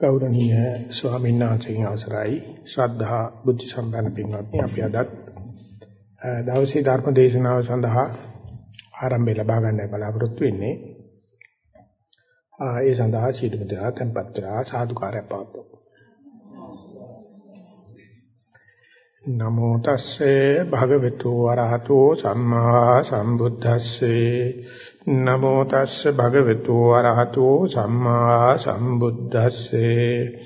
ගෞරවනීය ස්වාමීන් වහන්සේගේ අවසරයි ශ්‍රද්ධා බුද්ධ සම්පන්න පින්වත්නි අපි අදත් දවසේ ධර්ම දේශනාව සඳහා ආරම්භය ලබා ගන්න බලාපොරොත්තු වෙන්නේ. ඒ සඳහා සීල මුද්‍රා tempත් කරා සාදුකාරය පවත්වමු. නමෝ තස්සේ භගවතු වරහතෝ සම්මා සම්බුද්දස්සේ නමෝ තස්සේ භගවතු වරහතෝ සම්මා සම්බුද්දස්සේ.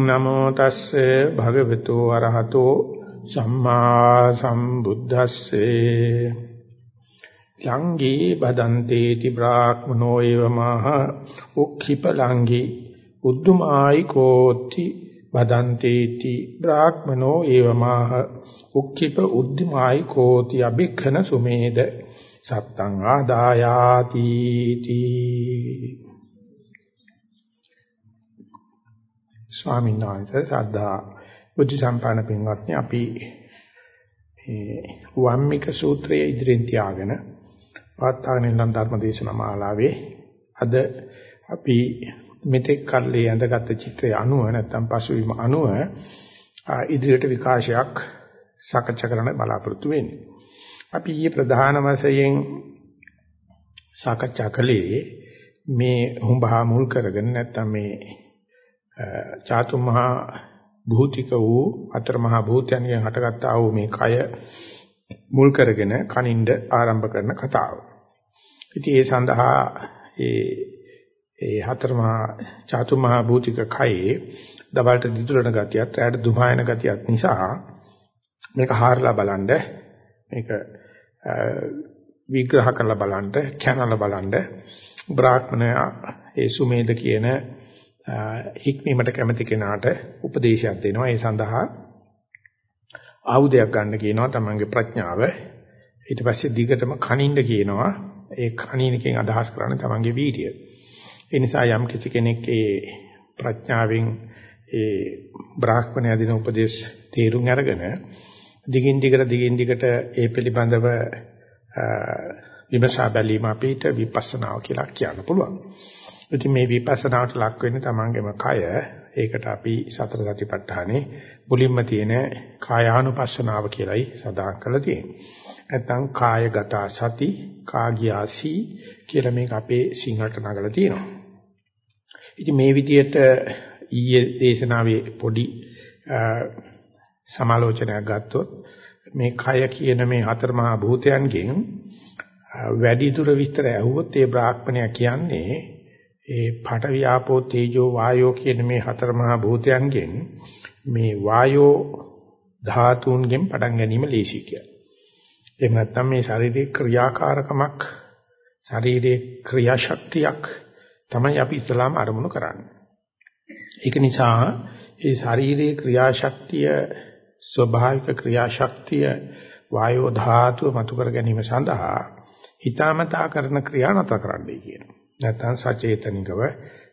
නමෝ තස්සේ භගවතු වරහතෝ සම්මා සම්බුද්දස්සේ. ලංගී බදන්තේ ති බ්‍රාහ්මනෝ එවමහ උක්ඛිප ලංගී උද්දුමායි කෝති වදන්තේති බ්‍රාහ්මනෝ ඒවමාහ උක්ඛිප උද්ධිමායි කෝති අභික්ඛන සුමේද. සත්තං ආදායාති තී ස්වාමීන් වහන්සේ සද්ධා බුද්ධ සම්පන්න පින්වත්නි අපි මේ වම්මික සූත්‍රයේ ඉදිරියෙන් තියාගෙන වාතාවරණ නම් ධර්ම දේශනා මාලාවේ අද අපි මෙතෙක් කල්ලි ඇඳගත් චිත්‍රය අනුව නැත්නම් පසුවිම අනුව ඉදිරියට විකාශයක් සාකච්ඡා කරන්න බලාපොරොත්තු වෙන්නේ. අපි ඊයේ ප්‍රධාන වශයෙන් සාකච්ඡා කළේ මේ හුඹහා මුල් කරගෙන නැත්නම් මේ චාතුම්මහා භූතික වූ අතර මහා භූතයන්ගෙන් හටගත්තා වූ මේ කය මුල් කරගෙන කනින්ද ආරම්භ කරන කතාව. ඉතින් ඒ සඳහා ඒ ඒ හතර මහා චාතු මහා භූතික කයේ දවල්ට දිදුලන ගතියත් රැයට දුමායන ගතියත් නිසා මේක හාරලා බලන්න මේක විග්‍රහ කරලා බලන්න කනලා බලන්න. බ්‍රාහ්මණයා ඒ සුමේද කියන හික්මීමට කැමති කෙනාට උපදේශයක් දෙනවා. ඒ සඳහා ආයුධයක් ගන්න කියනවා තමන්ගේ ප්‍රඥාව. ඊට පස්සේ දිගටම කනින්න කියනවා. ඒ කනිනකින් අදහස් කරන්නේ තමන්ගේ වීර්යය ඒ නිසා යම් කිසි කෙනෙක් ඒ ප්‍රඥාවෙන් ඒ බ්‍රාහ්මණය දින උපදේශ තේරුම් අරගෙන දිගින් දිගට දිගින් දිගට ඒ පිළිබඳව විමසා බැලීම අපිට විපස්සනාව කියලා කියන්න පුළුවන්. ඉතින් මේ විපස්සනාවට ලක් වෙන්නේ තමන්ගේම කය. ඒකට අපි සතර සතිපට්ඨානේ මුලින්ම තියෙන කායානුපස්සනාව කියලායි සඳහන් කරලා තියෙන්නේ. නැත්නම් කායගත සති, කාගියාසි කියලා මේක අපේ සිංහලට නගලා තියෙනවා. ඉතින් මේ විදිහට ඊයේ දේශනාවේ පොඩි සමාලෝචනයක් ගත්තොත් මේ කය කියන මේ හතර මහා භූතයන්ගෙන් වැඩි දුර විස්තර ඇහුවොත් ඒ බ්‍රාහ්මණයා කියන්නේ ඒ පඨවි ආපෝ තේජෝ වායෝ කියන මේ හතර මහා භූතයන්ගෙන් මේ වායෝ ධාතුන්ගෙන් පටන් ගැනීම ලේසි කියලා. එහෙම නැත්නම් මේ ශරීරයේ ක්‍රියාකාරකමක් ශරීරයේ ක්‍රියාශක්තියක් තමයි අපි ඉස්ලාම අරමුණු කරන්නේ. ඒක නිසා ඒ ශාරීරික ක්‍රියාශක්තිය ස්වභාවික ක්‍රියාශක්තිය වායෝ ධාතුව මතු කර ගැනීම සඳහා හිතාමතා කරන ක්‍රියා නැතර කරන්නයි කියනවා. නැත්නම් සචේතනිකව,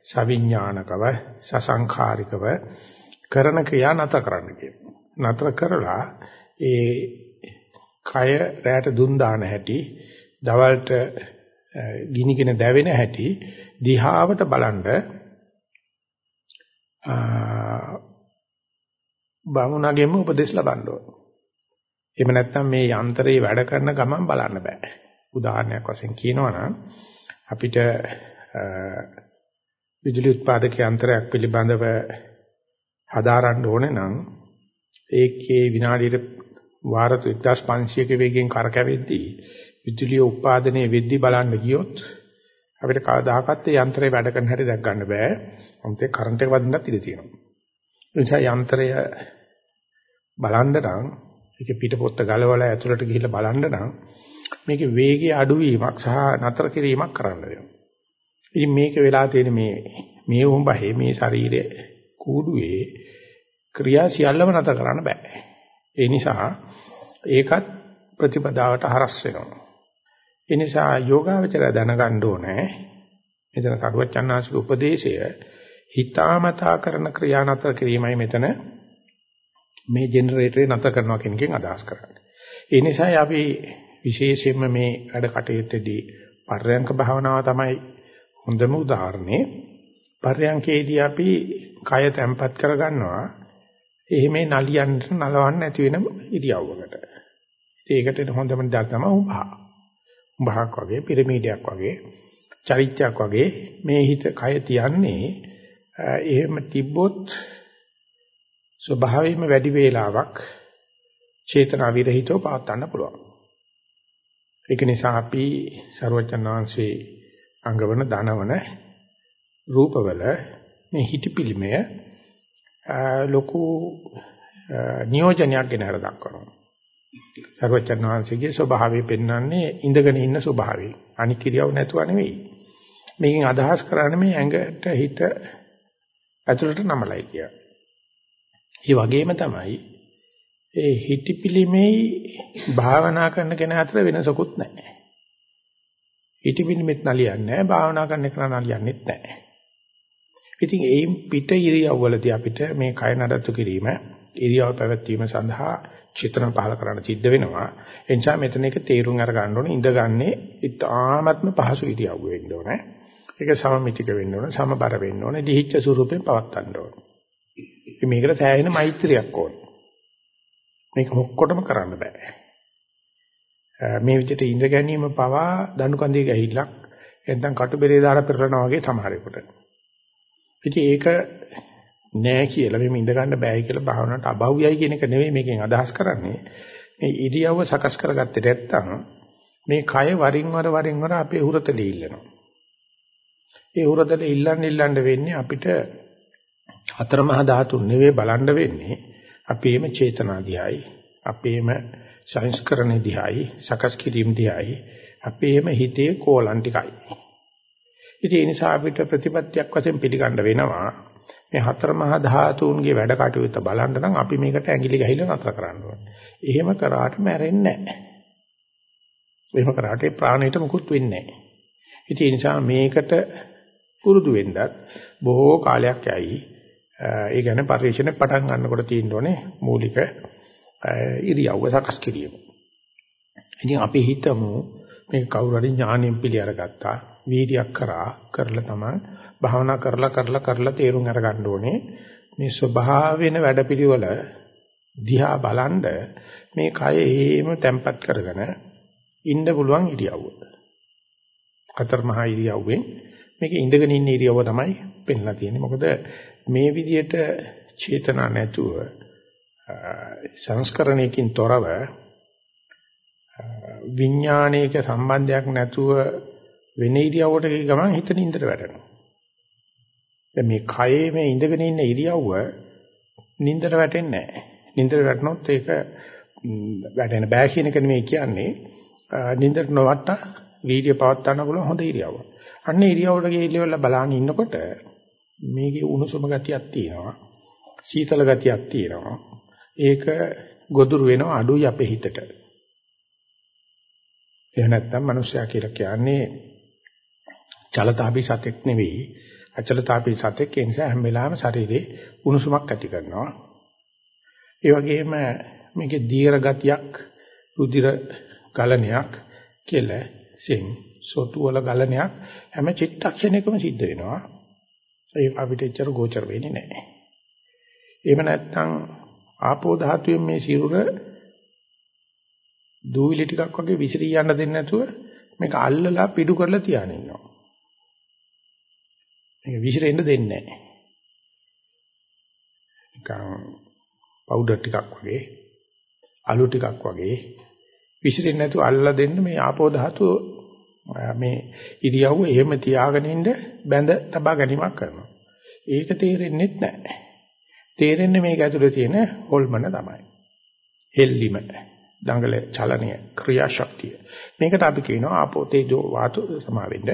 සවිඥානිකව, සසංඛාරිකව කරන ක්‍රියා නැතර කරන්න කියනවා. නැතර කරලා ඒ කය රැට දුන් දාන හැටි, දවල්ට ගිනිගෙන දැවෙන හැටි දිහාවට බලන්න බමුණගෙම උපදෙස් ලබන්න ඕන. එහෙම නැත්නම් මේ යන්ත්‍රේ වැඩ කරන ගමන් බලන්න බෑ. උදාහරණයක් වශයෙන් කියනවා නම් අපිට විදුලි උත්පාදක යන්ත්‍රයක් පිළිබඳව හදාරන්න ඕනේ නම් ඒකේ විනාඩියට වාර 1500ක වේගයෙන් කරකැවෙද්දී විදුලිය උත්පාදනයේ වෙද්දී බලන්න ගියොත් අපිට කවදාකවත් ඒ යන්ත්‍රය වැඩ කරන හැටි දැක් ගන්න බෑ. අන්තිම කරන්ට් එක වදින්නත් ඉඩ තියෙනවා. ඒ නිසා යන්ත්‍රය බලන්න නම් ඒක පිටපොත්ත ගලවලා ඇතුළට ගිහිල්ලා බලන්න නම් මේකේ වේගය අඩුවීමක් සහ නතර කිරීමක් කරන්න වෙනවා. ඉතින් මේක වෙලා තියෙන මේ මේ උඹහේ මේ ශරීරයේ කූඩුවේ ක්‍රියා සියල්ලම නතර කරන්න බෑ. ඒ නිසා ඒකත් ප්‍රතිපදාවට හරස් වෙනවා. ඒ නිසා යෝගාවචරය දැනගන්න ඕනේ මෙතන කරුවචන්නාංශික උපදේශය හිතාමතා කරන ක්‍රියා නතර කිරීමයි මෙතන මේ ජෙනරේටරේ නතර කරනවා කියන එකෙන් අදහස් කරන්නේ. ඒ නිසායි අපි විශේෂයෙන්ම මේ වැඩ කටයුත්තේදී පර්යංක භාවනාව තමයි හොඳම උදාහරණේ. පර්යංකේදී අපි කය තැම්පත් කරගන්නවා. එහෙම නලියන්න නලවන්න නැති වෙන ඉරියව්වකට. ඒකට හොඳම දා තමයි උභා. උභාක් වගේ පිරමීඩයක් වගේ චරිත්‍යක් වගේ මේ හිත කය තියන්නේ එහෙම තිබ්බොත් ස්වභාවයෙන්ම වැඩි වේලාවක් චේතනා විරහිතව පවත්වන්න පුළුවන්. ඒක නිසා අපි ਸਰවචන් වහන්සේ අංගවන ධනවන රූපවල මේ හිතපිලිමය ලොකු නියෝජනයක් ගැන හර දක්වනවා. සර්වචන් වහන්සේගේ ස්වභාවය පෙන්වන්නේ ඉඳගෙන ඉන්න ස්වභාවය. අනික් ක්‍රියාව නැතුව නෙවෙයි. මේකෙන් අදහස් කරන්නේ මේ ඇඟට හිත ඇතුළට නමලයි කිය. ඒ වගේම තමයි ඒ හිටිපිලිමේ භාවනා කරන කෙනා අතර වෙනසකුත් නැහැ. හිටිපිලිමෙත් නලියන්නේ නැහැ, භාවනා කරන කෙනා නලියන්නේත් නැහැ. ඉතින් ඒයින් පිට ඉරියව්වලදී අපිට මේ කය නඩත්තු කිරීම, ඉරියව් පැවැත්වීම සඳහා චිතන පහල කරන්න සිද්ධ වෙනවා. එනිසා මෙතන එක තේරුම් අරගන්න ඕනේ ඉඳගන්නේ ඉතාමත්ම පහසු ඉරියව්ව වෙන්න ඕනේ. ඒක සමමිතික වෙන්න ඕනේ, සමබර වෙන්න ඕනේ, දිහිච්ච ස්වරූපයෙන් පවත්වන්න ඕනේ. මේකට සෑහෙන මෛත්‍රියක් ඕනේ. මේක ඔක්කොටම කරන්න බෑ. මේ විදිහට ඉඳ ගැනීම පවා දණු කන්දේ ගහිල්ලක් නැත්නම් කටුබෙරේ දාලා පෙරලනවා වගේ සමහරෙකුට. ඉතින් ඒක නෑ කියලා මෙහෙම ඉඳ ගන්න බෑයි කියලා භාවනාවට අභෞවියයි කියන එක නෙවෙයි මේකෙන් අදහස් කරන්නේ. මේ ඉරියව්ව සකස් කරගත්තේ නැත්නම් මේ කය වරින් වර වරින් වර අපේ හුරතලේ ඉල්ලනවා. ඒ හුරතලේ ඉල්ලන්න ඉල්ලන්න වෙන්නේ අපිට අතරමහා ධාතු නෙවෙයි බලන්න වෙන්නේ අපේම චේතනා දිහායි අපේම සංස්කරණ දිහායි සකස් කිරීම දිහායි අපේම හිතේ කෝලම් ටිකයි. ඉතින් ඒ නිසා අපිට ප්‍රතිපත්තියක් වශයෙන් පිළිගන්න වෙනවා මේ හතර මහා ධාතුන්ගේ වැඩ කටයුත්ත බලන්න නම් අපි මේකට ඇඟිලි ගහිලා නතර කරන්න ඕනේ. එහෙම කරාට මැරෙන්නේ නැහැ. එහෙම කරාට ඒ ප්‍රාණයට මුකුත් වෙන්නේ නැහැ. ඉතින් ඒ නිසා මේකට පුරුදු වෙන්නත් බොහෝ කාලයක් යයි. ඒ කියන්නේ පරිශ්‍රණය පටන් ගන්නකොට තියෙන්න ඕනේ මූලික ඉරියව්ව සකස් කිරීම. ඉතින් අපි හිතමු මේ කවුරු හරි ඥාණයෙන් පිළි අරගත්තා, වීර්යයක් කරා කරලා තමයි භාවනා කරලා කරලා කරලා තේරුම් අරගන්න ඕනේ මේ ස්වභාවයෙන් වැඩපිළිවෙල දිහා බලනද මේ කය එහෙම තැම්පත් කරගෙන ඉන්න පුළුවන් ඉරියව්ව. හතර මහා ඉරියව්වෙන් මේක ඉඳගෙන ඉන්න ඉරියව්ව තමයි පෙන්ලා තියෙන්නේ. මොකද මේ විදිහට චේතනා නැතුව සංස්කරණයකින් තොරව විඥානයක සම්බන්ධයක් නැතුව වෙන ඉරියව්වට ගිය ගමන් හිත නින්දට වැටෙනවා. දැන් මේ කයේ මේ ඉඳගෙන ඉන්න ඉරියව්ව නින්දට වැටෙන්නේ නැහැ. නින්දට වැටුනොත් ඒක වැටෙන බෑ කියන එක නෙමෙයි කියන්නේ. නින්දට නොවට වීර්ය පවත් ගන්න පුළුවන් හොඳ ඉරියව්ව. අන්න ඉරියව්වට ගිහිල්ලා බලන්න ඉන්නකොට මේකේ උණුසුම ගතියක් තියෙනවා. සීතල ගතියක් තියෙනවා. ඒක ගොදුරු වෙනවා අඩුයි අපේ හිතට. එහෙම නැත්නම් මිනිස්සයා කියලා කියන්නේ චලතාපි සතෙක් නෙවෙයි අචලතාපි සතෙක් ඒ නිසා හැම වෙලාවෙම ශරීරේ උණුසුමක් ඇති කරනවා. ඒ වගේම මේකේ දීර්ඝ ගතියක් රුධිර ගලණයක් කෙල සෙන් සොටු වල ගලණයක් හැම චිත්තක්ෂණයකම සිද්ධ වෙනවා. ඒක අපිට එච්චර ගෝචර වෙන්නේ නැහැ. එහෙම නැත්නම් ආපෝ ධාතුවේ මේ සිරුර දූවිලි ටිකක් වගේ විසිරී යන්න දෙන්නේ නැතුව මේක අල්ලලා පිටු කරලා තියාගෙන ඉන්නවා. මේක විසිරෙන්න දෙන්නේ නැහැ. නිකන් පවුඩර් ටිකක් වගේ අලු ටිකක් වගේ විසිරෙන්නේ නැතුව අල්ලලා දෙන්න මේ ආපෝ ධාතුව මේ ඉරියව්ව එහෙම තියාගෙන ඉන්න බැඳ තබා ගැනීමක් කරනවා. ඒක තේරෙන්නේ නැහැ. තේරෙන්නේ මේක ඇතුලේ තියෙන හොල්මන තමයි. හෙල්ලිම, දඟල චලනය, ක්‍රියාශක්තිය. මේකට අපි කියනවා ආපෝ තේජෝ වාතු සමාවෙන්න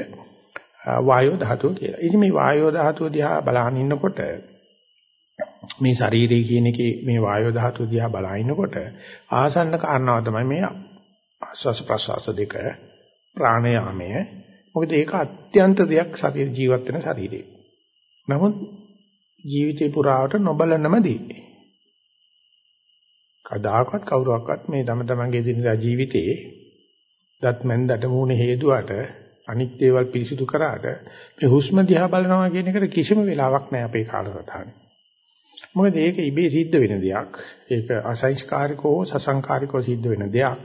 වායෝ ධාතුව කියලා. ඉතින් මේ වායෝ ධාතුව දිහා බලන ඉන්නකොට මේ ශරීරය කියන එකේ මේ වායෝ ධාතුව දිහා බලනකොට ආසන්න කාරණාව තමයි මේ ආස්වාස ප්‍රසවාස දෙක ප්‍රාණයාමය. මොකද ඒක අත්‍යන්ත දෙයක් ශරීර ජීවත් වෙන ශරීරේ. නමුත් ජීවිතේ පුරාවට නොබලනම දේ. කදාකවත් කවුරුවක්වත් මේ තම තමන්ගේ දිනදා ජීවිතේ දත් මැන්දට මූණ හේදුවට අනිත් දේවල් පිරිසිදු කරාට මේ හුස්ම දිහා බලනවා කියන එකට කිසිම වෙලාවක් නැහැ අපේ කාලසටහනේ. මොකද ඒක ඉබේ සිද්ධ වෙන දෙයක්. ඒක අසංස්කාරිකව සසංකාරිකව සිද්ධ වෙන දෙයක්.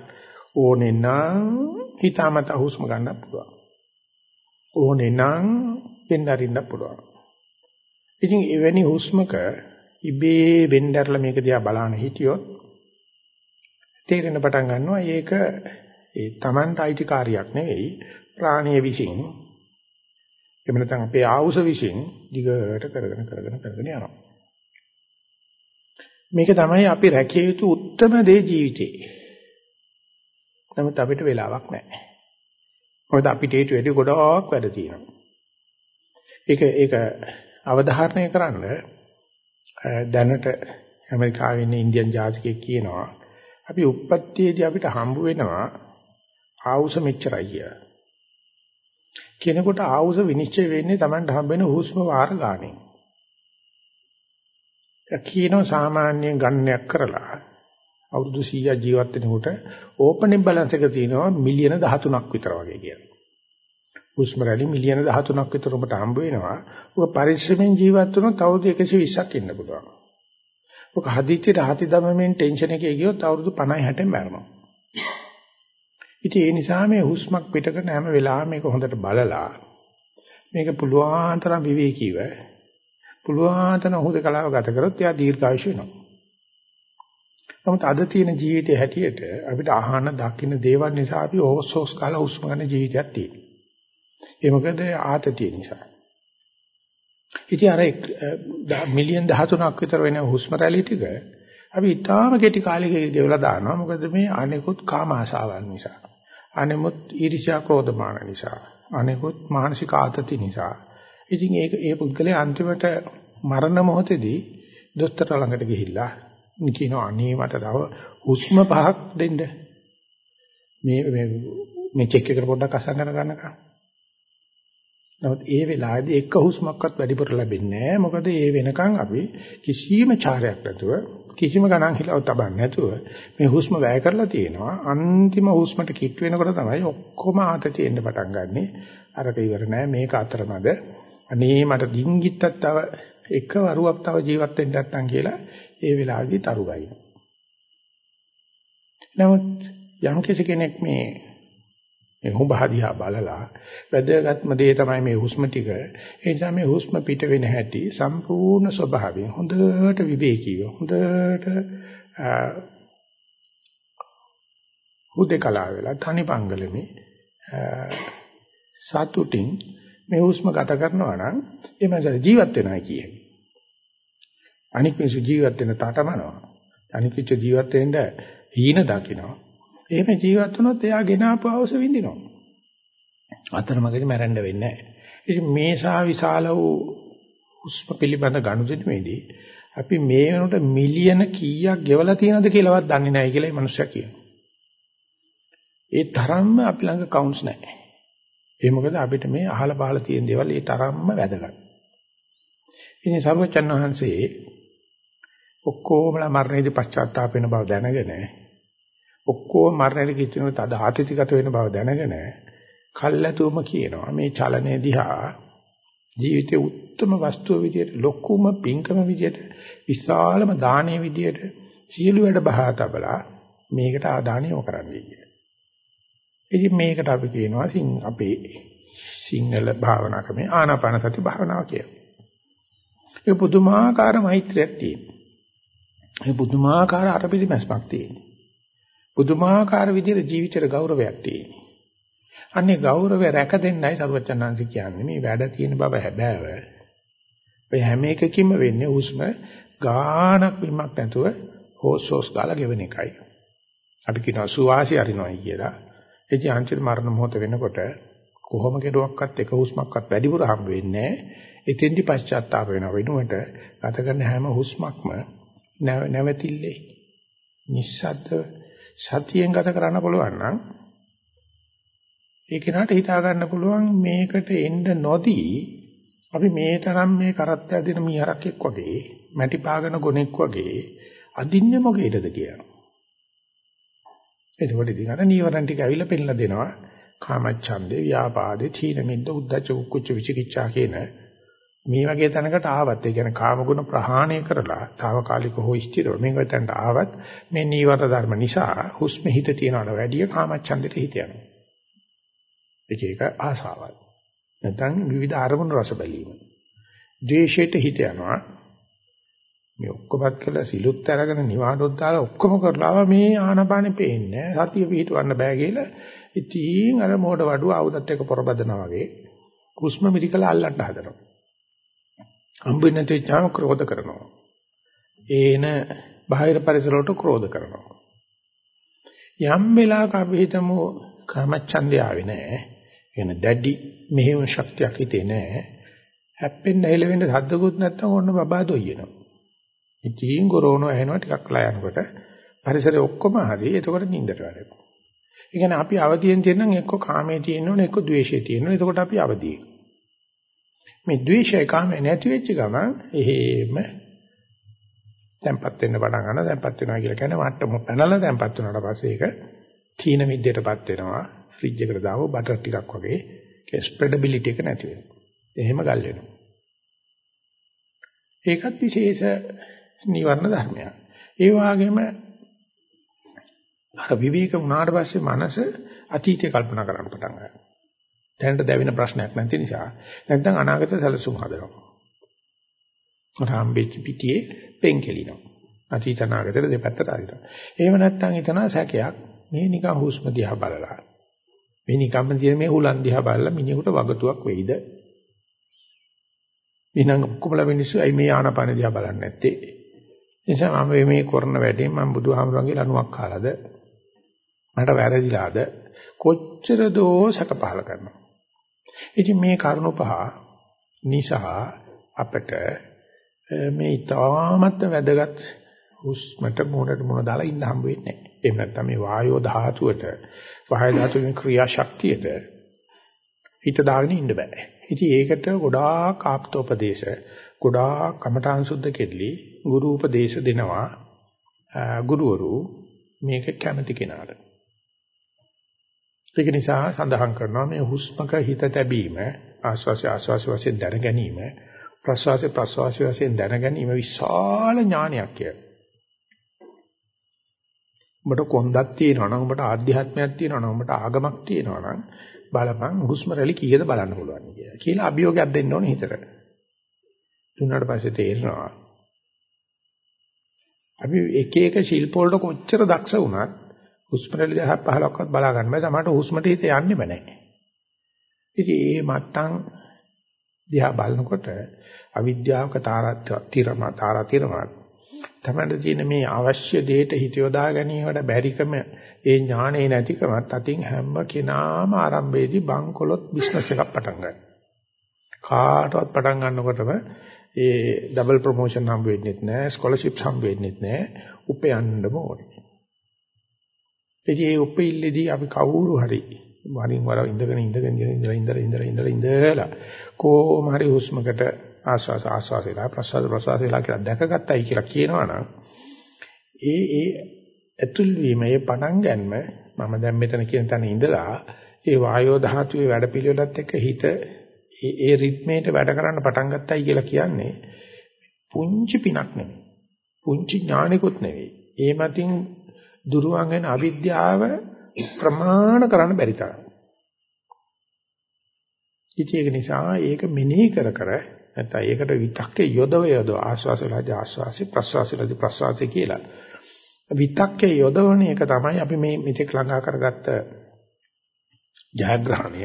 ඕනේ නම් හිතාමත හුස්ම ගන්න පුළුවන්. ඕනේ නම් පෙන්නරින්න පුළුවන්. ඉතින් එවැනි හුස්මක ඉබේ වෙnderලා මේක දිහා බලන හිටියොත් තේරෙන පටන් ගන්නවා ඒක ඒ Tamanට අයිතිකාරියක් නෙවෙයි ප්‍රාණීය විශ්ින් එහෙම නැත්නම් අපේ ආවුස විශ්ින් දිගට කරගෙන කරගෙන කරගෙන යනවා මේක තමයි අපි රැකිය යුතු උත්තරම දේ ජීවිතේ නමුත් අපිට වෙලාවක් නැහැ මොකද අපිට ඊට වැඩි ගොඩාක් වැඩ තියෙනවා ඒක ඒක අවධාරණය කරන්න දැනට ඇමරිකාවේ ඉන්න ඉන්දියන් ජාතිකයෙක් කියනවා අපි උප්පත්තියේදී අපිට හම්බ වෙනවා ආවුස මෙච්චරයි කියලා. කෙනෙකුට ආවුස විනිශ්චය වෙන්නේ Tamanට හම්බ වෙන හුස්ම වාර ගානේ. කියනවා සාමාන්‍ය ගණනයක් කරලා අවුරුදු 100 ජීවත් වෙනකොට ඕපනින් බැලන්ස් එක තියෙනවා මිලියන 13ක් විතර වගේ කියලා. හුස්ම රැලි මිලියන 13ක් විතර ඔබට හම්බ වෙනවා. ඔබ පරිශ්‍රමෙන් ජීවත් වුණොත් අවුරුදු 120ක් ඉන්න පුළුවන්. ඔක හදිච්ච රහති දමමින් ටෙන්ෂන් එකේ ගියොත් අවුරුදු 50 60 මැරෙනවා. ඉතින් ඒ නිසා මේ හුස්මක් පිට කරන හැම වෙලාවෙම මේක හොඳට බලලා මේක පුළුවන් තරම් විවේකීව පුළුවන් තරම් හුදකලාව ගත කරොත් එයා දීර්ඝායුෂ වෙනවා. නමුත් අද තියෙන ජීවිතයේ හැටියට අපිට ආහන දකින්න දේවල් නිසා අපි ඕසෝස් කාලා හුස්ම ගන්න ජීවිතයක් තියෙනවා. ඒ මොකද ආතතිය නිසා. ඉතින් අර මිලියන් 13ක් විතර වෙන හුස්ම රැලි ටික අපි ඊටාම කෙටි කාලෙක ගෙවලා දානවා. මොකද මේ අනෙකුත් කාම ආශාවන් නිසා. අනෙමුත් ඊර්ෂ්‍යා ක්‍රෝධමාන නිසා. අනෙකුත් මානසික ආතති නිසා. ඉතින් ඒක ඒ පුද්ගලයා අන්තිමට මරණ මොහොතේදී දොස්තර ළඟට ගිහිල්ලා කියනවා අනේ මට තව හුස්ම පහක් දෙන්න. මේ මේ මේ චෙක් එකට පොඩ්ඩක් අසං ගන්නකම්. නමුත් ඒ වෙලාවේදී එක හුස්මක්වත් වැඩිපුර ලැබෙන්නේ නැහැ. මොකද ඒ වෙනකන් අපි කිසිම චාරයක් නැතුව කිසිම ගණන් හිලව තබන්නේ නැතුව මේ හුස්ම වැය කරලා තියෙනවා. අන්තිම හුස්මට කිට් වෙනකොට තමයි ඔක්කොම ආතතිය එන්න පටන් ගන්නෙ. අරක ඉවර නැහැ මේක අතරමැද. අනේ මට ඩිංගිත්තක් තව එක වරුවක් තව ජීවත් වෙන්න නැත්තම් කියලා ඒ වෙලාවේදී තරුගයි. නමුත් යම් කෙනෙක් මේ මේ හුඹහදියා බලලා වැදගත්ම දේ තමයි මේ හුස්ම ටික. ඒ නිසා මේ හුස්ම පිට වෙන හැටි සම්පූර්ණ ස්වභාවයෙන් හොඳට විවේකීව හොඳට හුදේකලා වෙලා තනිපංගලමේ සතුටින් මේ හුස්ම ගත කරනවා නම් ඒ මනස ජීවත් වෙනවා කියන්නේ. අනික් මිනිස්සු ජීවත් වෙන තාටමනවා. අනික් මිනිස්සු ජීවත් වෙන්න හීන දකිනවා. එහෙම ජීවත් වුණොත් එයා ගෙන ආපු අවශ්‍ය විඳිනවා. අතරමඟදී මැරෙන්න වෙන්නේ නැහැ. ඉතින් මේ සා විශාල වූ හුස්ම පිළිබඳ ගනුදෙනුවේදී අපි මේ වෙනකොට මිලියන කීයක් ගෙවලා තියෙනවද කියලාවත් දන්නේ නැහැ කියලා මේ මිනිස්සයා කියනවා. ඒ තරම්ම අපි ළඟ කවුන්ට්ස් නැහැ. ඒ මොකද අපිට මේ අහලා බහලා තියෙන දේවල් ඒ තරම්ම වැදගත්. ඉතින් සර්වචන් වහන්සේ ඔක්කොමලා මරණයේදී පශ්චාත්තාප වෙන බව දැනගෙන ඔක්කොම මරණයට කිච්චුනොත් අද ආතිතිගත වෙන බව දැනගෙන කල්ැතුම කියනවා මේ චලනයේ දිහා ජීවිතේ උත්තරම වස්තුව විදියට ලොකුම පින්කම විදියට විශාලම දානයේ විදියට සියලු වැඩ බහා තබලා මේකට ආදානය යොමු කරන්නයි කියන්නේ. ඉතින් මේකට අපි කියනවා සිං අපේ සිංහල භාවනා ක්‍රමේ ආනාපාන සති භාවනාව කියලා. ඒ පුදුමාකාර මෛත්‍රියක් තියෙනවා. ඒ පුදුමාකාර අරපිලිමස්මක් තියෙනවා. පුදුමාකාර විදිහට ජීවිතේට ගෞරවයක් තියෙනවා. අන්නේ ගෞරවය රැක දෙන්නයි සරුවචනාංශ කියන්නේ මේ වැඩ තියෙන බව හැබෑව. ඔය හැම එකකින්ම වෙන්නේ උස්ම ගානක් වීමක් නැතුව හොස් හොස් ගාලා ගෙවෙන එකයි. අපි කියනවා සුවාසි අරිනවයි කියලා. ඒ කිය අන්තිම මරණ මොහොත වෙනකොට කොහොම කෙරුවක්වත් එක හුස්මක්වත් වැඩිපුර හම්බ වෙන්නේ නැහැ. එතෙන්දි පශ්චාත්තාප වෙන වෙනුවට ගත කරන හැම හුස්මක්ම නැවතිල්ලේ නිස්සද්ද සතියෙන් ගත කරන්න පුළුවන් නම් ඒ කෙනාට හිතා ගන්න පුළුවන් මේකට එන්න නොදී අපි මේ තරම් මේ කරත්ත ඇදින මීහරක් එක් වගේ මැටි පාගන ගොනෙක් වගේ අදින්නේ මොකේදද කියලා. එතකොට ඉතින් අර නීවරණ ටික ඇවිල්ලා පෙන්නලා දෙනවා කාමච්ඡන්දේ, ව්‍යාපාදේ, තීන මිද්ද, උද්ධච්ච, කුච්ච විචිකිච්ඡා කියන මේ වගේ තැනකට ආවත් ඒ කියන්නේ කාමගුණ ප්‍රහාණය කරලා తాවකාලික හෝ ස්ථිරව මේක තැනට ආවත් මේ නීවර ධර්ම නිසා හුස්ම හිත තියනවට වැඩිය කාමච්ඡන්දෙට හිත යනවා. ඒක ඒක ආසාවල්. නැත්නම් විවිධ අරමුණු රස බැලීම. ද්වේෂයට හිත යනවා. මේ ඔක්කොමත් කළා සිලුත් අරගෙන නිවාඩොත් දාලා ඔක්කොම කරලා මේ ආනපානෙ පේන්නේ සතිය පිහිටවන්න බෑ කියලා. ඉතින් අර මොඩ වඩුව ආයුධත් එක්ක පොරබදනවා වගේ කුස්ම මිරිකලා අල්ලන්න හදනවා. හම්බෙන්නේ නැති ඥාන ක්‍රෝධ කරනවා. ඒන බාහිර පරිසරවලට ක්‍රෝධ කරනවා. යම් වෙලාවක අපි හිතමු කාමච්ඡන්දය ආවේ නැහැ. එන දැඩි මෙහෙම ශක්තියක් හිතේ නැහැ. හැප්පෙන්න හෙලෙන්න සද්දකුත් නැත්තම් ඕන්න බබා දොයිනවා ඉතින් ගොරෝනෝ ඇහෙනවා ටිකක් ලා යනකොට පරිසරය ඔක්කොම හරි එතකොට නිින්දට වැටෙනවා. ඒ කියන්නේ අපි අවදියෙන් තියෙනම් එක්ක කාමයේ තියෙනවනේ එක්ක ද්වේෂයේ තියෙනවනේ එතකොට අපි අවදියි. මේ ද්වේෂය කාමයේ නැති වෙච්ච ගමන් එහෙම තැම්පත් වෙන්න පටන් ගන්නවා තැම්පත් වෙනවා කියලා කියන්නේ මට්ටම පැනලා තැම්පත් වුණාට පස්සේ ඒක තීන මිද්දයටපත් වෙනවා ෆ්‍රිජ් එකට දාව බටර් ටිකක් වගේ ඒ ස්ප්‍රෙඩබිලිටි එක නැති වෙනවා. එහෙම ගල් වෙනවා. ඒකත් විශේෂ නිවර්ණ ධර්මයක්. ඒ වගේම අර විවේක වුණාට පස්සේ මනස අතීතය කල්පනා කරන්න පටන් ගන්නවා. දැනට දැවෙන ප්‍රශ්නයක් නැති නිසා නැත්නම් අනාගත සැලසුම් හදනවා. රාම්බෙච්ච පිටියේ පෙන් කෙලිනවා. අතීත අනාගතේ දෙපැත්තට හරිනවා. එහෙම නැත්නම් හිතන සැකයක් මේ නිකන් හුස්ම දිහා බලලා. මේ නිකම්ම තියෙන මේ හුලන් දිහා බලලා මිනිහෙකුට වගතුවක් වෙයිද? එහෙනම් ඔක්කොමලා මිනිස්සු අයි මේ ආනපාන දිහා බලන්නේ නැත්තේ. නිසා මම මේ කරන වැඩේ මම බුදුහාමුදුරන්ගේ ලණුවක් කාලාද මට වැරදිලාද කොච්චර දෝ සැක පහල කරනවා. ඉතින් මේ කරුණ පහ නිසා අපිට මේ ඊටාමත් වැදගත් හුස්මට මොනට මොන දාලා ඉන්න හම්බ වෙන්නේ නැහැ. එහෙම නැත්නම් මේ වායෝ ධාතුවට වායු ධාතුවේ ක්‍රියාශක්තියට හිත දාගෙන ඉන්න බෑ. ඉතින් ඒකට ගොඩාක් ආප්තෝපදේශ ගොඩාක් කමඨාන් සුද්ධ කෙල්ලි ගුරු උපදේශ දෙනවා ගුරුවරු මේක කැමති කෙනාට. ඒක නිසා සඳහන් කරනවා මේ හුස්මක හිත තැබීම ආස්වාසය ආස්වාසය වශයෙන් දැන ගැනීම ප්‍රස්වාසය ප්‍රස්වාසය වශයෙන් දැන ගැනීම විශාල ඥානයක් කියලා. ඔබට කොන්දක් තියෙනවා නම් ඔබට ආධ්‍යාත්මයක් තියෙනවා නම් ඔබට ආගමක් තියෙනවා නම් බලපන් හුස්ම රැලි කීයද බලන්න පුළුවන් කියලා. කියලා අභියෝගයක් දෙන්න ඕනේ හිතට. දුන්නාට පස්සේ තේරෙනවා අපි එක එක ශිල්ප වලට කොච්චර දක්ෂ වුණත් හුස්ම රැලි 10 15ක්වත් බලා ගන්න බෑ. සමහරට හුස්මට හිත යන්නේම නැහැ. ඉතින් ඒ මට්ටම් දිහා බලනකොට අවිද්‍යාවක තාරාතිරම තාරාතිරම තමයි තියෙන මේ අවශ්‍ය දෙයට හිත යොදා ගැනීමට බැරිකම ඒ ඥානේ නැතිකමත් අතින් හැම කෙනාම ආරම්භයේදී බංකොලොත් බිස්නස් එකක් පටන් ගන්නවා. කාටවත් පටන් ගන්නකොටම ඒ ඩබල් ප්‍රොමෝෂන් හම්බ වෙන්නේ නැහැ, ස්කෝලර්ෂිප්ස් හම්බ වෙන්නේ නැහැ. උපයන්නම ඕනේ. ඉතින් ඒ උපෙල්ලේදී අපි කවුරු හරි වරින් වර ඉඳගෙන ඉඳගෙන ඉඳලා ඉඳලා ඉඳලා ඉඳලා ඉඳලා කොහොම හරි හුස්මකට ආස්වාස ආස්වාසේලා ප්‍රසවාස ප්‍රසවාසේලා කියලා දැකගත්තයි කියලා කියනවනම් ඒ ඒ ඇතුල් වීම ඒ පණන් ගැනීම මම දැන් මෙතන කියන තැන ඉඳලා ඒ වායෝ ධාතුවේ වැඩපිළිවෙලත් එක්ක හිත ඒ රිද්මේට වැඩ කරන්න පටන් ගත්තයි කියලා කියන්නේ පුංචි පිනක් නෙමෙයි. පුංචි ඥානිකුත් නෙවෙයි. ඒ මතින් දුරුවන් වෙන අවිද්‍යාව ප්‍රමාණ කරන්න බැරි තරම්. ඉතින් ඒක නිසා ඒක මෙනෙහි කර කර නැත්නම් ඒකට විතක්කේ යොදව යොදව ආස්වාසලදී ආස්වාසි ප්‍රස්වාසලදී ප්‍රස්වාසි කියලා. විතක්කේ යොදවන එක තමයි අපි මේ මෙතෙක් ළඟා කරගත්ත ජයග්‍රහණය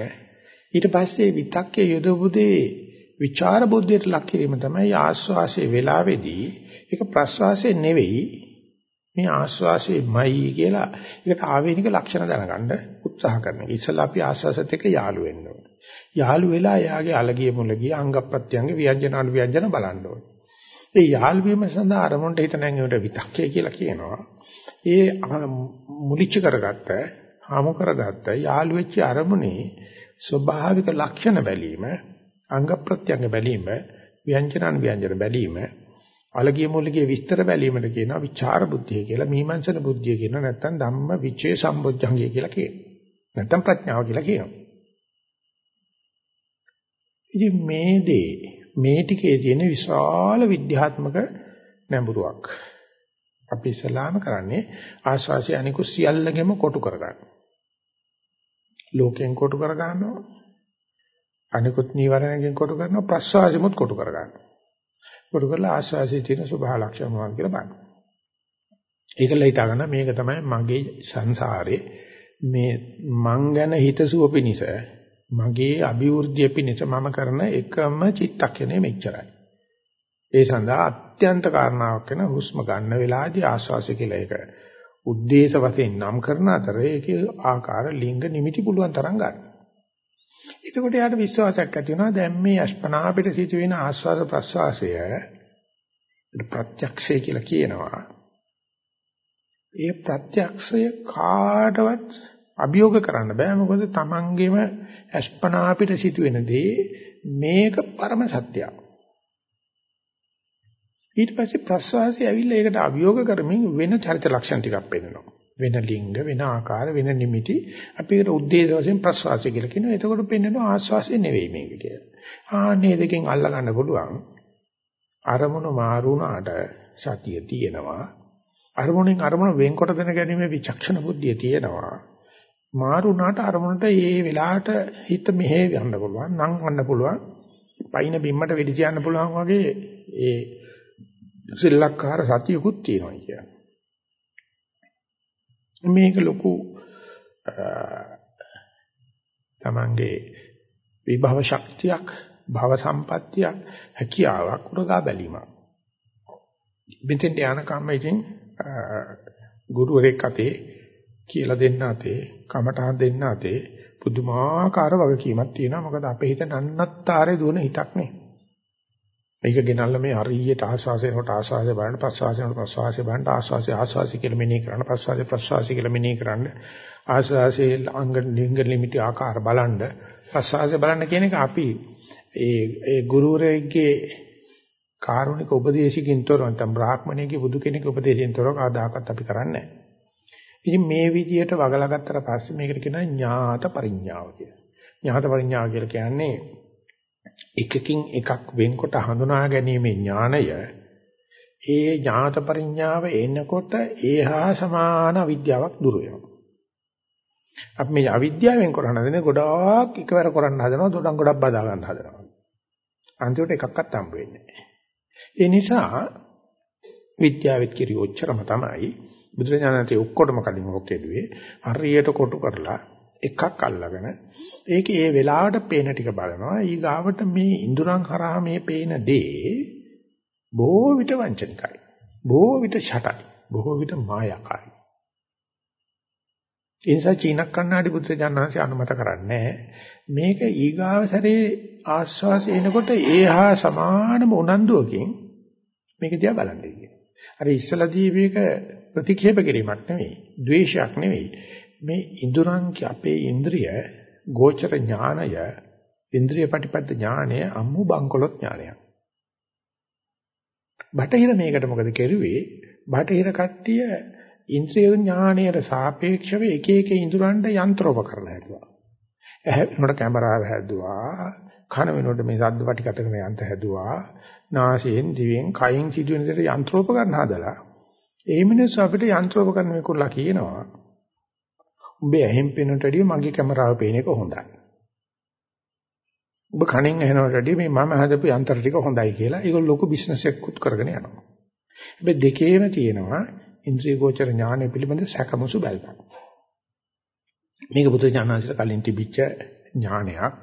ඊට පස්සේ විතක්කේ යොදවුදී විචාර බුද්ධියට ලක් කිරීම තමයි ආස්වාසේ වෙලාවේදී ඒක ප්‍රස්වාසයේ නෙවෙයි මේ ආස්වාසේමයි කියලා ඒකට ආවේනික ලක්ෂණ දැනගන්න උත්සාහ කරනවා. ඉස්සලා අපි ආස්වාසත් එක්ක යාළු වෙන්න ඕනේ. යාළු වෙලා එයාගේ අලගිය මුලගිය අංග ප්‍රත්‍යංග ව්‍යංජන අනු ව්‍යංජන බලන්න ඕනේ. ඒ යාළු වීම සඳහා අරමුණට හිත නැංගෙවට විතක්කේ කියලා කියනවා. ඒ මුලිච්ච කරගත්ත, හමු කරගත්ත යාළු වෙච්ච අරමුණේ ස්වභාවික ලක්ෂණ බැලීම, අංග ප්‍රත්‍යංග බැලීම, ව්‍යංජනන් ව්‍යංජන බැලීම, අලගිය මුලගිය විස්තර බැලීමට කියනවා විචාර බුද්ධිය කියලා, මීමන්සන බුද්ධිය කියනවා නැත්නම් ධම්ම විචේ සම්බොජ්ජංගය කියලා කියනවා. නැත්නම් ප්‍රඥාව කියලා කියනවා. ඉතින් මේ දේ මේ ටිකේ තියෙන විශාල විද්‍යාත්මක නැඹුරුවක්. අපි ඉස්ලාම කරන්නේ ආස්වාසිය අනිකු සියල්ලගෙම කොටු කරගන්න. ලෝකයෙන් කොටු කර ගන්නවා. අනිකුත් නීවරණයෙන් කොටු කරනවා ප්‍රස්වාසෙමුත් කොටු කර ගන්නවා. කොටු කරලා ආස්වාසියේ තියෙන ස්වභාව ලක්ෂණ මොනවද කියලා බලන්න. ඒකල හිතා ගන්න මේක තමයි මගේ සංසාරේ මේ මං ගැන හිතසුව පිනිස මගේ අභිවෘද්ධිය පිණිස මම කරන එකම චිත්තක්ෂණය මෙච්චරයි. ඒ සඳහා අත්‍යන්ත කාරණාවක් වෙන හුස්ම ගන්න වෙලාවේදී ආශ්වාසය කියලා එක උද්දේශ වශයෙන් නම් කරන අතර ඒකේ ආකාර ලිංග නිමිති පුළුවන් තරම් ගන්න. එතකොට යාට විශ්වාසයක් ඇති වෙනවා දැන් මේ අස්පනා අපිට සිදුවෙන ආශ්වාස ප්‍රශ්වාසය ප්‍රත්‍යක්ෂය කියලා කියනවා. ඒ ප්‍රත්‍යක්ෂය කාටවත් අභියෝග කරන්න බෑ මොකද තමන්ගේම අස්පනා අපිට සිදුවෙන දේ මේක පරම සත්‍යයක්. ඊට පස්සේ ප්‍රසවාසය ඇවිල්ලා ඒකට අභියෝග කරමින් වෙන චරිත ලක්ෂණ ටිකක් පෙන්නනවා. වෙන ලිංග, වෙන ආකාර, වෙන නිමිටි අපි ඒකට උද්දේශ වශයෙන් ප්‍රසවාසය කියලා කියනවා. එතකොට පෙන්නනවා ආස්වාසය නෙවෙයි මේක කියලා. ආන්නේ දෙකෙන් අල්ලා ගන්න පුළුවන්. අරමුණු මාරුණාට සතිය තියෙනවා. අරමුණෙන් අරමුණ වෙන්කොට දැන ගැනීම විචක්ෂණ බුද්ධිය තියෙනවා. මාරුණාට අරමුණට ඒ වෙලාවට හිත මෙහෙ යන්න පුළුවන් නම් ගන්න පුළුවන් පයින් බිම්මට වෙඩි තියන්න පුළුවන් වගේ ඒ සිල්ලක්කාර සතියකුත් තියෙනවා කියන්නේ මේක ලොකු තමන්ගේ විභව ශක්තියක් භව සම්පත්තියක් හැකියාවක් උරගා බැලීමක්. මෙතෙන්ට යනකම් ඉතින් ගුරුවරයෙක් අතේ කියලා දෙන්න අතේ කමටහන් දෙන්න අතේ පුදුමාකාර වගකීමක් තියෙනවා. මොකද අපේ හිත නන්නත්තරේ දුවන හිතක් නේ. මේක ගෙනල්ලා මේ හරියට ආස්වාසයෙන්ට ආස්වාසය බලන්න ප්‍රස්වාසයෙන්ට ප්‍රස්වාසය බලන්න ආස්වාසය ආස්වාසය කියලා මෙනෙහි කරන්න ප්‍රස්වාසය ප්‍රස්වාසය කියලා මෙනෙහි කරන්න ආස්වාසයේ අංග ලිංග ලිමිටි ආකාර බලන්න ප්‍රස්වාසය බලන්න කියන එක අපි ඒ ඒ ගුරුවරයෙක්ගේ කාරුණික උපදේශකින් තොරව නැත්නම් බ්‍රාහ්මණයෙක්ගේ බුදු කෙනෙකුගේ උපදේශයෙන් තොරව කවදාකවත් අපි කරන්නේ නැහැ ඉතින් මේ විදියට වගලා ගත්තට පස්සේ මේකට කියනවා ඥාත පරිඥාව කියලා. ඥාත පරිඥාව කියලා කියන්නේ එකකින් එකක් වෙන්කොට හඳුනා ගැනීමේ ඥාණය ඒ ඥාත පරිඥාව එනකොට ඒහා සමාන අවිද්‍යාවක් දුර වෙනවා. අපි මේ අවිද්‍යාවෙන් කරන දේ ගොඩාක් එකවර කරන්න හදනවා දොඩම් ගොඩක් බදා ගන්න හදනවා. අන්තිමට එකක්වත් හම්බ වෙන්නේ නැහැ. ඒ නිසා විද්‍යාවෙත් කිරි ඔච්චරම තමයි බුදුරජාණන්සේ ඔක්කොටම කලින් ඔක් කෙරුවේ හරියට කොටු කරලා එකක් අල්ලගෙන ඒකේ ඒ වෙලාවට පේන ටික බලනවා ඊගාවට මේ ඉඳුරන් හරහා මේ පේන දේ බොහෝ විට වංචනිකයි බොහෝ විට ෂටයි බොහෝ විට මායකයි ඒ නිසා චීන කන්නාඩි බුදුරජාණන්සේ අනුමත කරන්නේ මේක ඊගාව සැරේ ආස්වාසය එනකොට ඒහා සමානම උනන්දුවකින් මේක දිහා බලන්නේ කියන. අර ඉස්සලදී මේක ප්‍රතික්ෂේප කිරීමක් නෙවෙයි, ද්වේෂයක් නෙවෙයි. මේ ඉඳුරන් අපේ ඉන්ද්‍රිය ගෝචර ඥානය, ඉන්ද්‍රිය ප්‍රතිපද ඥානය අම්මු බංකොලොත් ඥානයක්. බටහිර මේකට මොකද කෙරුවේ? බටහිර කට්ටිය ඉන්ද්‍රිය ඥානයට සාපේක්ෂව එක එක ඉඳුරන්ට යන්ත්‍රෝපකරණ හැදුවා. ඇහැ වෙනකොට කැමරාව හැදුවා, කන වෙනකොට මේ ශබ්ද පිටිකතකම යන්ත්‍ර හැදුවා, නාසයෙන්, දිවෙන්, කයින් සිදුවෙන දේ යන්ත්‍රෝපකරණ හදලා ඒ මිනිස්සු අපිට යන්ත්‍රෝපකරණ මේකුල්ලා කියනවා. උඹේ ඇහෙන් පේනට වැඩිය මගේ කැමරාව පේන එක හොඳයි. ඔබ කණෙන් ඇහෙනවට වැඩිය මේ මම හදපු යන්ත්‍ර ටික හොඳයි කියලා. ඒක ලොකු බිස්නස් එකකුත් කරගෙන යනවා. හැබැයි දෙකේම තියෙනවා ඉන්ද්‍රිය ගෝචර ඥානය පිළිබඳ සැකමසු බැලපක්. මේක බුදුරජාණන්සේට කලින් තිබිච්ච ඥානයක්.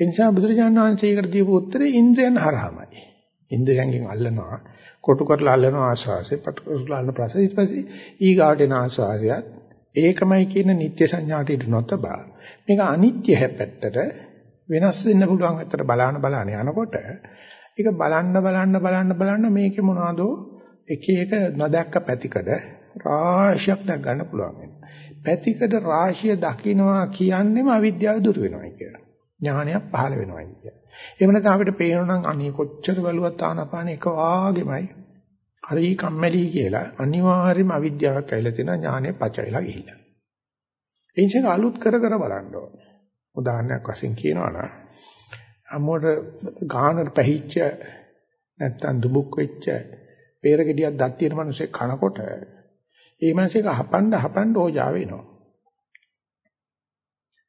ඒ නිසා බුදුරජාණන්සේකට දීපු උත්තරේ ඉන්ද්‍රයන් හරහාමයි. ඉන්ද්‍රයන්ගෙන් අල්ලනවා කොටු කරලා අල්ලනවා ආස්වාසේ පටු කරලා අල්ලන ප්‍රසය ඊට පස්සේ ඊගාට එන ආස්වාසයත් ඒකමයි කියන නිත්‍ය සංඥාට ඉද නොතබා මේක අනිත්‍ය හැපැත්තට වෙනස් වෙන්න පුළුවන් හැත්තට බලන බලන යනකොට ඒක බලන්න බලන්න බලන්න බලන්න මේකේ මොනවද එක එක නොදැක්ක පැතිකඩ රාශියක් දැක් ගන්න පුළුවන් වෙනවා. පැතිකඩ රාශිය දකින්නවා කියන්නේම අවිද්‍යාව දුර වෙනවා කියලා. ඥානයක් පහළ වෙනවා කියන්නේ එහෙම නැත්නම් අපිට පේනනම් අනේ කොච්චර බැලුවත් ආනපාන එක වාගෙමයි. හරි කම්මැලි කියලා අනිවාර්යයෙන්ම අවිද්‍යාවක් ඇවිල්ලා තියෙන ඥානෙ පච වෙලා ගිහිල්ලා. ඒ නිසා අලුත් කර කර බලන්න ඕනේ. උදාහරණයක් වශයෙන් කියනවා නම් අම්මෝට ගානට පැහිච්ච නැත්තම් දුබුක් වෙච්ච peer ගෙඩියක් දත් තියෙන මිනිස්සේ කනකොට ඒ මිනිස්සෙක් හපන්න හපන්න ඕජා වෙනවා.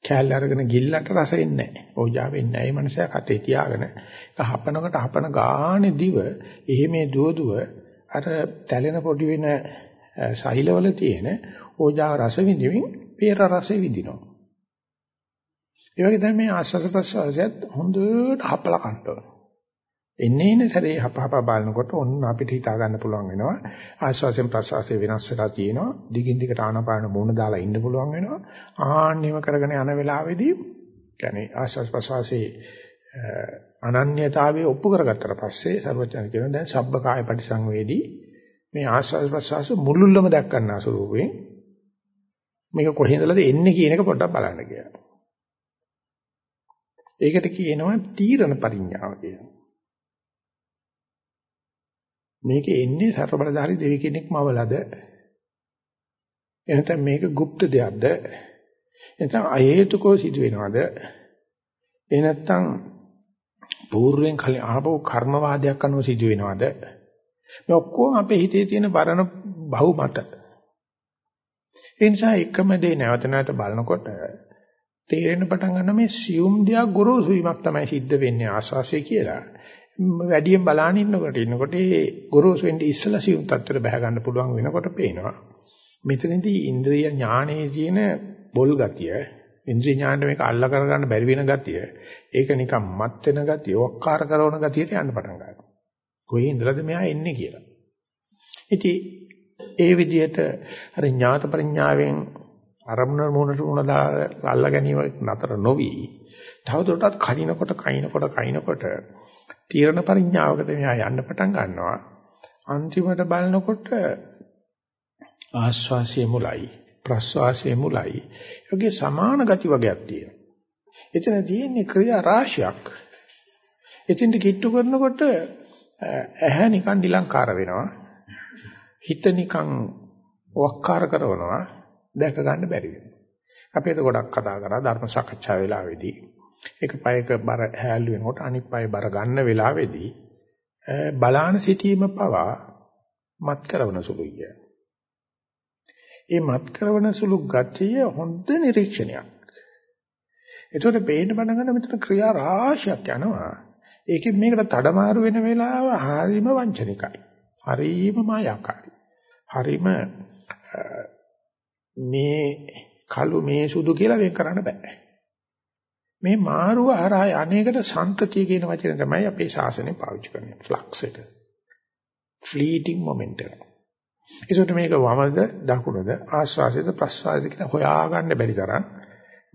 කෑල්ල අරගෙන ගිල්ලට රස එන්නේ නැහැ. ඕජා වෙන්නේ නැහැ. ඒ මිනිසා කටේ තියාගෙන ඒක හපනකොට හපන ගානේ දිව එහෙ මේ දුව දුව අර තැලෙන පොඩි වෙන සෛලවල තියෙන ඕජා රස විඳින්මින් peer රස විඳිනවා. ඒ වගේ තමයි මේ ආස්වාද ප්‍රසවාසයත් හොඳට හපලා කන්න එන්නේ එන සැරේ හපහප බලනකොට ඔන්න අපිට හිතා ගන්න පුළුවන් වෙනවා. ආස්වාසයෙන් ප්‍රසවාසයෙන් වෙනස් වෙලා තියෙනවා. දිගින් දිගට ආනාපාන මුණ දාලා ඉන්න පුළුවන් වෙනවා. ආන්නේම කරගෙන යන වෙලාවේදී කියන්නේ ආස්වාස් ප්‍රසවාසයේ අනන්‍යතාවය ඔප්පු කරගත්තට පස්සේ සර්වචන කියන දැන් සබ්බකාය පරිසංවේදී මේ ආස්වාස් ප්‍රසවාස මුළුල්ලම දැක් ගන්නා ස්වරූපයෙන් මේක කොහේඳලද එන්නේ කියන එක පොඩ්ඩක් බලන්න කියලා. ඒකට කියනවා තීරණ පරිඥාව කියලා. මේක එන්නේ සර්වබලධාරී දෙවි කෙනෙක්ම අවලද එනතම මේක গুপ্ত දෙයක්ද එනතම අහේතුකව සිදු වෙනවද එනත්තම් పూర్වෙන් කලින් ආපෝ කර්මවාදයක් අනුව සිදු වෙනවද මේ ඔක්කොම අපේ හිතේ තියෙන බරණ බහු මත ඒ නිසා එකම දේ නැවත නැවත බලනකොට තේරෙන පටන් ගන්න මේ සියුම් දියා ගොරෝසු වීමක් තමයි සිද්ධ වෙන්නේ ආස්වාසිය කියලා. වැඩියෙන් බලාන ඉන්නකොට ඉන්නකොට ඒ ගොරෝසු වෙන්නේ ඉස්සලා සියුම් තත්ත්වයට බහ ගන්න පුළුවන් වෙනකොට පේනවා. මෙතනදී ඉන්ද්‍රිය ඥානයේ තියෙන බොල් ගතිය, ඉන්ද්‍රිය ඥානෙ මේක අල්ලා කරගන්න බැරි වෙන ගතිය, ඒක නිකන් මත් වෙන ගතිය, ඔක්කාර කරන ගතියට යන්න පටන් ගන්නවා. කොහේ ඉඳලාද මෙහා එන්නේ කියලා. ඉතින් ඒ විදිහට අර ඥාත පරිඥාවෙන් අරමුණ මුණට මුණ දාලා අල්ලා ගැනීම නතර නොවි තවදුරටත් කනිනකොට කනිනකොට කනිනකොට තීරණ පරිඥාවකට මෙහා යන්න පටන් ගන්නවා අන්තිමට බලනකොට ආශ්වාසයේ මුලයි ප්‍රශ්වාසයේ මුලයි යෝගේ සමාන ගති වගේක් තියෙනවා එතන තියෙන්නේ ක්‍රියා රාශියක් එතෙන්ට කිට්ටු කරනකොට ඇහැ නිකන් ඩිලංකාර වෙනවා හිත නිකන් වක්කාර කරනවා දැක ගන්න බැරි වෙනවා. අපි ඒක ගොඩක් කතා කරා ධර්ම සාකච්ඡා වෙලාවේදී. එක පයක බර හැල්ලු වෙනකොට අනිත් පය බර ගන්න වෙලාවේදී බලාන සිටීම පවා මත් කරන සුළුයි. ඒ මත් කරන සුළු ගතිය හොඳ නිරීක්ෂණයක්. ඒතකොට බේන්න බණ ගන්න මෙතන ක්‍රියා රාශියක් යනවා. ඒකෙන් මේකට තඩමාරු වෙන වෙලාව හරීම වංචනිකයි. හරීම මායාකාරයි. හරීම මේ කළු මේ සුදු කියලා වෙන් කරන්න බෑ. මේ මාරුව හරහා අනේකට සන්තතිය කියන වචනේ තමයි අපේ ශාසනය පාවිච්චි කරන්නේ. ෆ්ලක්ස් එක. ෆ්ලීටිං මොමන්ට් එක. ඒසොට මේක වමද දකුණද ආස්වාසයද ප්‍රස්වාසයද කියලා හොයාගන්න බැරි තරම්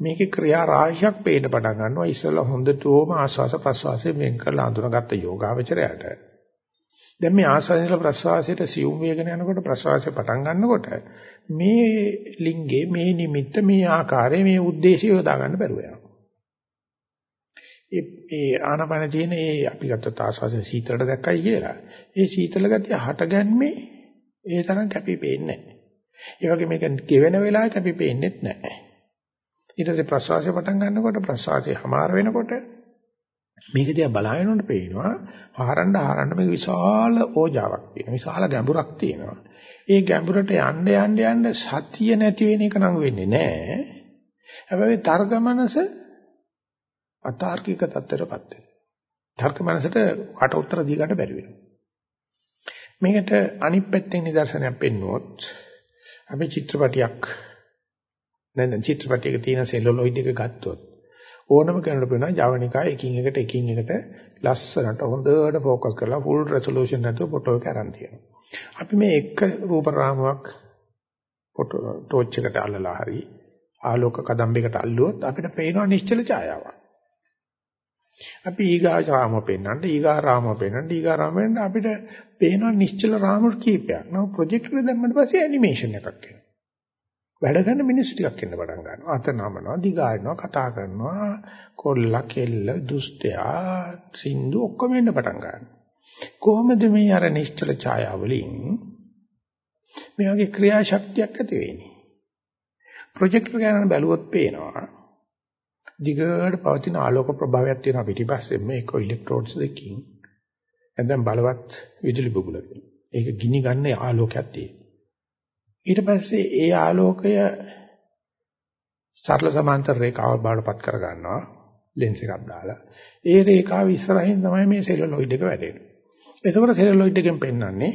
මේකේ ක්‍රියා රාශියක් පේන්න පටන් ගන්නවා. ඉස්සෙල්ලා හොඳටම ආස්වාස ප්‍රස්වාසයෙන් වෙන් කරලා අඳුනගත්ත යෝගාවචරයට. දැන් මේ ආස්වාසයල ප්‍රස්වාසයට සියුම් වේගන යනකොට ප්‍රස්වාසය පටන් ගන්නකොට මේ ලිංගේ මේ නිමිත්ත මේ ආකාරයේ මේ ಉದ್ದೇಶය යොදා ගන්න බැරුව යනවා. ඒ ආනපන තියෙන ඒ අපි ගත්ත ආස්වාසය සීතලට දැක්කයි කියලා. ඒ සීතල ගතිය හටගන්නේ ඒ තරම් කැපිපෙන්නේ නැහැ. ඒ වගේ මේක ගෙවෙන වෙලාවට කැපිපෙන්නේ නැහැ. ඊට පස්සේ ප්‍රශ්වාසය පටන් ගන්නකොට ප්‍රශ්වාසය හමාර වෙනකොට මේක දිහා බලනකොට පේනවා හරන්න හරන්න මේක විශාල ඕජාවක් තියෙනවා. විශාල ගැඹුරක් තියෙනවා. ඒ ගැඹුරට යන්න යන්න යන්න සතිය නැති වෙන එක නම් වෙන්නේ නැහැ. හැබැයි තර්ක මනස අතාර්කික තත්ත්වයටපත් වෙනවා. තර්ක මනසට කට උතර දී ගන්න බැරි වෙනවා. මේකට අනිත් පැත්තෙන් නිදර්ශනයක් පෙන්වුවොත් අපි චිත්‍රපටියක් නැත්නම් චිත්‍රපටයක තියෙන සෙලුලොයිඩ් එක ගත්තොත් ඕනම කෙනෙකුට වෙනවා ජවනිකා එකින් එකට එකින් එකට ලස්සනට හොඳට ફોකස් කරලා ෆුල් රෙසලූෂන් නැතුව ෆොටෝ එක අරන් තියෙනවා. අපි මේ එක රූප රාමුවක් ෆොටෝ ටෝච් එකට අල්ලලා හරි ආලෝක කදම්බයකට අල්ලුවොත් අපිට පේනවා නිශ්චල ඡායාවක්. අපි ඊගා රාමුව පෙන්වන්න ඊගා රාමුව පෙන්වන්න ඊගා රාමුව පෙන්වන්න අපිට පේනවා නිශ්චල රාමු කීපයක්. නෝ ප්‍රොජෙක්ටර් එක දැම්මම පස්සේ ඇනිමේෂන් එකක් එනවා. වැඩ ගන්න මිනිස්සු ටිකක් එන්න පටන් ගන්නවා. අත නමනවා, දිගාරිනවා, කතා කරනවා, කොල්ල, කෙල්ල, දුස්තයා, සින්දු ඔක්කොම එන්න පටන් ගන්නවා. කොහොමද මේ අර නිශ්චල ඡායාවලින් මේ වගේ ක්‍රියාශක්තියක් ඇති වෙන්නේ? ප්‍රොජෙක්ටර් ගන්න බැලුවොත් පේනවා. දිගට පවතින ආලෝක ප්‍රභාවයක් තියෙනවා පිටිපස්සේ මේක ඉලෙක්ට්‍රෝඩ්ස් දෙකකින්. නැත්නම් බලවත් විදුලි බුබුලකින්. ඒක ගිනි ගන්න ආලෝකයක් තියෙනවා. ඊට පස්සේ ඒ ආලෝකය සරල සමාන්තර රේඛාවක් බාටපත් කර ගන්නවා ලෙන්ස් එකක් දාලා. ඒ රේඛාව ඉස්සරහින් තමයි මේ සෙලුලොයිඩ් එක වැඩෙන්නේ. ඒකවල සෙලුලොයිඩ් එකෙන් පෙන්වන්නේ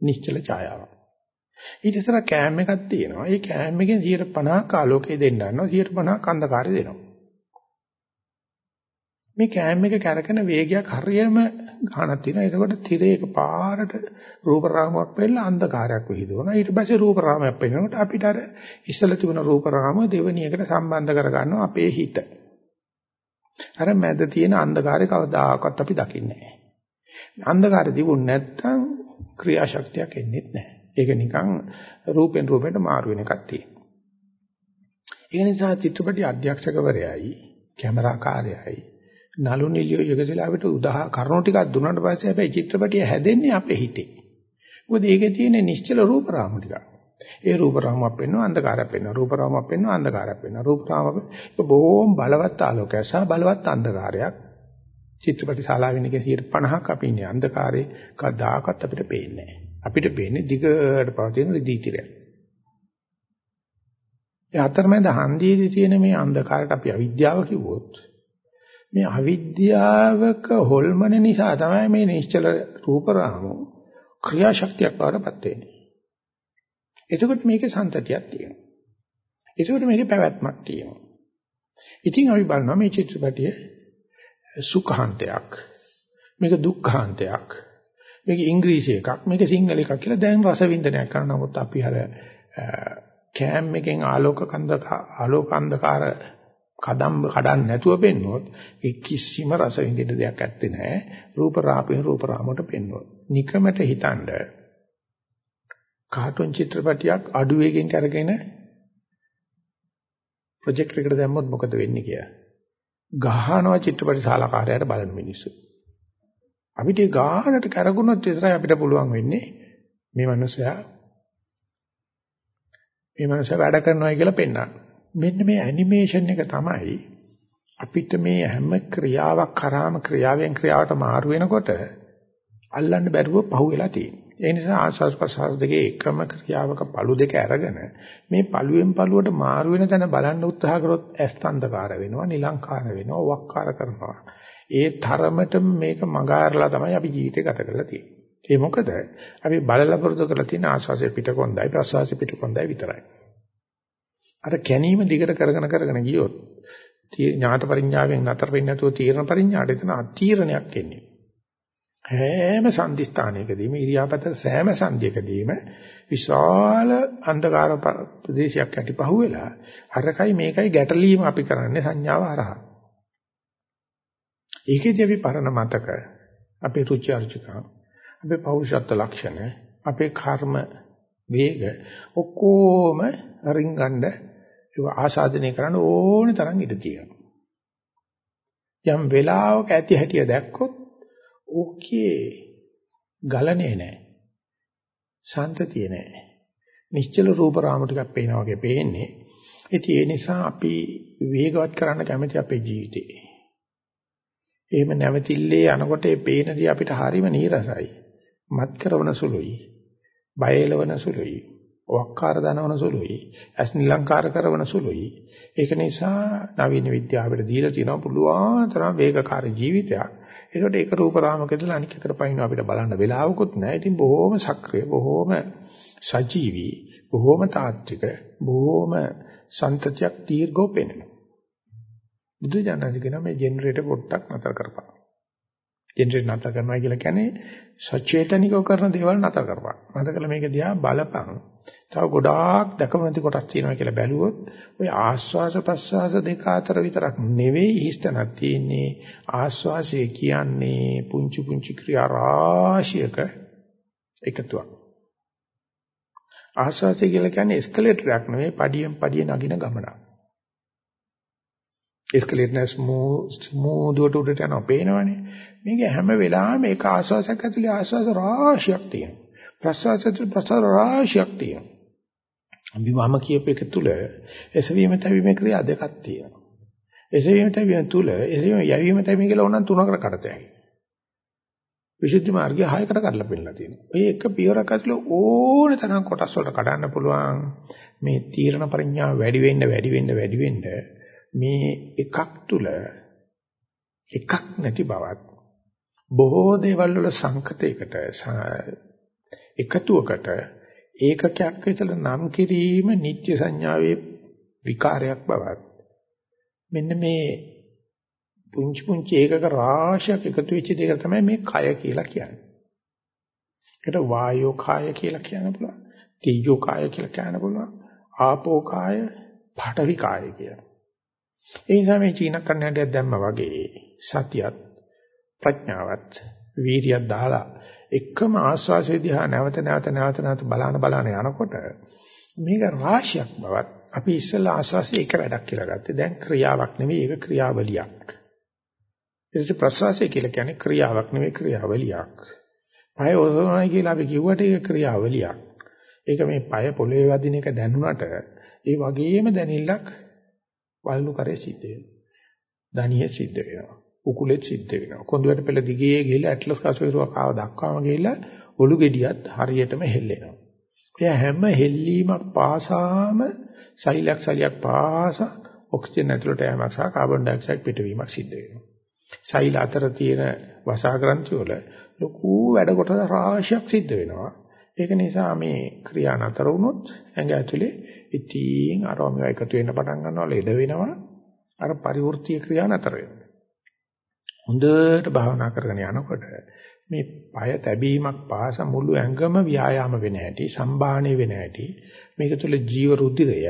නිශ්චල ඡායාවක්. ඊට ඉස්සර කෑම් එකක් තියෙනවා. ඒ කෑම් එකෙන් 50ක් ආලෝකය දෙන්න ගන්නවා 50ක් අන්ධකාරය දෙනවා. මේ කෑම් එක කැරකෙන වේගයක් හරියම ගානක් තියෙනවා. ඒකකොට තිරයක පාරට රූප රාමුවක් වෙලා අන්ධකාරයක් විහිදුවනවා. ඊට පස්සේ රූප රාමයක් පෙනෙනකොට අපිට අර ඉස්සල තිබුණ රූප රාමුව දෙවෙනියකට සම්බන්ධ කරගන්නවා අපේ හිත. අර මැද තියෙන අන්ධකාරය කවදාකවත් අපි දකින්නේ නැහැ. අන්ධකාරය තිබුණ නැත්නම් ක්‍රියාශක්තියක් එන්නේ නැහැ. ඒක නිකන් රූපෙන් රූපයට මාරු වෙන එකක් තියෙනවා. ඒ නිසා චිත්‍රපටි අධ්‍යක්ෂකවරයයි කැමරාකාරයයි නලු නිලියෝ යකසලා අපිට උදා කරුණු ටිකක් දුන්නාට පස්සේ හැබැයි චිත්‍රපටිය හැදෙන්නේ අපේ හිතේ. මොකද ඒකේ තියෙන නිශ්චල රූප රාමු ටික. ඒ රූප රාමුවක් පෙන්වනවා අන්ධකාරයක් පෙන්වනවා රූප රාමුවක් පෙන්වනවා අන්ධකාරයක් පෙන්වනවා රූප රාමුවක් බොහොම බලවත් ආලෝකයක් සහ බලවත් අන්ධකාරයක් චිත්‍රපටි ශාලාවෙන් එකේ 50ක් අපි ඉන්නේ අන්ධකාරේ කවදාකවත් අපිට පේන්නේ අපිට පේන්නේ දිගට පවතින රිදීතිරය. ඒ අතරමැද හන්දියේදී තියෙන මේ අන්ධකාරයට අපි අවිද්‍යාව කිව්වොත් මේ අවිද්‍යාවක හොල්මන නිසා තමයි මේ නිශ්චල රූපරාමු ක්‍රියාශක්තියක් බවටපත් වෙන්නේ. එතකොට මේකේ සම්තතියක් තියෙනවා. එතකොට මේකේ පැවැත්මක් තියෙනවා. ඉතින් අපි බලනවා මේ චිත්‍රපටිය සුඛාන්තයක්. මේක දුක්ඛාන්තයක්. මේක ඉංග්‍රීසි එකක්. මේක සිංහල එකක් කියලා දැන් රසවින්දනයක් කරනවා. නමුත් අපි අර කෑම් එකෙන් ආලෝක කන්ද ආලෝක අන්ධකාර කදම්බ කඩන්න නැතුව පෙන්වුවොත් ඒ කිසිම රස විඳින්න දෙයක් ඇත්තේ නැහැ. රූප රාපේ රූප රාමයට පෙන්වුවොත්. නිකමට හිතනද කාටුන් චිත්‍රපටියක් අඩු වේගෙන් කරගෙන ප්‍රොජෙක්ටර් එකට දැම්මොත් මොකද වෙන්නේ කියලා. ගහනවා චිත්‍රපට ශාලාකාරයට බලන මිනිස්සු. අපිට ගානට කරගුණොත් විතරයි අපිට පුළුවන් වෙන්නේ මේ මනුස්සයා මේ මනුස්සයා වැඩ කරනවා කියලා පෙන්වන්න. මෙන්න මේ ඇනිමේෂන් එක තමයි අපිට මේ හැම ක්‍රියාවක් කරාම ක්‍රියාවෙන් ක්‍රියාවට මාරු වෙනකොට අල්ලන්න බැරුව පහුවෙලා තියෙනවා. ඒ නිසා ආස්වාස් ප්‍රසආස දෙකේ එකම ක්‍රියාවක පළු දෙක අරගෙන මේ පළුවෙන් පළුවට මාරු වෙන තැන බලන්න උත්සාහ කරොත් ඇස්තන්දකාර වෙනවා, නිලංකාර වෙනවා, වක්කාර කරනවා. ඒ තරමට මේක මගාරලා තමයි අපි ජීවිතය ගත කරලා තියෙන්නේ. ඒ මොකද අපි බලලා පුරුදු කරලා තියෙන ආස්වාසේ පිටකොන්දයි ප්‍රසආසේ පිටකොන්දයි විතරයි. අර කැනීම දිගට කරගෙන කරගෙන ගියොත් ඥාත පරිඥාවෙන් නතර වෙන්නේ නැතුව තීරණ පරිඥාට එතන අතීරණයක් එන්නේ. හැම සම්දිස්ථානයකදීම ඉරියාපත සෑම සංධියකදීම විශාල අන්ධකාර ප්‍රදේශයක් යටිපහුවෙලා අරකයි මේකයි ගැටලීම අපි කරන්නේ සංඥාව හරහා. ඒකෙදී අපි පරණ මතක අපේ රුචි අරුචිකම් අපේ පෞරුෂත්ව ලක්ෂණ අපේ කර්ම වේග ඔක්කොම රින්ගන්න ඒක ආසාදනය කරන්න ඕනේ තරම් ඉඩ තියෙනවා. යම් වෙලාවක ඇති හැටිය දැක්කොත් ඕකේ ගලන්නේ නැහැ. සන්තතිය නැහැ. නිශ්චල රූප රාම ටිකක් පේනා වගේ පේන්නේ. ඉතින් ඒ නිසා අපි වේගවත් කරන්න කැමති අපේ ජීවිතේ. එහෙම නැවතිල්ලේ යනකොට ඒ පේනදී අපිට හරිම නීරසයි. මත් කරවන සුළුයි. බයලවන සුළුයි. වක්කාර දනවන සුළුයි. ඇස් නිලංකාර කරවන සුළුයි. ඒක නිසා නවීන විද්‍යාවට දීලා තියෙනවා පුළුවන් තරම් වේගකාරී ජීවිතයක්. ඒකට ඒක රූප රාමක ඉඳලා අනික් එකට පයින්න අපිට බලන්න වෙලාවකුත් නැහැ. ඉතින් බොහොම සක්‍රිය, බොහොම සජීවී, බොහොම තාත්වික, බොහොම සන්තතියක් දීර්ඝව පෙනෙනවා. බුදු දනසි කියන මේ ජෙනරේටර් පොට්ටක් නතර කරපන්. ජෙනරේටර් නතර කරනවා කියලා කියන්නේ සචේතනිකව කරන දේවල් නතර කරපන්. නතර කළා මේක දිහා බලපන්. තව ගොඩාක් දකමැති කොටස් තියෙනවා කියලා බැලුවොත් ওই ආස්වාස ප්‍රස්වාස දෙක අතර විතරක් නෙවෙයි හිස්තනක් තියෙන්නේ. ආස්වාසය කියන්නේ පුංචි පුංචි ක්‍රියා රාශියක එකතුවක්. ආස්වාසය කියලා කියන්නේ එස්කලේටරයක් නෙවෙයි පඩියෙන් පඩිය නගින ගමනක්. එස්කලේටර් නැස් ස්මූදුවට උඩට යනවා පේනවනේ. මේක හැම වෙලාවෙම ඒක ආස්වාසයක් ඇතුලේ ආස්වාස රාශියක් තියෙනවා. ප්‍රසවාසයට ප්‍රසවාස රාශියක් තියෙනවා. අපි වම කියප එක තුල එසවීම තැවීමේ ක්‍රියා දෙකක් තියෙනවා. එසවීම තැවීම තුල එසවීම යැවීම තැවීම කියලා ඕනනම් තුනකට කඩතයි. විසුද්ධි මාර්ගය හයකට කඩලා පෙන්නලා තියෙනවා. ඔය එක පියවරක් ඇතුළේ ඕන තරම් කොටස් වලට කඩන්න පුළුවන් මේ තීරණ පරිඥාව වැඩි වෙන්න වැඩි වෙන්න වැඩි වෙන්න මේ එකක් තුල එකක් නැති බවත් බොහෝ දේවල් වල සංකතයකට එකතුවකට ඒකකයක් විතර නම් කිරීම නිත්‍ය සංඥාවේ විකාරයක් බවත් මෙන්න මේ පුංචි පුංචි ඒකක රාශියක් එකතු වෙච්ච දෙයක් තමයි මේ කය කියලා කියන්නේ. ඒකට වායෝ කාය කියලා කියන්න පුළුවන්. තීජෝ කාය කියලා කියන්න පුළුවන්. ආපෝ කාය, පඨවි කාය කියලා. ඒ නිසා මේ චීන කන්නඩියක් දැම්මා වගේ සතියත් ප්‍රඥාවත් වීරියක් දාලා එකම ආස්වාසේ දිහා නැවත නැවත නැවත නැවත බලන බලන යනකොට මේක රාශියක් බවත් අපි ඉස්සෙල්ලා ආස්වාසේ එක වැඩක් කියලා ගත්තේ. දැන් ක්‍රියාවක් නෙවෙයි ඒක ක්‍රියාවලියක්. ඊට ප්‍රසවාසය කියලා කියන්නේ ක්‍රියාවක් නෙවෙයි ක්‍රියාවලියක්. පය ඔසවනයි කියලා අපි කිව්වට ඒක ක්‍රියාවලියක්. ඒක මේ පය පොළවේ වදින එක දැනුණට ඒ වගේම දැනිල්ලක් වල්ලු කරේ සිද්ධ වෙනවා දණිය සිද්ධ වෙනවා උකුලෙත් සිද්ධ වෙනවා. කොඳුයට පෙළ දිගේ ගිහිල්ලා ඇට්ලස් කසුවරුවක් ආව දක්වාම ගිහිල්ලා ඔලු ගෙඩියත් හරියටම හෙල්ලෙනවා. එයා හැම හෙල්ලීමක් පාසාම සෛලයක් සලියක් පාසා ඔක්සිජන් ඇතුළට යෑමක් සහ කාබන් ඩයොක්සයිඩ් පිටවීමක් සිද්ධ වෙනවා. සෛල අතර තියෙන වසාග්‍රන්ථි වල ලොකු වැඩ කොටස රාශියක් සිද්ධ වෙනවා. ඒක නිසා මේ ක්‍රියා නතර වුණොත් ඇඟ ඇතුලේ ඉතින් අරම එකතු වෙන්න පටන් ගන්නවා ලෙඩ වෙනවා. අර පරිවෘත්තීය ක්‍රියා නතර වෙනවා. හොඳට භාවනා කරගෙන යනකොට මේ পায় තැබීමක් පාස මුළු ඇඟම ව්‍යායාම වෙන හැටි සම්බාහණය වෙන හැටි මේක තුළ ජීව රුධිරය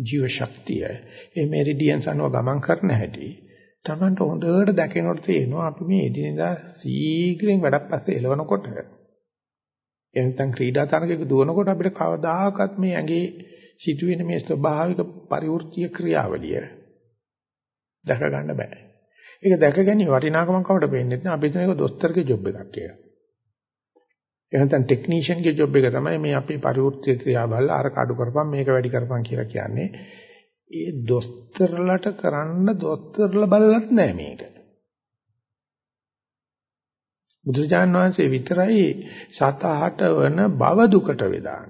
ජීව ශක්තිය මේ මෙරිඩියන්ස් අනුව ගමන් කරන හැටි Tamanට හොඳට දැකෙනකොට තේනවා අපි මේ එදිනෙදා සීඝ්‍රයෙන් වැඩක් පස්සේ එලවනකොට එනතන් ක්‍රීඩා තරගයක දුවනකොට අපිට කවදාකවත් මේ ඇඟේ සිදුවෙන මේ ස්වභාවික පරිවෘත්තීය ක්‍රියාවලිය දැක ගන්න බෑ ඒක දැක ගැනීම වටිනාකමක් අපිට පේන්නේ නැහැ. අපි හිතන එක දොස්තරගේ ජොබ් එකක් කියලා. එහෙනම් ටෙක්නීෂියන්ගේ ජොබ් එක තමයි මේ අපේ පරිවෘත්ති ක්‍රියාවල් අර කඩු කරපම් මේක වැඩි කරපම් කියලා කියන්නේ. ඒ දොස්තරලට කරන්න දොස්තරලා බලලත් නැහැ මේක. බුදුරජාණන් වහන්සේ විතරයි සතහට වන බව දුකට වේදාන.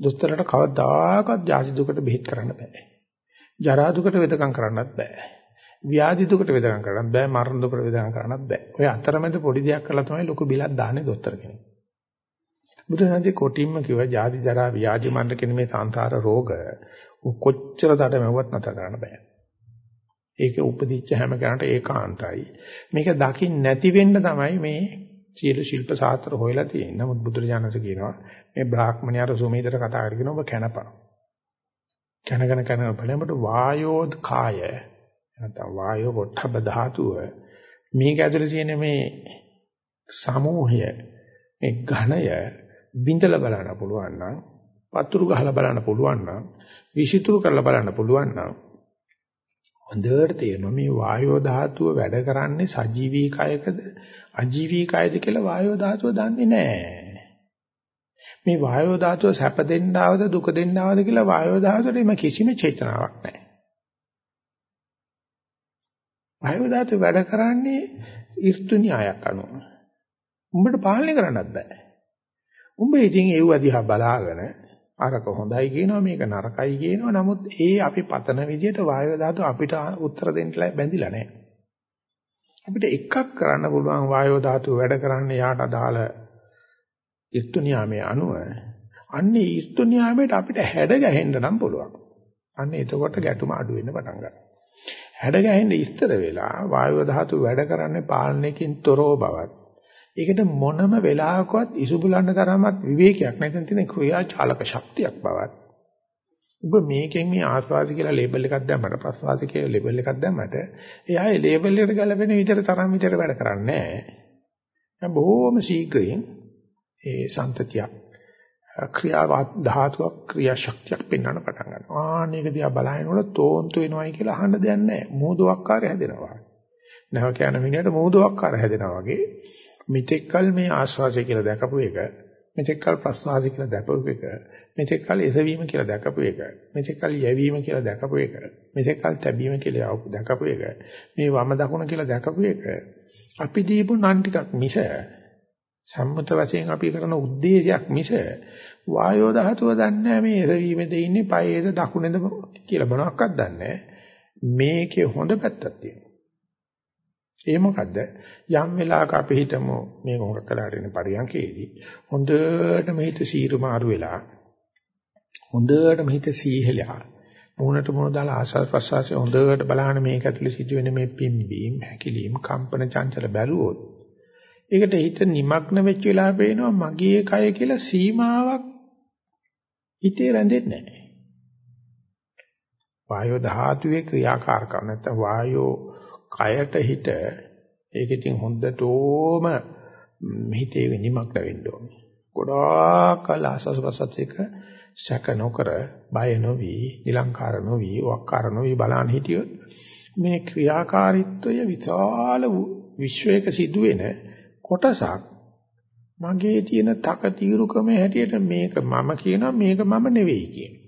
දොස්තරලට කවදාකවත් ජාති දුකට බෙහෙත් කරන්න බෑ. ජරා දුකට වේදකම් කරන්නත් බෑ. ව්‍යාධි දුකට වේදනා කරන්නත් බෑ මරණ දුකට වේදනා කරන්නත් බෑ. ඔය අතරමැද පොඩි දෙයක් කළා තමයි ලොකු බිලක් දාන්නේ දොස්තර කෙනෙක්. බුදුසසුනේ කොටින්ම කිව්වා ජාති ජරා ව්‍යාධි මරණ කියන මේ සංසාර රෝග කොච්චර දඩමැව්වත් නැතර කරන්න බෑ. ඒක උපදිච්ච හැම කෙනාට ඒකාන්තයි. මේක දකින්න නැති වෙන්න තමයි මේ සියලු ශිල්ප සාත්‍ර හොයලා තියෙන්නේ. නමුත් බුදුරජාණන්සේ කියනවා මේ බ්‍රාහ්මණයාට සුමේදට කතා කරගෙන ඔබ කැනපන. කනගෙන කන බලමුට වායෝද් කාය නැත්නම් වායෝ පොට්ටබ ධාතුව මේක ඇතුලේ තියෙන මේ සමූහය මේ ඝණය බින්දලා බලන්න පුළුවන් නම් පතුරු ගහලා බලන්න පුළුවන් නම් විසිතුරු කරලා බලන්න පුළුවන් නම් හොඳට තේරෙනවා මේ වායෝ ධාතුව වැඩ කරන්නේ සජීවී කයකද අජීවී කයද කියලා වායෝ ධාතුව දන්නේ නැහැ. මේ වායෝ ධාතුව සැප දෙන්නවද දුක දෙන්නවද කියලා වායෝ ධාතුවේ කිසිම චේතනාවක් නැහැ. වායු ධාතු වැඩ කරන්නේ ඍතු න්‍යායක් අනුව. උඹට පාලනය කරන්නත් බෑ. උඹ ඉතින් ඒව දිහා බලාගෙන අරක හොඳයි කියනවා මේක නරකයි කියනවා නමුත් ඒ අපි පතන විදිහට වායු ධාතු අපිට උත්තර දෙන්න බැඳිලා නැහැ. අපිට එකක් කරන්න පුළුවන් වායු ධාතු වැඩ කරන්න යාට අදාළ ඍතු න්‍යාමයේ අනුව අන්නේ ඍතු න්‍යාමයට අපිට හැඩ ගැහෙන්න නම් පුළුවන්. අන්න එතකොට ගැටුම අඩු වෙන්න පටන් ගන්නවා. හැඩ ගැහෙන්න ඉස්තර වෙලා වායුව ධාතු වැඩ කරන්නේ පාලනයකින් තොරව බවත්. ඒකට මොනම වෙලාවකවත් ඉසුබුලන්න තරමක් විවේකයක් නැතිනම් තියෙන ක්‍රියාචාලක ශක්තියක් බවත්. ඔබ මේකෙන් මේ ආස්වාසි කියලා ලේබල් එකක් දැම්මට ප්‍රස්වාසි කියලා ලේබල් එකක් දැම්මට එයා ඒ ලේබල් එකට ගැලපෙන විදිහට තරම් විදිහට වැඩ කරන්නේ නැහැ. බොහොම ශීඝ්‍රයෙන් ඒ සම්තතියක් ක්‍රියාවත් ධාතුවක් ක්‍රියාශක්තියක් පෙන්වන්න පටන් ගන්නවා. ආන්නේක දිහා බලහිනකොට තෝන්තු වෙනවයි කියලා අහන්න දෙයක් නැහැ. මෝදවක්කාරය හැදෙනවා. නැව කියන මිනිහට මෝදවක්කාර හැදෙනවා වගේ මෙතෙක්කල් මේ ආස්වාසය කියලා දැකපු එක මෙතෙක්කල් ප්‍රස්වාසය කියලා දැකපු එක මෙතෙක්කල් එසවීම කියලා දැකපු එක මෙතෙක්කල් යැවීම කියලා දැකපු එක මෙතෙක්කල් තැබීම කියලා දැකපු එක මේ වම දකුණ කියලා දැකපු එක අපි දීපු නන් ටිකක් මිස සම්මත වශයෙන් අපි කරන ಉದ್ದೇಶයක් මිස වායෝ ධාතුව දන්නේ මේ එසවීමද ඉන්නේ පයේද දකුණේද කියලා මොනවක්වත් දන්නේ මේකේ හොඳ පැත්තක් තියෙනවා. ඒ මොකද්ද? යම් වෙලාවක අපි හිතමු මේක හොරක් කළාට ඉන්න පරියන්කේදී හොඳට මෙහිත සීරු මාරු වෙලා හොඳට මෙහිත සීහලා මොනට මොන දාලා ආශාස ප්‍රසවාසය හොඳට බලහන මේක ඇතුලේ සිදුවෙන මේ පිම්බීම් හැකිලීම් කම්පන චංචල බැලුවොත් ඒකට හිත නිමග්න වෙච්ච වෙලාව පේනවා මගේ කය කියලා සීමාවක් හිතේ රැඳෙන්නේ නැහැ. වායෝ ධාතුවේ ක්‍රියාකාරකම් නැත්නම් වායෝ කයට හිත ඒක ඉතින් හොඳටම හිතේ නිමග්න වෙන්න ඕනේ. ගොඩාක් කල ආසස් ප්‍රසත් එක සැක නොකර බය නොවි, නිලංකාර නොවි, වක්කාර නොවි බලන්න හිටියොත් මේ ක්‍රියාකාරීත්වය විශාල විශ්වයක සිදුවෙන කොටසක් මගේ තියෙන තක తీරුකම හැටියට මේක මම කියනවා මේක මම නෙවෙයි කියනවා.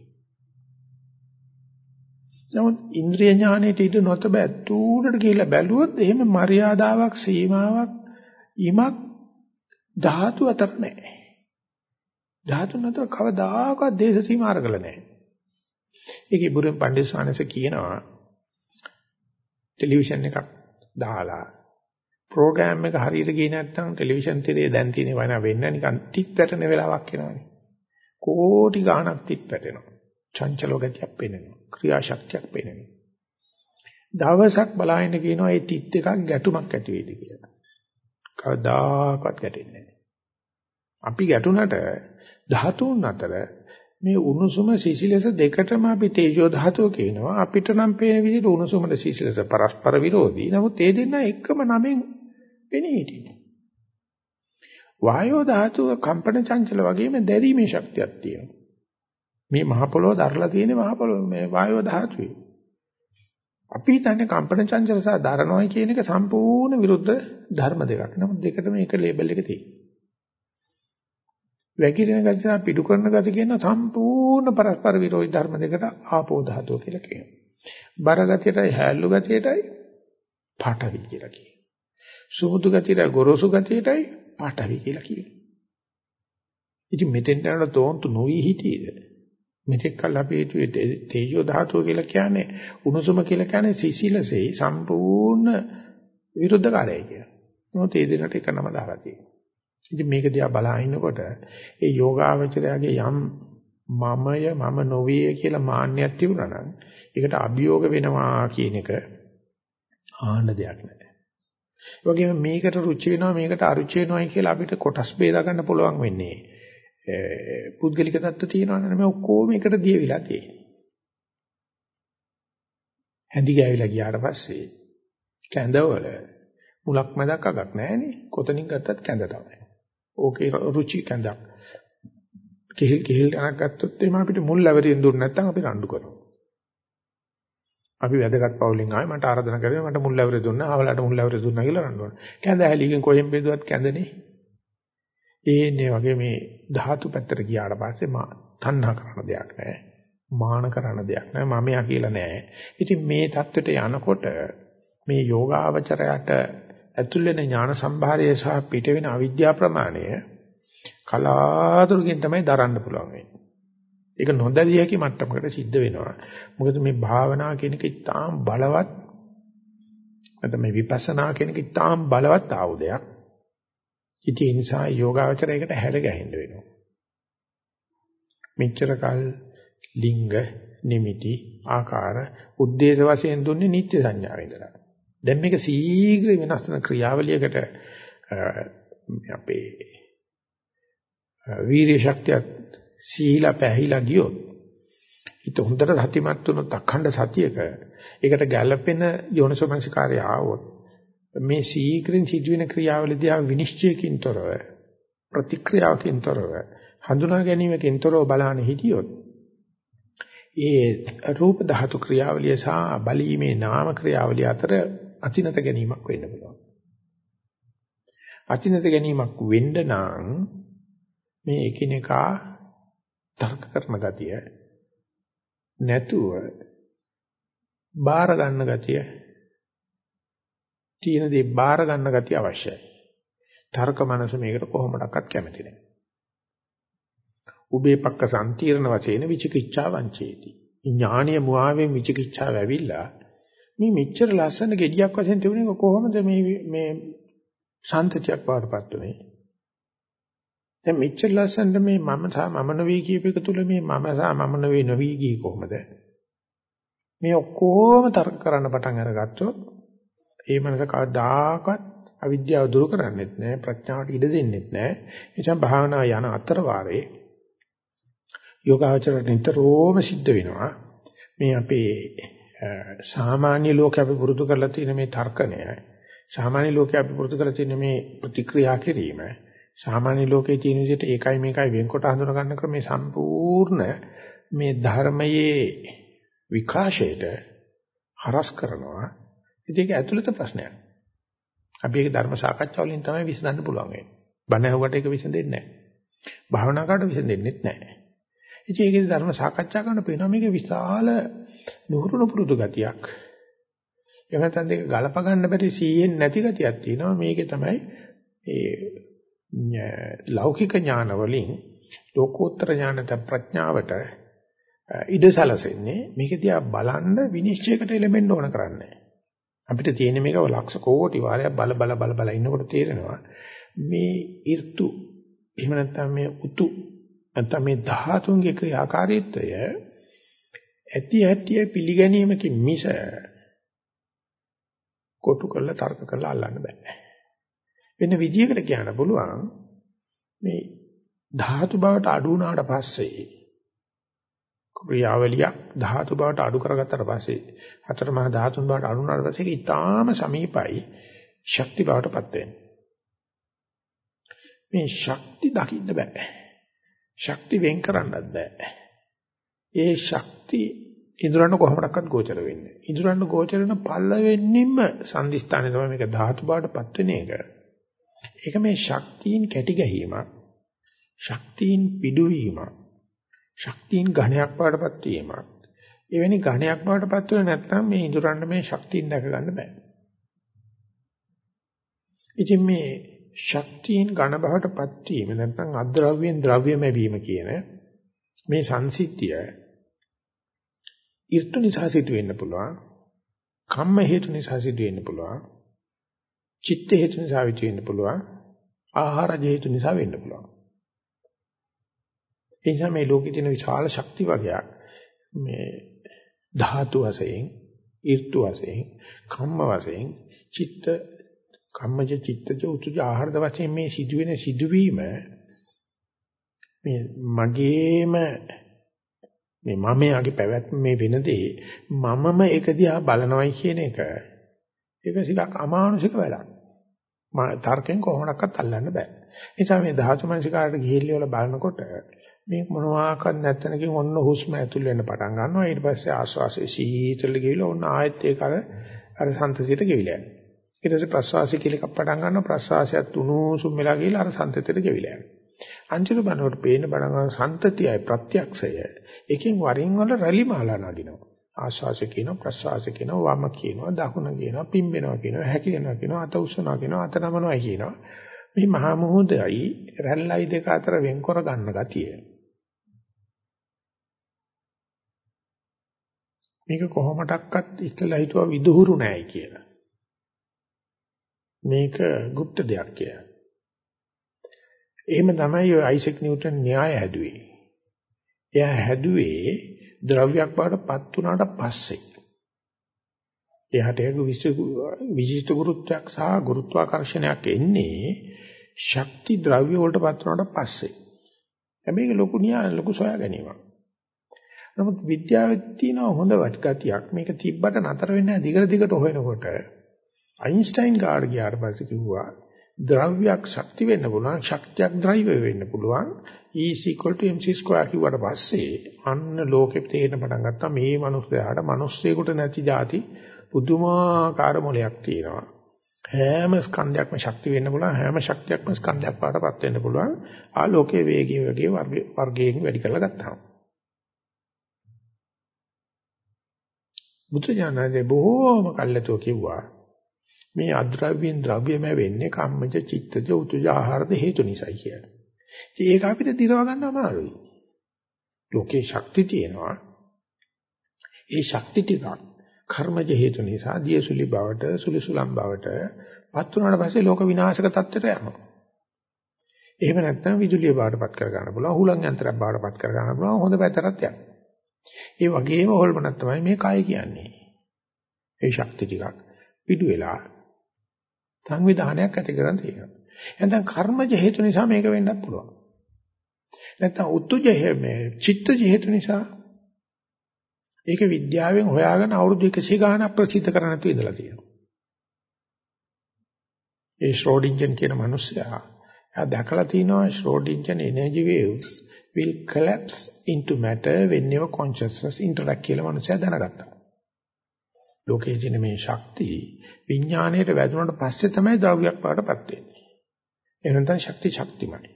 නමුත් ඉන්ද්‍රිය ඥානෙට ඉඳ නොතබ ඇතුළට ගිහිල්ලා බැලුවොත් එහෙම මර්යාදාවක් සීමාවක් ඉමක් ධාතු අතර නැහැ. ධාතු නතර කවදාකවත් දේශ සීමා අරගල නැහැ. ඒකේ බුදුන් පණ්ඩිත සානස කියනවා ටෙලිවිෂන් එකක් දාලා ප්‍රෝග්‍රෑම් එක හරියට ගියේ නැත්නම් ටෙලිවිෂන් තිරේ දැන් තියෙන වයින් වෙන්න නිකන් තිත් පැටෙන වෙලාවක් එනවානේ. කෝටි ගාණක් තිත් පැටෙනවා. චංචලෝ ගතියක් පේනවා. ක්‍රියාශක්තියක් පේනවා. දවසක් බලාගෙන කියනවා ඒ තිත් එකක් ගැටුමක් ඇති වෙයිද කියලා. කවදාකවත් ගැටෙන්නේ නැහැ. අපි ගැටුණට ධාතුන් අතර මේ උණුසුම සිසිලස දෙකටම අපි තේජෝ ධාතුව කියනවා. අපිට නම් පේන විදිහට උණුසුමද සිසිලස පරස්පර විරෝධී. නමුත් ඒ දෙන්න එකම නමෙන් පෙනී හිටින්නේ. වායෝ ධාතුව කම්පන චංචල වගේම දැරීමේ ශක්තියක් තියෙනවා. මේ මහ පොළොව දරලා තියෙන මහ පොළොව මේ වායෝ ධාතුවේ. අපි හිතන්නේ කම්පන චංචල සහ දරණොයි කියන එක සම්පූර්ණ විරුද්ධ ධර්ම දෙකක්. නමුත් දෙකටම එක ලේබල් එක තියෙනවා. වැగిරෙන ගති සහ පිටු කරන ගති කියන සම්පූර්ණ පරස්පර විරෝධී ධර්ම දෙකට ආපෝ ධාතුව කියලා කියනවා. බර ගතියටයි හැල්ලු ගතියටයි පාඨවි කියලා කියනවා. සුමුදු ගතියටයි ගොරෝසු ගතියටයි පාඨවි කියලා කියනවා. ඉතින් මෙතෙන් යනකොට තෝන්තු නොවි හිටියේද? මෙතෙක් කල් අපි හිතුවේ තේජෝ ධාතුව කියලා කියන්නේ උණුසුම කියලා කියන්නේ සිසිලසේ සම්පූර්ණ විරුද්ධකාරයයි කියලා. මොකද ඒ දෙන්නට එක නම දාලා තියෙනවා. ඉතින් මේක දිහා බලහිනකොට ඒ යෝගාවචරයාගේ යම් මමය මම නොවේ කියලා මාන්නයක් තිබුණා නම් ඒකට අභියෝග වෙනවා කියන එක ආන්න දෙයක් නෑ. ඒ වගේම මේකට රුචි වෙනවා මේකට අරුචි වෙනවායි කියලා අපිට කොටස් බේදා ගන්න පුළුවන් වෙන්නේ. පුද්ගලික தত্ত্ব තියෙනවනේ මේ ඔක්කොම එකට දියවිලා තියෙන්නේ. හැඳි ගෑවිලා ගියාට පස්සේ කැඳවල මුලක් මැදක් අගක් නැහැනේ. කොතනින් ගත්තත් කැඳ තමයි. ඕකේ රුචි කැඳක්. කෙහෙල් කෙහෙල් ගණක් ගත්තොත් එහෙම අපිට මුල් ලැබරින් දුන්නේ නැත්නම් අපි රණ්ඩු කරනවා. අපි වැදගත් පවුලෙන් ආවේ මට ආරාධනා කරේ මට මුල් ලැබරේ දුන්නා. ආවලට මුල් ලැබරේ දුන්නා කියලා රණ්ඩු කරනවා. කැඳ ඇලිගෙන් කොහෙන් බෙදුවත් කැඳනේ. ඒන්නේ වගේ මේ ධාතු පැත්තට ගියාට පස්සේ මා තණ්හා කරන දෙයක් නැහැ. මාන කරන දෙයක් නැහැ. මමයා කියලා නැහැ. ඉතින් මේ தත්වෙට යනකොට මේ යෝගාවචරයට ඇතුල් වෙන ඥාන සම්භාරය සහ පිට වෙන අවිද්‍යා ප්‍රමාණය කලාතුරකින් තමයි දරන්න පුළුවන් වෙන්නේ. ඒක නොදැරිය හැකි මට්ටමකට සිද්ධ වෙනවා. මොකද මේ භාවනා කියන එක ඉතාම බලවත් නැත්නම් මේ විපස්සනා කියන එක ඉතාම බලවත් ආයුධයක්. ඉතින් ඒ නිසා යෝගාවචරයකට හැඩ ගැහෙන්න වෙනවා. මෙච්චර කල් ලිංග, නිමිති, ආකාර, උද්දේශ වශයෙන් දුන්නේ නිත්‍ය සංඥාව ඉදලා. දැන් මේක සීඝ්‍ර වෙනස් වෙන ක්‍රියාවලියකට අපේ වීර්ය ශක්තිය සීලා පැහිලා ගියොත් හිත හොඳට සතිමත් වුණොත් අඛණ්ඩ සතියක ඒකට ගැළපෙන යෝනිසෝමනසිකාරය ආවොත් මේ සීඝ්‍රින් සිදුවෙන ක්‍රියාවලදී ආ විනිශ්චයකින් තොරව ප්‍රතික්‍රියාවකින් තොරව හඳුනා ගැනීමකින් තොරව බලහන් හිටියොත් ඒ රූප ධාතු ක්‍රියාවලිය සහ බලීමේ නාම ක්‍රියාවලිය අතර අචිනත ගැනීමක් වෙන්න පුළුවන්. අචිනත ගැනීමක් වෙන්න නම් මේ එකිනෙකා තර්ක කරන ගතිය නැතුව බාර ගන්න ගතිය තියෙන දේ බාර ගන්න ගතිය අවශ්‍යයි. තර්ක මනස මේකට කොහොමඩක්වත් කැමති නැහැ. උබේ පක්ක සම්තිර්ණ වශයෙන් විචිකිච්ඡා වංචේති. ඥානීය මුවාවෙන් විචිකිච්ඡාව ඇවිල්ලා මේ මෙච්චර ලස්සන gediyak වශයෙන් තිබුණේ කොහොමද මේ මේ සම්තතියක් වඩපත් උනේ? දැන් මෙච්චර ලස්සනට මේ මම සහ මම නොවේ කියප එක තුල මේ මම සහ මම නොවේ නොවි ගියේ කොහොමද? මේ ඔක්කොම තර්ක කරන්න පටන් අරගත්තොත් ඒ මනස කවදාකවත් අවිද්‍යාව දුරු කරන්නේත් නැහැ ප්‍රඥාවට ඉඩ දෙන්නෙත් නැහැ. ඒ නිසා භාවනා යන අතර වාරේ යෝගාචරයට නිතරම සිද්ධ වෙනවා. මේ අපේ සාමාන්‍ය ලෝකේ අපි පුරුදු කරලා තියෙන මේ තර්කණය සාමාන්‍ය ලෝකේ අපි පුරුදු කරලා තියෙන මේ ප්‍රතික්‍රියා කිරීම සාමාන්‍ය ලෝකයේ තියෙන විදිහට ඒකයි මේකයි වෙන්කොට හඳුනා ගන්න ක්‍රමේ සම්පූර්ණ මේ ධර්මයේ විකාශයට හරස් කරනවා. ඉතින් ඒක ඇතුළත ප්‍රශ්නයක්. අපි ඒක ධර්ම සාකච්ඡා වලින් තමයි විසඳන්න පුළුවන් වෙන්නේ. බණ ඇහුවට ඒක විසඳෙන්නේ නැහැ. භාවනා කරලා විසඳෙන්නෙත් නැහැ. ඉතින් ඒකේ ධර්ම සාකච්ඡා කරන පේනවා මේක විශාල නුහුරුණු පුරුදු ගතියක්. එහෙම නැත්නම් දෙක ගලප ගන්න බැරි සීයෙන් නැති ගතියක් තියෙනවා. මේකේ තමයි ඒ ලෞකික ඥාන වලින් ලෝකෝත්තර ඥානත ප්‍රඥාවට ඉඩ සැලසෙන්නේ මේක දිහා බලන්න විනිශ්චයකට එළඹෙන්න ඕන කරන්නේ. අපිට තියෙන මේක ලක්ෂ කෝටි වාරයක් බල බල බල බල ඉන්නකොට තේරෙනවා මේ ඍතු එහෙම නැත්නම් මේ උතු නැත්නම් මේ ධාතුන්ගේ ක්‍රියාකාරීත්වය ඇති ඇටි පිළිගැනීමකින් මිස කොටු කරලා තර්ක කරලා අල්ලන්න බෑ. වෙන විදියකට කියන්න පුළුවන් මේ ධාතු බවට අඩු වුණාට පස්සේ ක්‍රියාවලියක් ධාතු බවට අඩු කරගත්තට පස්සේ හතර මහා ධාතුන් බවට අඩු වුණාට පස්සේ ඒක ඊටාම සමීපයි ශක්ති බවටපත් වෙන්නේ. මේ ශක්ති දකින්න බෑ. ශක්ති වෙන් කරන්නත් බෑ. ඒ ශක්ති ඉදරන්න කොහොමඩක්වත් ගෝචර වෙන්නේ. ඉදරන්න ගෝචර වෙන පළවෙනිම සංදිස්ථානේ තමයි මේක ධාතු බවටපත් වෙන එක. ඒක මේ ශක්තියින් කැටි ගැහිීමක්. ශක්තියින් පිඩුවීමක්. ශක්තියින් ඝණයක් බවටපත් වීමක්. එවැනි ඝණයක් බවටපත් වෙන්නේ නැත්නම් මේ ඉදරන්න මේ ශක්තියින් දැක ගන්න බෑ. ඉතින් මේ ශක්තියින් ඝන බවටපත් වීම නැත්නම් අද්‍රව්‍යෙන් ද්‍රව්‍යමය වීම කියන මේ සංසිද්ධිය ඍතු නිසා සිදු වෙන්න පුළුවන්. කම්ම හේතු නිසා සිදු වෙන්න පුළුවන්. චිත්ත හේතු නිසා සිදු වෙන්න පුළුවන්. ආහාර හේතු නිසා වෙන්න පුළුවන්. ඒ නිසා මේ ලෝකේ තියෙන විශාල ශක්ති වර්ගයක් මේ ධාතු වශයෙන්, ඍතු වශයෙන්, කම්ම වශයෙන්, චිත්ත කම්මජ චිත්තජ උතුජ ආහාරද වශයෙන් මේ සිදුවෙන සිදුවීම මේ මගේම මේ මමයාගේ පැවැත්ම මේ වෙනදී මමම ඒක දිහා බලනවයි කියන එක ඒක සිලක් අමානුෂික වැඩක්. මා තර්කෙන් කොහොමඩක්වත් අල්ලන්න බෑ. ඒ නිසා මේ ධාතු මනසිකාරට ගිහිල්ල වල බලනකොට මේ මොනවාක්වත් නැත්තනකින් ඔන්න හුස්ම ඇතුල් වෙන්න පටන් ගන්නවා. ඊට පස්සේ ආශ්වාසයේ සීතල ගිහිල්ලා ඔන්න ආයෙත් ඒක අර අර සන්තසියට ගෙවිලා යනවා. ඊට පස්සේ ප්‍රශ්වාසය කියලා එකක් පටන් ගන්නවා. ප්‍රශ්වාසයත් උණුසුම් වෙලා ගිහිල්ලා අර සන්තසියට ගෙවිලා යනවා. අන්තිම බණවට පේන බණ සන්තතියයි ප්‍රත්‍යක්ෂය. එකකින් වරින් වල රැලි මාලා නගිනවා. ආශ්වාස කියනවා ප්‍රශ්වාස කියනවා වම කියනවා දකුණ කියනවා පිම්බෙනවා කියනවා හැකිලෙනවා කියනවා අත උස්සනවා කියනවා අත නමනවා කියනවා. මේ මහා මොහොතයි රැල්ලයි දෙක අතර වෙන්කර ගන්න ගතිය. මේක කොහොමඩක්වත් ඉස්සලා හිතුවා විදුහුරු නෑයි කියලා. මේක গুপ্ত දෙයක් කියලා. එහෙම තමයි ඔය අයිසෙක් නිව්ටන් න්‍යාය හැදුවේ. එයා හැදුවේ ද්‍රව්‍යයක් බවට පත් වුණාට පස්සේ. එයාට ඒක විශිෂ්ට ගුරුත්වයක් සහ ගුරුත්වාකර්ෂණයක් එන්නේ ශක්ති ද්‍රව්‍ය වලට පත් වුණාට පස්සේ. හැබැයි ලොකු න්‍යාය ලොකු සොයා ගැනීමක්. නමුත් විද්‍යාවේ තියෙන හොඳ වටිගතියක් මේක තිබ්බට නතර වෙන්නේ නැහැ. දිගට දිගට හොයනකොට අයින්ස්ටයින් කාඩ් ගියාට පස්සේ කිව්වා ද්‍රව්‍යයක් ශක්ති වෙන්න පුළුවන් ශක්තියක් ද්‍රව්‍ය වෙන්න පුළුවන්. E mc2 කිව්වට පස්සේ අන්න ලෝකෙ තේරෙන පටන් ගත්තා. මේ මිනිස්යාට මිනිස්සෙකුට නැති જાති පුදුමාකාර මොලයක් තියෙනවා. හැම ස්කන්ධයක්ම ශක්ති වෙන්න පුළුවන් හැම ශක්තියක්ම ස්කන්ධයක් පාටපත් වෙන්න පුළුවන්. ආලෝකයේ වේගය වගේ වර්ගයෙන් වැඩි කරලා ගත්තාම. බුදුජානකේ බොහෝම කල්ලාතෝ කිව්වා මේ අද්‍රව්‍යෙන් ද්‍රව්‍යම වෙන්නේ කම්මජ චිත්තජ උතුජ ආහාරද හේතු නිසායි කියලා. ඉතින් ඒක අපිට දිරව ගන්න අමාරුයි. ලෝකේ ශක්ති තියෙනවා. ඒ ශක්ති ටික කර්මජ හේතු නිසා දියසුලි බවට සුලිසුලම් බවට පත් වුණාට පස්සේ ලෝක විනාශක තත්ත්වයට යනවා. එහෙම නැත්නම් විදුලිය බවටපත් කර ගන්න පුළුවන්, හුලං යන්ත්‍රයක් බවටපත් කර ගන්න පුළුවන් හොඳ පැතරක් යනවා. ඒ වගේම හොල්මනක් තමයි මේ කය කියන්නේ. ඒ ශක්ති ටිකක් පිටු වෙලා සංවිධානයක් ඇති කරන් තියෙනවා. එහෙනම් කර්මජ හේතු නිසා මේක වෙන්නත් පුළුවන්. නැත්නම් උත්තුජ මේ චිත්තජ හේතු නිසා ඒක විද්‍යාවෙන් හොයාගෙන අවුරුදු 100 ගාණක් ප්‍රසිද්ධ කරන්න තු ඉඳලා තියෙනවා. ඒ ශ්‍රෝඩින්ජන් කියන මිනිස්සයා එයා දැකලා තිනවා Schrodinger energy waves will collapse into matter whenever consciousness interact කියලා මිනිස්සයා දැනගත්තා. ලෝකයේ තියෙන මේ ශක්තිය විඥාණයට වැදුනට පස්සේ තමයි ද්‍රව්‍යයක් පාටපත් වෙන්නේ. එහෙනම් තමයි ශක්ති ශක්තිමයි.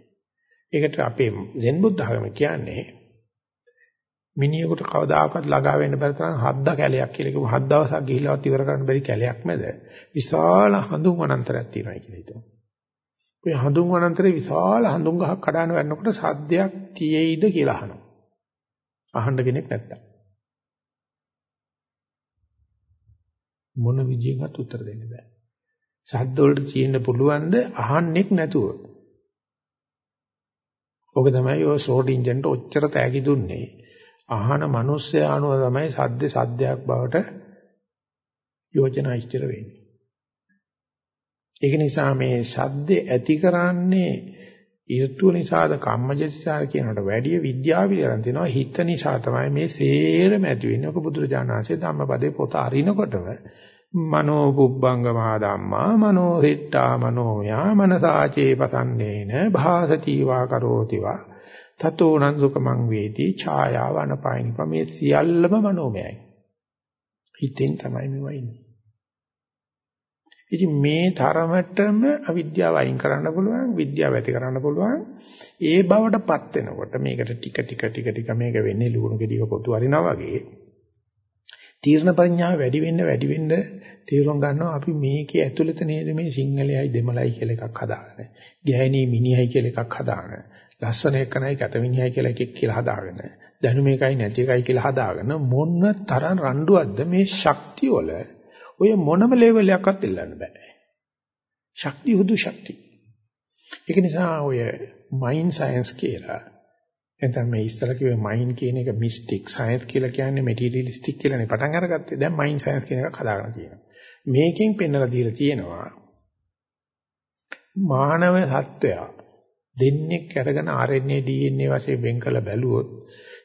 ඒකට අපේ සෙන් බුද්ධ ආගම කියන්නේ මිනිහෙකුට කවදාකවත් ළඟා වෙන්න බැරි තරම් හද්දා කැලයක් කියලා කිව්ව හත් දවසක් ගිහිල්ලාවත් ඉවර කරන්න බැරි කැලයක් මැද විශාල හඳුන් වනාන්තරයක් තියෙනවා කියලා හිතමු. ඔය හඳුන් වනාන්තරේ විශාල හඳුන් ගහක් කඩාන වෙනකොට සද්දයක් තියෙයිද කියලා අහනවා. අහන්න කෙනෙක් නැත්තම්. මොන විදියෙන්වත් උත්තර දෙන්න බෑ. සද්ද වලට තියෙන්න පුළුවන්ද අහන්නෙක් නැතුව. ඔක තමයි ඔය ෂෝට් ඉන්ජන්ට ඔච්චර තෑගි දුන්නේ. අහන මිනිස්සයා අනුව තමයි සද්ද සද්දයක් බවට යෝජනා ඉස්තර වෙන්නේ. ඒක නිසා මේ සද්ද ඇති කරන්නේ ඍතු නිසාද කම්මජසිතාර කියනකට වැඩිය විද්‍යාව විතරක් තියෙනවා හිත නිසා තමයි මේ සේරම ඇති වෙන්නේ. ඔක බුදුරජාණන්සේ ධම්මපදේ පොත අරිනකොටම මනෝ බුබ්බංගමා ධම්මා මනෝ හිට්ටා මනෝයා මනසාචේ පසන්නේන භාසති වා කරෝති වා තතෝ නන්දුකමං වේති ඡායාව අනපායිනිප මේ සියල්ලම මනෝමයයි. හිතෙන් තමයි මේවා ඉන්නේ. ඉතින් මේ තරමටම අවිද්‍යාව අයින් කරන්න පුළුවන් විද්‍යාව ඇති කරන්න පුළුවන්. ඒ බවටපත් වෙනකොට මේකට ටික ටික ටික ටික මේක වෙන්නේ ලුණු ගෙඩියක පොතු අරිනා වගේ. තීර්ණ ප්‍රඥාව වැඩි වෙන්න වැඩි වෙන්න තීරුම් ගන්නවා අපි මේකේ ඇතුළත නේද මේ සිංහලයි දෙමළයි කියලා එකක් හදාගෙන ගැහණී මිනිහයි කියලා එකක් හදාගෙන ලස්සන එකනයි කැත මිනිහයි කියලා එකක් කියලා හදාගෙන දැනුම එකයි නැති එකයි කියලා හදාගෙන මොන තරම් රණ්ඩුවක්ද මේ ශක්තිය වල ඔය මොනම ලෙවල් එකක්වත් ඉල්ලන්න බෑ. ශක්තිය හුදු ශක්තිය. ඒක නිසා ඔය මයින්ඩ් සයන්ස් කියලා එතන මේ ඉස්සලා කිව්වේ මයින්ඩ් කියන එක මිස්ටික් සයන්ස් කියලා කියන්නේ මෙටීරියලිස්ටික් කියලානේ පටන් අරගත්තේ. දැන් මයින්ඩ් සයන්ස් කියන එකක් හදාගෙන තියෙනවා. මේකෙන් පෙන්වලා දීලා තියෙනවා මානව සත්වයා දෙන්නේ අරගෙන RNA DNA වශයෙන් වෙන් කළ බැලුවොත්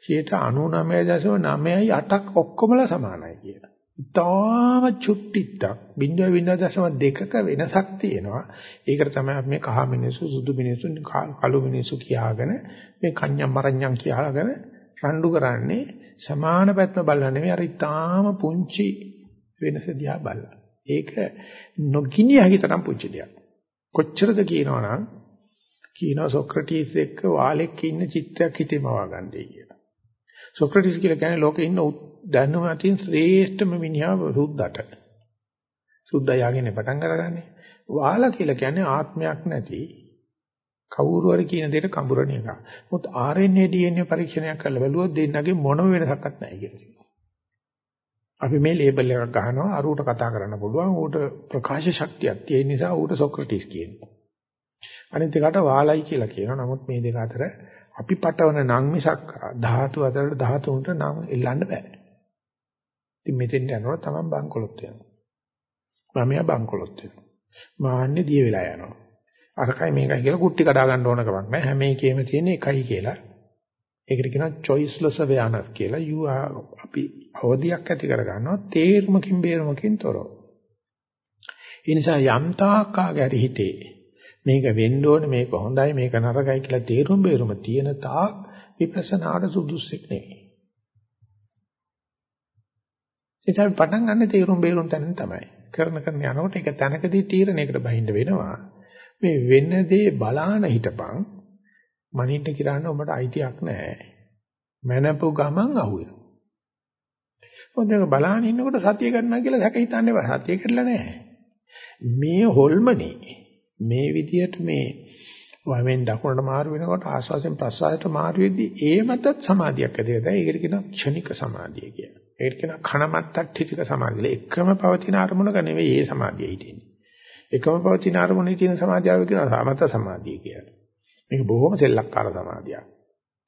99.9යි 8ක් ඔක්කොමලා සමානයි කියලා. ඉතාම චුට්ටිටක් බිඳුව බිඳුව දශම දෙකක වෙනසක් තියෙනවා. ඒකට තමයි අපි මේ කහ මිනිස්සු සුදු මිනිස්සු කළු මිනිස්සු කියාගෙන මේ කන්‍යම් මරණ්‍යම් කියාගෙන රණ්ඩු කරන්නේ සමාන පැත්ම බලලා නෙවෙයි අර ඉතාම පුංචි වෙනස දිහා බලලා. ඒක නොගිනිය හැකි තරම් පුංචි දෙයක්. කොච්චරද කියනවනම් කියනවා සොක්‍රටිස් එක්ක වාලෙක් ඉන්න චිත්‍රයක් හිතේම වගන්නේ කියලා. සොක්‍රටිස් කියලා කියන්නේ ලෝකේ ඉන්න දැනුම අතින් ශ්‍රේෂ්ඨම මිනිහා සුද්දට. සුද්දා යගෙන පටන් අරගන්නේ. වාලා කියලා කියන්නේ ආත්මයක් නැති කවුරු හරි කියන දෙයට කඹරණ එක. මොකද RNA DNA පරීක්ෂණයක් කරලා බැලුවොත් දෙන්නගේ මොනම වෙනසක්වත් නැහැ කියලා කියනවා. අපි මේ ලේබල් එකක් ගහනවා අරුවට කතා කරන්න පුළුවන්. ඌට ප්‍රකාශ ශක්තියක් තියෙන නිසා ඌට සොක්‍රටිස් කියනවා. අනිත් එකට වාලයි කියලා කියනවා. නමුත් මේ දෙක අතර අපි පටවන නම් මිසක් ධාතු අතරට ධාතුන්ට නම් එල්ලන්න බෑ. ඉතින් මෙතෙන්ට යනකොට තමයි බංකොලොත් වෙනවා. මම බංකොලොත් වෙනවා. මාන්නේ දිය වෙලා යනවා. අරකයි මේකයි කියලා කුට්ටි කඩා ගන්න ඕන කමක් නැහැ. හැම එකේම තියෙන එකයි කියලා. ඒකට කියනවා choiceless awareness කියලා. you are අපි අවදියක් ඇති කර ගන්නවා තේරුමකින් බේරුමකින් තොරව. ඒ නිසා යම් තාක් ආගරි හිතේ මේක වෙන්න ඕනේ මේක හොඳයි මේක නරකයි කියලා තේරුම් බේරුම තියෙන තාක් විපස්සනාට සුදුසුෙක් නෙවෙයි. එතන පටන් ගන්න තේරුම් බේරුම් තැනින් තමයි. කරන කරන යනකොට ඒක තැනකදී තීරණයකට බහින්න වෙනවා. මේ වෙන දේ බලාන හිටපන් මනින්න කිරන්න උඹට අයිතියක් නැහැ. මනපු ගමන් අහුවෙනවා. මොකද බලාන ඉන්නකොට සතිය ගන්නවා කියලා සැක හිතන්නේ බෑ. සතිය කරලා නැහැ. මේ හොල්මනේ මේ විදියට මේ වමෙන් දකුණට මාරු වෙනකොට ආස්වාසෙන් ප්‍රසආසයට මාරු වෙද්දී ඒ මතත් සමාධියක් ඇති වෙනවා. ඒකට කියනවා ක්ෂණික සමාධිය කියලා. ඒකට කියනවා කණමත්තට්ඨිතික සමාධිය. එකම පවතින අරමුණක නෙවෙයි ඒ සමාධිය හිටින්නේ. එකම පවතින අරමුණේ තියෙන සමාධියව කියනවා සමත සමාධිය කියලා. මේක බොහොම සෙල්ලක්කාර සමාධියක්.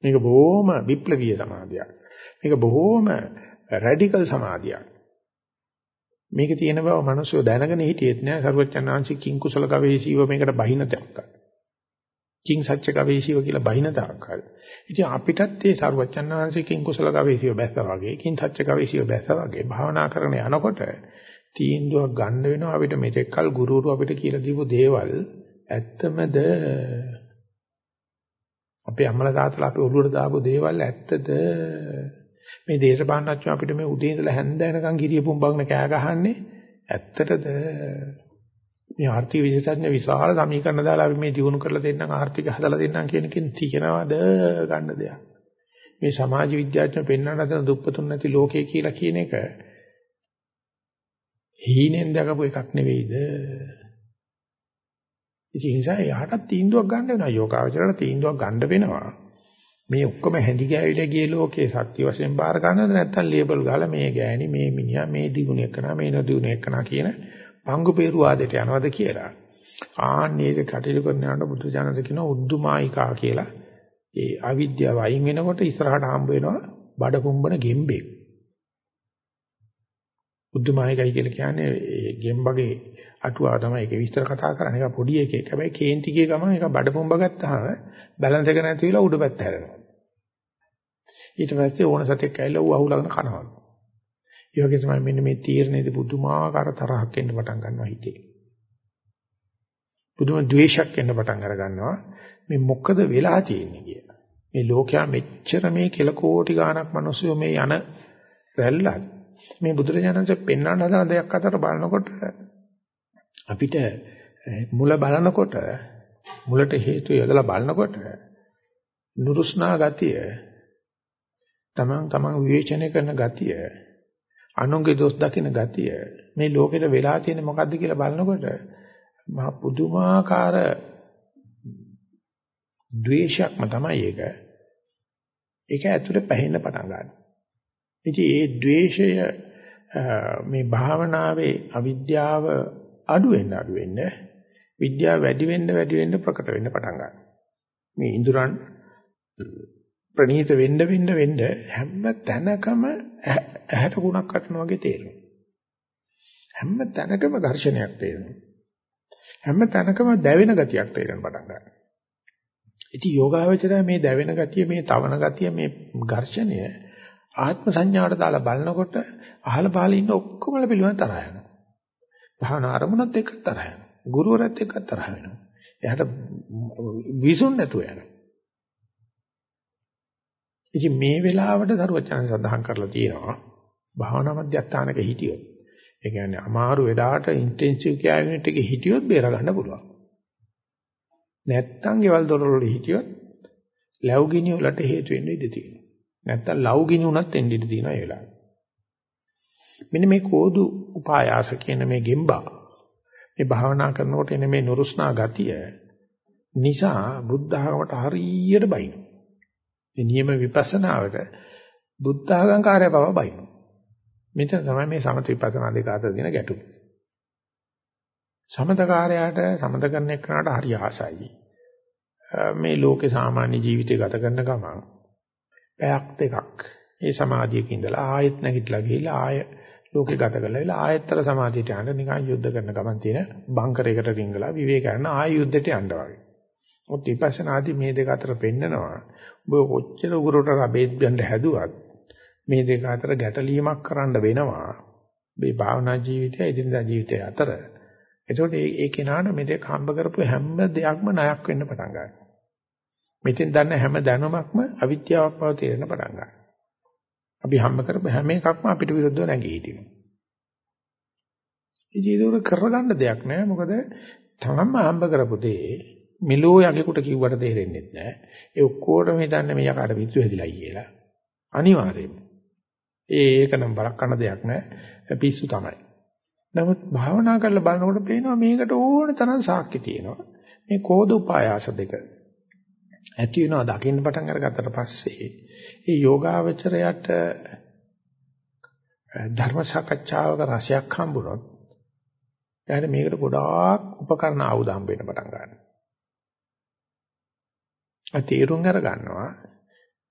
මේක බොහොම විප්ලවීය සමාධියක්. මේක බොහොම රැඩිකල් සමාධියක්. මේක තියෙන බව මිනිස්සු දැනගෙන හිටියෙත් නෑ සරුවචනාංශික කිං කුසල ගවේෂීව මේකට බහින තක්කා. කිං සත්‍ය ගවේෂීව කියලා බහින තාක්කල්. ඉතින් අපිටත් මේ සරුවචනාංශික කිං කුසල ගවේෂීව බැස්සා වගේ කිං සත්‍ය ගවේෂීව බැස්සා වගේ භාවනා කරන යනකොට තීන්දුවක් ගන්න වෙනවා. අපිට මෙතෙක්කල් ගුරුවරු අපිට කියලා දීපු දේවල් ඇත්තමද? අපේ අම්මලා තාත්තලා අපේ ඔළුවට දාපු දේවල් ඇත්තද? මේ දේශපාලනඥයෝ අපිට මේ උදේ ඉඳලා හැන්ද වෙනකන් ගිරිය පුම්බගෙන කෑ ගහන්නේ ඇත්තටද? මේ ආර්ථික විශේෂඥ විශාල සමීකරණ දාලා අපි මේ දිනු කරලා දෙන්නම් ආර්ථික හදලා දෙන්නම් කියන එකෙන් තියනවාද? ගන්න දෙයක්. මේ සමාජ විද්‍යාඥයෝ පෙන්වන්න හදන දුප්පතුන් නැති ලෝකය කියලා කියන එක හීනෙන් දකපු එකක් නෙවෙයිද? ඉතින් ඒ නිසා යහටත් තීන්දුවක් ගන්න වෙනවා. යෝගාවචරණ තීන්දුවක් ගන්න වෙනවා. මේ ඔක්කොම හැඳි ගෑවිලා ගිය ලෝකේ සත්‍ය වශයෙන් බාර ගන්නවද නැත්නම් ලේබල් ගහලා මේ ගෑණි මේ මිනිහා මේ දිගුණ එකනා මේ නොදිගුණ එකනා කියන පංගු peeru ආදයට යනවද කියලා ආන්නේක කටයුතු කරන යනකොට බුදු ජානක කියන උද්දුමායිකා කියලා ඒ අවිද්‍යාව අයින් වෙනකොට ඉස්සරහට හම්බ වෙනවා බඩ කුඹන ගෙම්බෙක් උද්දුමායිකයි කියලා කියන්නේ ඒ ගෙම්බගේ අටුවාව තමයි ඒක විස්තර කතා කරන්නේ. ඒක පොඩි එකෙක්. හැබැයි කේන්ති කිය ගමන් ඒක බඩ පොම්බ ගත්තාම බැලන්ස් එක නැති වෙලා උඩ පැත්ත හැරෙනවා. ඊට පස්සේ ඕන සතෙක් ඇවිල්ලා ඌ අහුලගෙන කනවා. ඒ වගේ තමයි මෙන්න මේ තීරණයේදී පුදුමාකාර තරහක් එන්න පටන් ගන්නවා හිතේ. පුදුම ද්වේෂයක් එන්න පටන් අර ගන්නවා. මේ මොකද වෙලා තියෙන්නේ කියලා. මේ ලෝකයා මෙච්චර මේ කෙල කෝටි ගාණක් මිනිස්සු මේ යන රැල්ලක් මේ බුදුරජාණන්සේ පෙන්වන්න හදන දෙයක් අතර බලනකොට අපිට මුල බලනකොට මුලට හේතු යොදලා බලනකොට නුරුස්නා ගතිය තමන් තමන් විවේචනය කරන ගතිය අනුන්ගේ දොස් දකින ගතිය මේ ලෝකෙට වෙලා තියෙන මොකද්ද කියලා බලනකොට මහ පුදුමාකාර ද්වේෂයක්ම තමයි ඒක. ඒක ඇතුලේ පැහෙන්න පටන් ගන්නවා. ඉතින් ඒ ද්වේෂය මේ භාවනාවේ අවිද්‍යාව අඩු වෙන්න අඩු වෙන්න විද්‍යාව වැඩි වෙන්න වැඩි වෙන්න ප්‍රකට වෙන්න පටන් ගන්නවා. මේ ඉඳුරන් ප්‍රණීත වෙන්න වෙන්න වෙන්න හැම තැනකම ඇහැට කුණක් කටනවා වගේ තේරෙනවා. හැම තැනකම ඝර්ෂණයක් තේරෙනවා. හැම තැනකම දැවෙන ගතියක් තේරෙන පටන් ගන්නවා. ඉතින් යෝගාවචරය මේ දැවෙන ගතිය මේ තවන ගතිය මේ ඝර්ෂණය ආත්ම සංඥාවට දාලා බලනකොට අහල පහල ඉන්න ඔක්කොමල පිළිවන් තරහ යනවා. භාවනා අරමුණත් එක්ක තරහ යනවා. ගුරුවරත් එක්ක තරහ වෙනවා. එයාට විසුන් නැතුව යනවා. ඉතින් මේ වෙලාවට දරුවචාන් සඳහන් කරලා තියෙනවා භාවනා මධ්‍යස්ථානක හිටියොත්. ඒ කියන්නේ අමාරු වෙලාවට ඉන්ටෙන්සිව් කෙයාර් යුනිට් එකේ හිටියොත් බේර ගන්න පුළුවන්. නැත්තම් ගෙවල් දොරවල හිටියොත් ලැබුගිනි වලට හේතු වෙන්න ඉඩ තියෙනවා. නැත්තම් ලව්ගිනි උනත් එන්න ඉඩ තියෙනවා ඒ වෙලාවට. මෙන්න මේ කෝදු උපායාස කියන මේ ගෙම්බා මේ භාවනා කරනකොට එන මේ නුරුස්නා ගතිය නිසා බුද්ධ ආගමට හරියට බයින. මේ නියම විපස්සනාවට බුද්ධ ආගම් කාර්යය බව බයින. මෙතන තමයි මේ සමථ විපස්සනා දෙක අතර තියෙන ගැටුම. සමත කාර්යයට සමත කරන එකට හරි ආසයි. මේ ලෝකේ සාමාන්‍ය ජීවිතය ගත කරන ගමන් පැයක් දෙකක් ඒ සමාධියක ඉඳලා ආයෙත් නැගිටලා ගිහිල්ලා ආය ලෝකේ ගත කරලා ඉල ආයෙත්තර සමාධියට යන්න නිකන් යුද්ධ කරන ගමන් තියෙන බංකරයකට රිංගලා විවේක කරන ආය යුද්ධයට යන්න වගේ. ඔත් විපස්සනාදී මේ දෙක අතර පෙන්නනවා. ඔබ කොච්චර උගුරට රබේත් ගන්න හැදුවත් මේ දෙක අතර ගැටලීමක් කරන්න වෙනවා. මේ භාවනා ජීවිතය එදිනදා ජීවිතය අතර. එතකොට ඒ කෙනාට මේ දෙක හම්බ කරපු හැම දෙයක්ම ණයක් වෙන්න පටන් ගන්නවා. මෙතෙන් දන්න හැම දැනුමක්ම අවිද්‍යාවක් බව තේරෙන පටන් ගන්නවා. අපි හම්බ කරපු හැම එකක්ම අපිට විරුද්ධව නැගී හිටිනවා. ඉතින් ඒක කරගන්න දෙයක් නෑ. මොකද තමන්ම හම්බ කරපු දේ මෙලෝ යකෙකුට කිව්වට තේරෙන්නේ නැහැ. ඒ ඔක්කොටම හිතන්නේ මේ යකාට පිස්සු හැදිලායි කියලා. අනිවාර්යයෙන්ම. ඒක නම් බලක් කරන දෙයක් නෑ. පිස්සු තමයි. නමුත් භාවනා කරලා බලනකොට පේනවා මේකට ඕන තරම් සාක්ෂි තියෙනවා. මේ කෝධ උපායාස දෙක ඇති වෙනවා දකින්න පටන් අරගත්තට පස්සේ ඒ යෝගාවචරයට ධර්ම සාකච්ඡාවක රසයක් හම්බුනොත් එයාට මේකට ගොඩාක් උපකරණ ආයුධ හම්බ වෙන්න පටන් ගන්නවා. ඒ තීරුම් අර ගන්නවා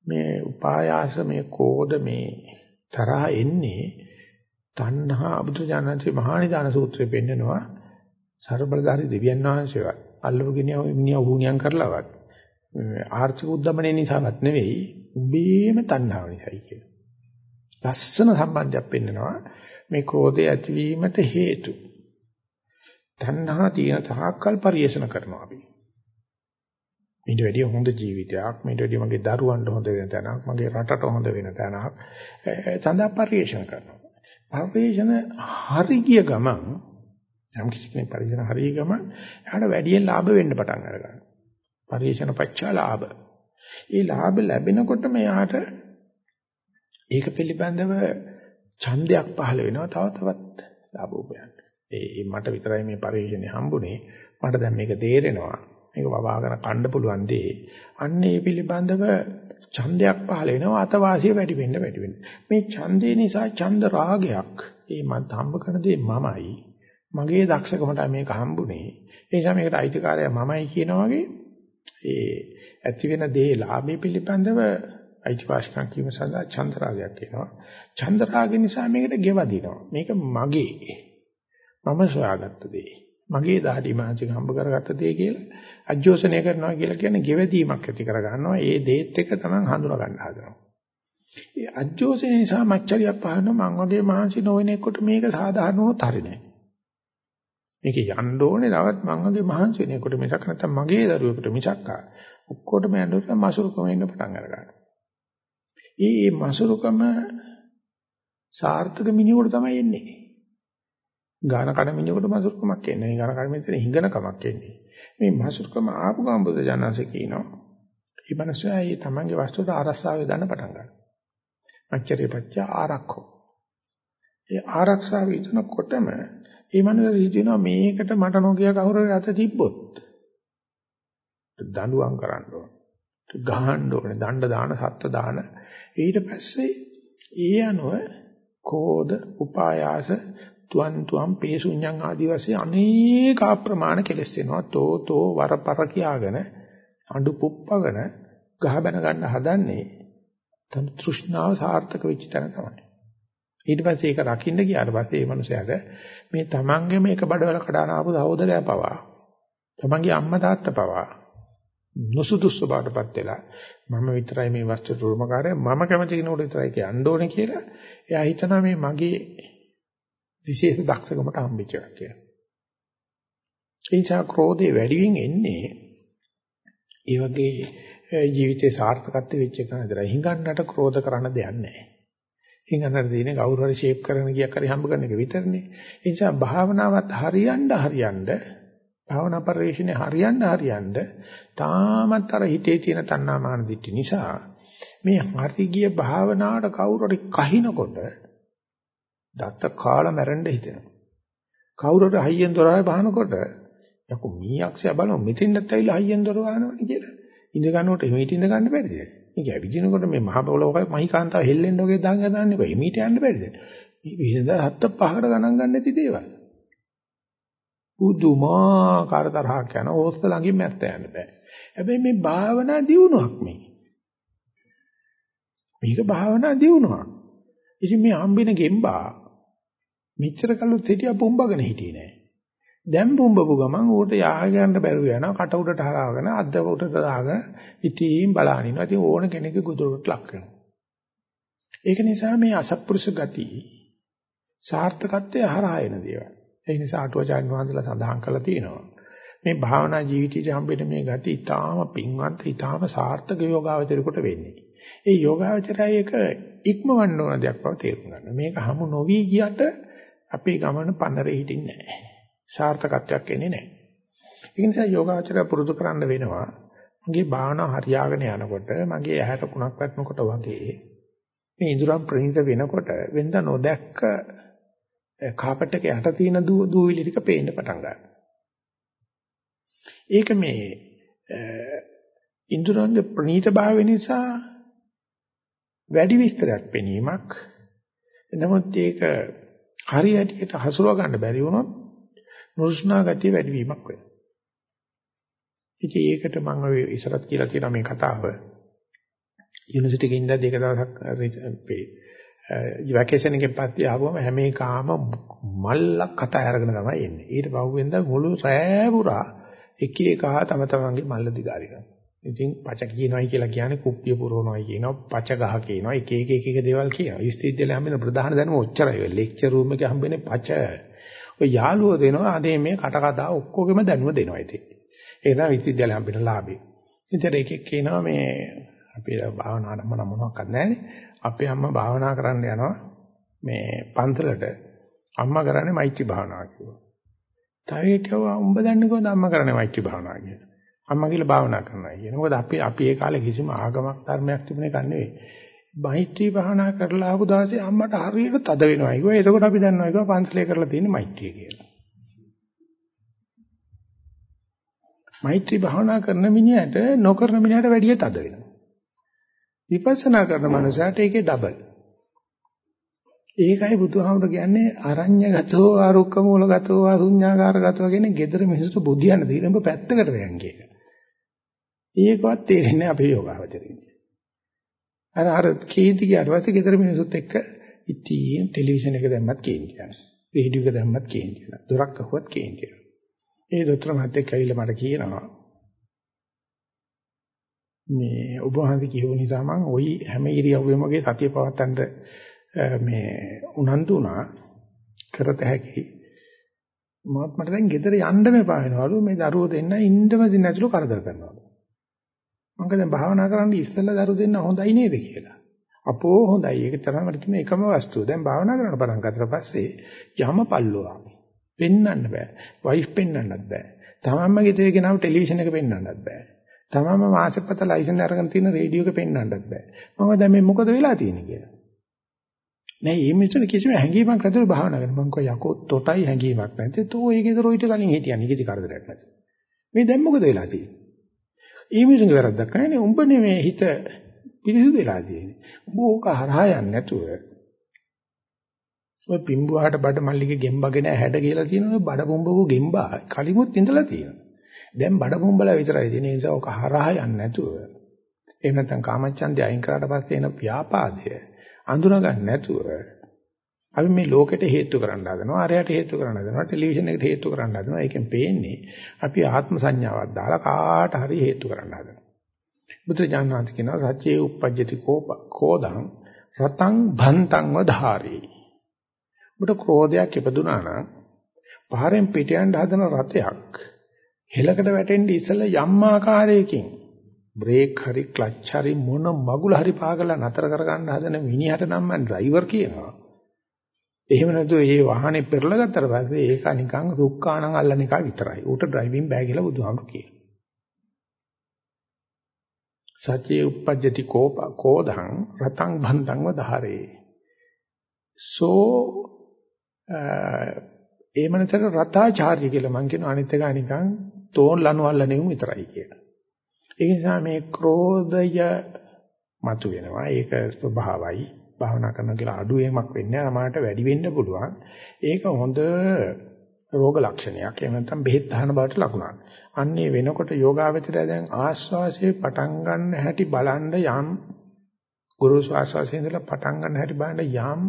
මේ උපායාස මේ කෝධ මේ තරහ එන්නේ තණ්හා අබුදුජානන්සේ මහානිදාන සූත්‍රයේ පෙන්නනවා ਸਰබලධාරි දෙවියන් වහන්සේවත් අල්ලවගෙන මිනිහා වුණියම් කරලවත් ආර්ථික උද්දමනයේ නිසාවත් නෙවෙයි උඹේම තණ්හාව නිසායි කියලා. ලස්සන සම්බන්ධයක් පෙන්නනවා මේ ක්‍රෝධය ඇතිවීමට හේතු. තණ්හා තියෙන තාක්කල් පරිේෂණ කරනවා අපි. ඊට වැඩිය හොඳ ජීවිතයක්, ඊට වැඩිය මගේ දරුවන්ට හොඳ වෙන තැනක්, මගේ රටට හොඳ වෙන තැනක් සඳහා පරිේෂණ කරනවා. පරිේෂණ හරි ගිය ගමන් යම් කිසි කෙනෙක් පරිේෂණ හරි ගිය ගමන් එයාට වැඩියෙන් ලාභ වෙන්න පටන් අරගන්නවා. පරිේෂණ පච්චා ලාභ. ඒ ලාභ ලැබෙනකොට මෙයාට ඒක පිළිබඳව ඡන්දයක් පහළ වෙනවා තව තවත් ලාභ උපයන්න. ඒ මට විතරයි මේ පරිශ්‍රණය හම්බුනේ. මට දැන් මේක තේරෙනවා. මේක වවාගෙන කන්න පුළුවන් දේ. අන්න ඒ පිළිබඳව ඡන්දයක් පහළ වෙනවා අතවාසිය වැඩි වෙන්න වැඩි වෙන්න. මේ ඡන්දේ නිසා ඡන්ද රාගයක්. ඒ මම හම්බ කරන දේ මමයි. මගේ දක්ෂකමට මේක හම්බුනේ. ඒ නිසා මේකට අයිතිකාරය මමයි කියනා වගේ ඒ ඇති වෙන දේ ලාභය පිළිබඳව අයිතිවාසිකම් කීම සඳහා චන්ද්‍රාගයක් කියනවා. චන්ද්‍රාගය නිසා මේකට ගෙවදිනවා. මේක මගේ. මම සොයාගත්ත දේ. මගේ දහඩි මානසික හම්බ කරගත්ත දේ කියලා අජෝසනය කරනවා කියලා කියන්නේ ගෙවදීමක් ඇති කර ගන්නවා. ඒ දේත් එක තමයි හඳුනා ගන්න හදනවා. ඒ අජෝසනය නිසා මච්චරියක් පහන මං වගේ මහන්සි නොවන එකට මේක සාධාරණව හරිනේ. මේක යන්න ඕනේ තවත් මං වගේ මහන්සි වෙන එකට මිසක් නැත්තම් මගේ දරුවෙකුට මිසක් ආ ඔක්කොටම යන්න මසුරුකම එන්න පටන් අරගන්නවා. ඒ ඒ මසුරුකම සාර්ථක මිනිහෙකුට තමයි එන්නේ. ගාන කඩ මිනිහෙකුට මසුරුකමක් එන්නේ. ගාන කඩ මෙතන හිඟනකමක් එන්නේ. මේ මසුරුකම ආපු ගමන් බුදු ජානස කියනවා. මේ මනසයි ඒ තමන්ගේ වස්තුවට ආරස්සාව දාන්න පටන් ගන්නවා. මච්චරේ පච්ච ආරක්ෂෝ. ඒ ආරක්ෂාව ඉදනකොටම මේ මනස හිතෙනවා මේකට මට නොකිය කවුරු අත තිබ්බොත් දඬුවම් කරන්න ඕන. ගහන්න ඕනේ. දණ්ඩ දාන, සත්ත්ව දාන ඊට පස්සේ ඒ අනුව කෝද උපායාස තුන් තුම් පේසුඤ්ඤං ආදී වශයෙන් අනේක අප්‍රමාණ කෙලස් වෙනවා තෝ තෝ වරපර කියාගෙන අඬු පුප්පගෙන ගහ බැන ගන්න හදන්නේ තම තෘෂ්ණාව සාර්ථක වෙච්ච තැන තමයි. ඊට පස්සේ ඒක රකින්න ගියාට පස්සේ මේ මනුස්සයාට මේ තමන්ගේ මේක බඩවල කඩන ආපු සහෝදරයා පවා තමන්ගේ අම්මා තාත්තා පවා නුසුදුසු බවටපත් වෙලා මම විතරයි මේ වස්තුවට උරුමකාරය මම කැමති කෙනෙකුට විතරයි කියන්න ඕනේ කියලා එයා හිතනවා මේ මගේ විශේෂ දක්ෂකමට හම්බෙච්ච එකක් කියලා. ඒ නිසා ක්‍රෝධේ වැඩිවෙන් එන්නේ ඒ වගේ ජීවිතේ සාර්ථකත්වය වෙච්ච එක නේද? හිඟන්නට ක්‍රෝධ කරන්න දෙයක් නැහැ. හිඟන්නට දෙන්නේ කවුරු හරි ෂේප් කරන ගියක් හරි හම්බ කරන එක විතරනේ. ඒ නිසා භාවනාවත් හරියන්න හරියන්න භාවනා පරිශ්‍රණය හරියන්න හරියන්න තාමත් අර හිතේ තියෙන තණ්හාමාන දිට්ඨි නිසා මේ හරි ගිය භාවනාවට කවුරු හරි කහිනකොට දත්ත කාලා මැරෙන්න හිතෙනවා. කවුරු හරි හයියෙන් දොරාවේ බහනකොට යකෝ මීයක්ෂය බලමු මෙතෙන්වත් ඇවිල්ලා හයියෙන් දොර වහනවනේ කියලා. ඉඳ ගන්නකොට එමෙට ඉඳ ගන්න බැරිද? මේක ඇවිදිනකොට මේ මහ පොළොවක මහිකාන්තාව හෙල්ලෙන්න වගේ දාන් ගන්න එපා. එමෙට යන්න බැරිද? මේ වෙනදා හත්ත පහකට ගණන් ගන්න නැති දේවල්. පුදුමාකාර තරහක් යන ඕස්ත ළඟින් මැත්ත යන්න බෑ. හැබැයි මේ භාවනා දියුණුවක් මේ. මේක භාවනා දියුණුවක්. ඉතින් මේ හම්බෙන ගෙම්බා මෙච්චර කලොත් හිටියා පුම්බගෙන හිටියේ නෑ. දැන් පුම්බපු ගමන් ඌට යහ ගන්න බැරුව යනවා කට උඩට හරවගෙන අද්ද උඩට දාගෙන ඉතින් බලනිනවා. ඉතින් ඕන කෙනෙකුගේ ගොදුරට ලක් වෙනවා. ඒක නිසා මේ අසත්පුරුෂ ගති සාර්ථකත්වයේ හරහා එන දේවල්. ඒ නිසා අටුවචාන් වහන්සේලා සඳහන් කරලා තියෙනවා. මේ භාවනා ජීවිතයේ හම්බෙන මේ ගති ඊටාම පින්වන්ත ඊටාම සාර්ථක යෝගාවචරයකට වෙන්නේ. ඒ යෝගාවචරය එක ඉක්මවන්න ඕන දෙයක් බව තේරුම් ගන්න. මේක හමු නොවි ගියට අපේ ගමන පන්නරේ හිටින්නේ නැහැ. සාර්ථකත්වයක් එන්නේ නැහැ. ඒ නිසා යෝගාචරය පුරුදු කරන්න වෙනවා. මගේ භාවනා හරියාගෙන යනකොට මගේ ඇහැට කුණක් වැටෙනකොට වගේ මේ ඉඳුරම් ප්‍රණීත වෙනකොට වෙනද නොදැක්ක කාපට් එක යට තියෙන දූවිලි ටික පේන්න පටන් ගන්නවා. ඒක මේ ඉන්ද්‍රයන්ගේ ප්‍රනීත භාවය නිසා වැඩි විස්තරයක් පෙනීමක් නමුත් ඒක හරියටියට හසුරව ගන්න බැරි වුණොත් නුරුස්නා ගතිය වැඩි වීමක් වෙනවා. ඉතින් ඒකට මම ඔය ඉස්සරත් කියලා තියෙන මේ කතාව යුනිවර්සිටි එකේ ඉඳලා දෙක දවසක් අපේ වැකේෂන් එකෙන් පස්සේ ආවම හැම එකාම මල්ලක් කතා අරගෙන තමයි එන්නේ. ඊට පහුවෙන්ද මුළු රෑ පුරා එක එක තම තමන්ගේ මල්ල දිගාරිනවා. ඉතින් පච කියනවායි කියලා කියන්නේ කුප්පිය පුරවනවායි කියනවා පච ගහ කියනවා එක එක එක එක දේවල් කියනවා. විශ්වවිද්‍යාලේ හම්බෙන ප්‍රධාන දැනුම ඔච්චරයි. ලෙක්චර් රූම් එකේ හම්බෙන්නේ පච. ඔය යාළුවෝ දෙනවා අදේ මේ කට කතා ඔක්කොගෙම දැනුම දෙනවා ඉතින්. ඒක තමයි විශ්වවිද්‍යාලේ හම්බෙන ලාභය. ඉතින් ඒකෙක් කියනවා මේ අපි භාවනාවට මම මොනවක්වත් නැහැනේ. අපේ අම්මා භාවනා කරන්න යනවා මේ පන්සලට. අම්මා කරන්නේ මෛත්‍රී භාවනාව කියලා. තව හිටියවා උඹ දන්නේ කොහොමද අම්මා කරන්නේ මෛත්‍රී භාවනාව කියලා. අම්මා කියලා භාවනා කරනවා කියන. මොකද අපි අපි ඒ කාලේ කිසිම ආගමක් ධර්මයක් තිබුණ එකක් නෙවෙයි. මෛත්‍රී භාවනා කරලා ආපු දවසේ අම්මට හරියට තද වෙනවා. ඒක එතකොට අපි දන්නවා ඒක පන්සලේ කරලා තියෙන මෛත්‍රිය කියලා. මෛත්‍රී භාවනා කරන මිනිහට නොකරන මිනිහට වැඩිය තද වෙනවා. විපස්සනා කරන මනුස්සයාට ඒකේ ඩබල්. ඒකයි බුදුහාමුදුර කියන්නේ අරඤ්‍යගතෝ ආරුක්ක මූලගතෝ අසුඤ්ඤාකාරගතෝ කියන්නේ gedara මිනිස්සුන්ට බුද්ධියන දීලා ඔබ පැත්තකට වෙයන් කියන. ඒකවත් තේරෙන්නේ අපේ යෝගාවචරින්. අර අර කීටි ගියාට පස්සේ gedara මිනිස්සුත් එක්ක ඉතින් ටෙලිවිෂන් එක දැම්මත් කේන්ති යනවා. රේඩියෝ එක දැම්මත් කේන්ති යනවා. දොරක් අහුවත් කේන්ති යනවා. ඒ දොස්තර මහත්තයෙක් ඇවිල්ලා මට කියනවා මේ ඔබ වහන්සේ කියව නිසා මම ওই හැම ඉරියව්වෙම වගේ සතිය පවත්තන්න මේ උනන්දු වුණා. කරත හැකි. මමත් මට දැන් ගෙදර යන්න මෙපා වෙනවලු මේ දරුවෝ දෙන්න ඉන්නම දින ඇතුළු කරදර කරනවලු. මම දැන් භාවනා කරන්න ඉස්සෙල්ලා දරුවෝ දෙන්න හොඳයි නේද කියලා. අපෝ හොඳයි. ඒක තමයි මට තියෙන එකම වස්තුව. දැන් භාවනා කරන්න පටන් ගත්තට පස්සේ යම පල්ලුවා. පෙන්වන්න බෑ. වයිෆ් පෙන්වන්නත් බෑ. තමන්ම ගෙදර ගෙනාව ටෙලිවිෂන් එක පෙන්වන්නත් බෑ. තමම මාසෙපත ලයිසන් අරගෙන තියෙන රේඩියෝ එක පෙන්වන්නත් බෑ. මම දැන් මේ මොකද වෙලා තියෙන්නේ කියලා. නෑ මේ මිනිස්සුන් කිසිම හැඟීමක් නැතුව භාවනා කරනවා. මම කෝ යකෝ තොටයි හැඟීමක් නැති. තෝ ඒකේ දරෝයිට කලින් හිටියන්නේ කිසි කරදරයක් නැති. මේ දැන් මොකද වෙලා තියෙන්නේ? මේ මිනිස්සුන්ගේ වැරද්දක් නෑනේ. උඹනේ මේ හිත පිරිසිදු වෙලා තියෙන්නේ. උඹ ඕක හරහා යන්නේ නැතුව ඔය පිම්බුවාට බඩ මල්ලිගේ ගෙම්බගෙන හැඩ කියලා තියෙනවා. බඩ පොම්බවෝ ගෙම්බා කලිමුත් ඉඳලා තියෙනවා. දැන් බඩ බොම්බලා විතරයි තියෙන නිසා ඔක හරහා යන්නේ නැතුව. එහෙම නැත්නම් කාමච්ඡන්දය අයින් කරාට පස්සේ එන ව්‍යාපාදය අඳුන ගන්න නැතුව අපි මේ ලෝකෙට හේතු කරන්න හදනවා අරයට හේතු කරන්න හදනවා ටෙලිවිෂන් එකට හේතු කරන්න හදනවා. ඒකෙන් පේන්නේ අපි ආත්ම සංඥාවක් දාලා කාට හරි හේතු කරන්න හදනවා. බුදුජානනාථ කියනවා සත්‍යේ uppajjati කෝදං රතං භන්තං වධාරේ. ඔබට ක්‍රෝධයක් ඉපදුනා නම් පාරෙන් පිට යන්න හදන රතයක් හෙලකට වැටෙන්න ඉස්සෙල්ලා යම් ආකාරයකින් බ්‍රේක් හරි ක්ලච් හරි මොන මගුල හරි පාගලා නතර කරගන්න හදන මිනිහට නම් මම ඩ්‍රයිවර් කියනවා. එහෙම නැතුව මේ වාහනේ පෙරලා ගත්තට පස්සේ ඒක නිකන් රුක්කාණන් අල්ලන එක විතරයි. ඌට ඩ්‍රයිවිං බෑ කියලා බුදුහාමුදුරු කියනවා. සත්‍යේ uppajjati කෝප කෝධං රතං බන්ධං වධාරේ. සෝ ඒ මනසට රතාචාර්ය කියලා මම කියන අනිත් එක නිකන් තෝන් ලනු අල්ලනෙමු විතරයි කියලා. ඒ නිසා මේ ක්‍රෝධය මතුවෙනවා. ඒක ස්වභාවයි. භාවනා කරන කියලා අඩු වීමක් වෙන්නේ නැහැ. වැඩි වෙන්න පුළුවන්. ඒක හොඳ රෝග ලක්ෂණයක්. එහෙම නැත්නම් බෙහෙත් ගන්න බවට ලකුණක්. අන්නේ වෙනකොට යෝගාවචරය දැන් ආස්වාසියේ පටන් ගන්න හැටි බලන්න යම් ගුරු ආස්වාසියේ ඉඳලා පටන් ගන්න හැටි බලන්න යම්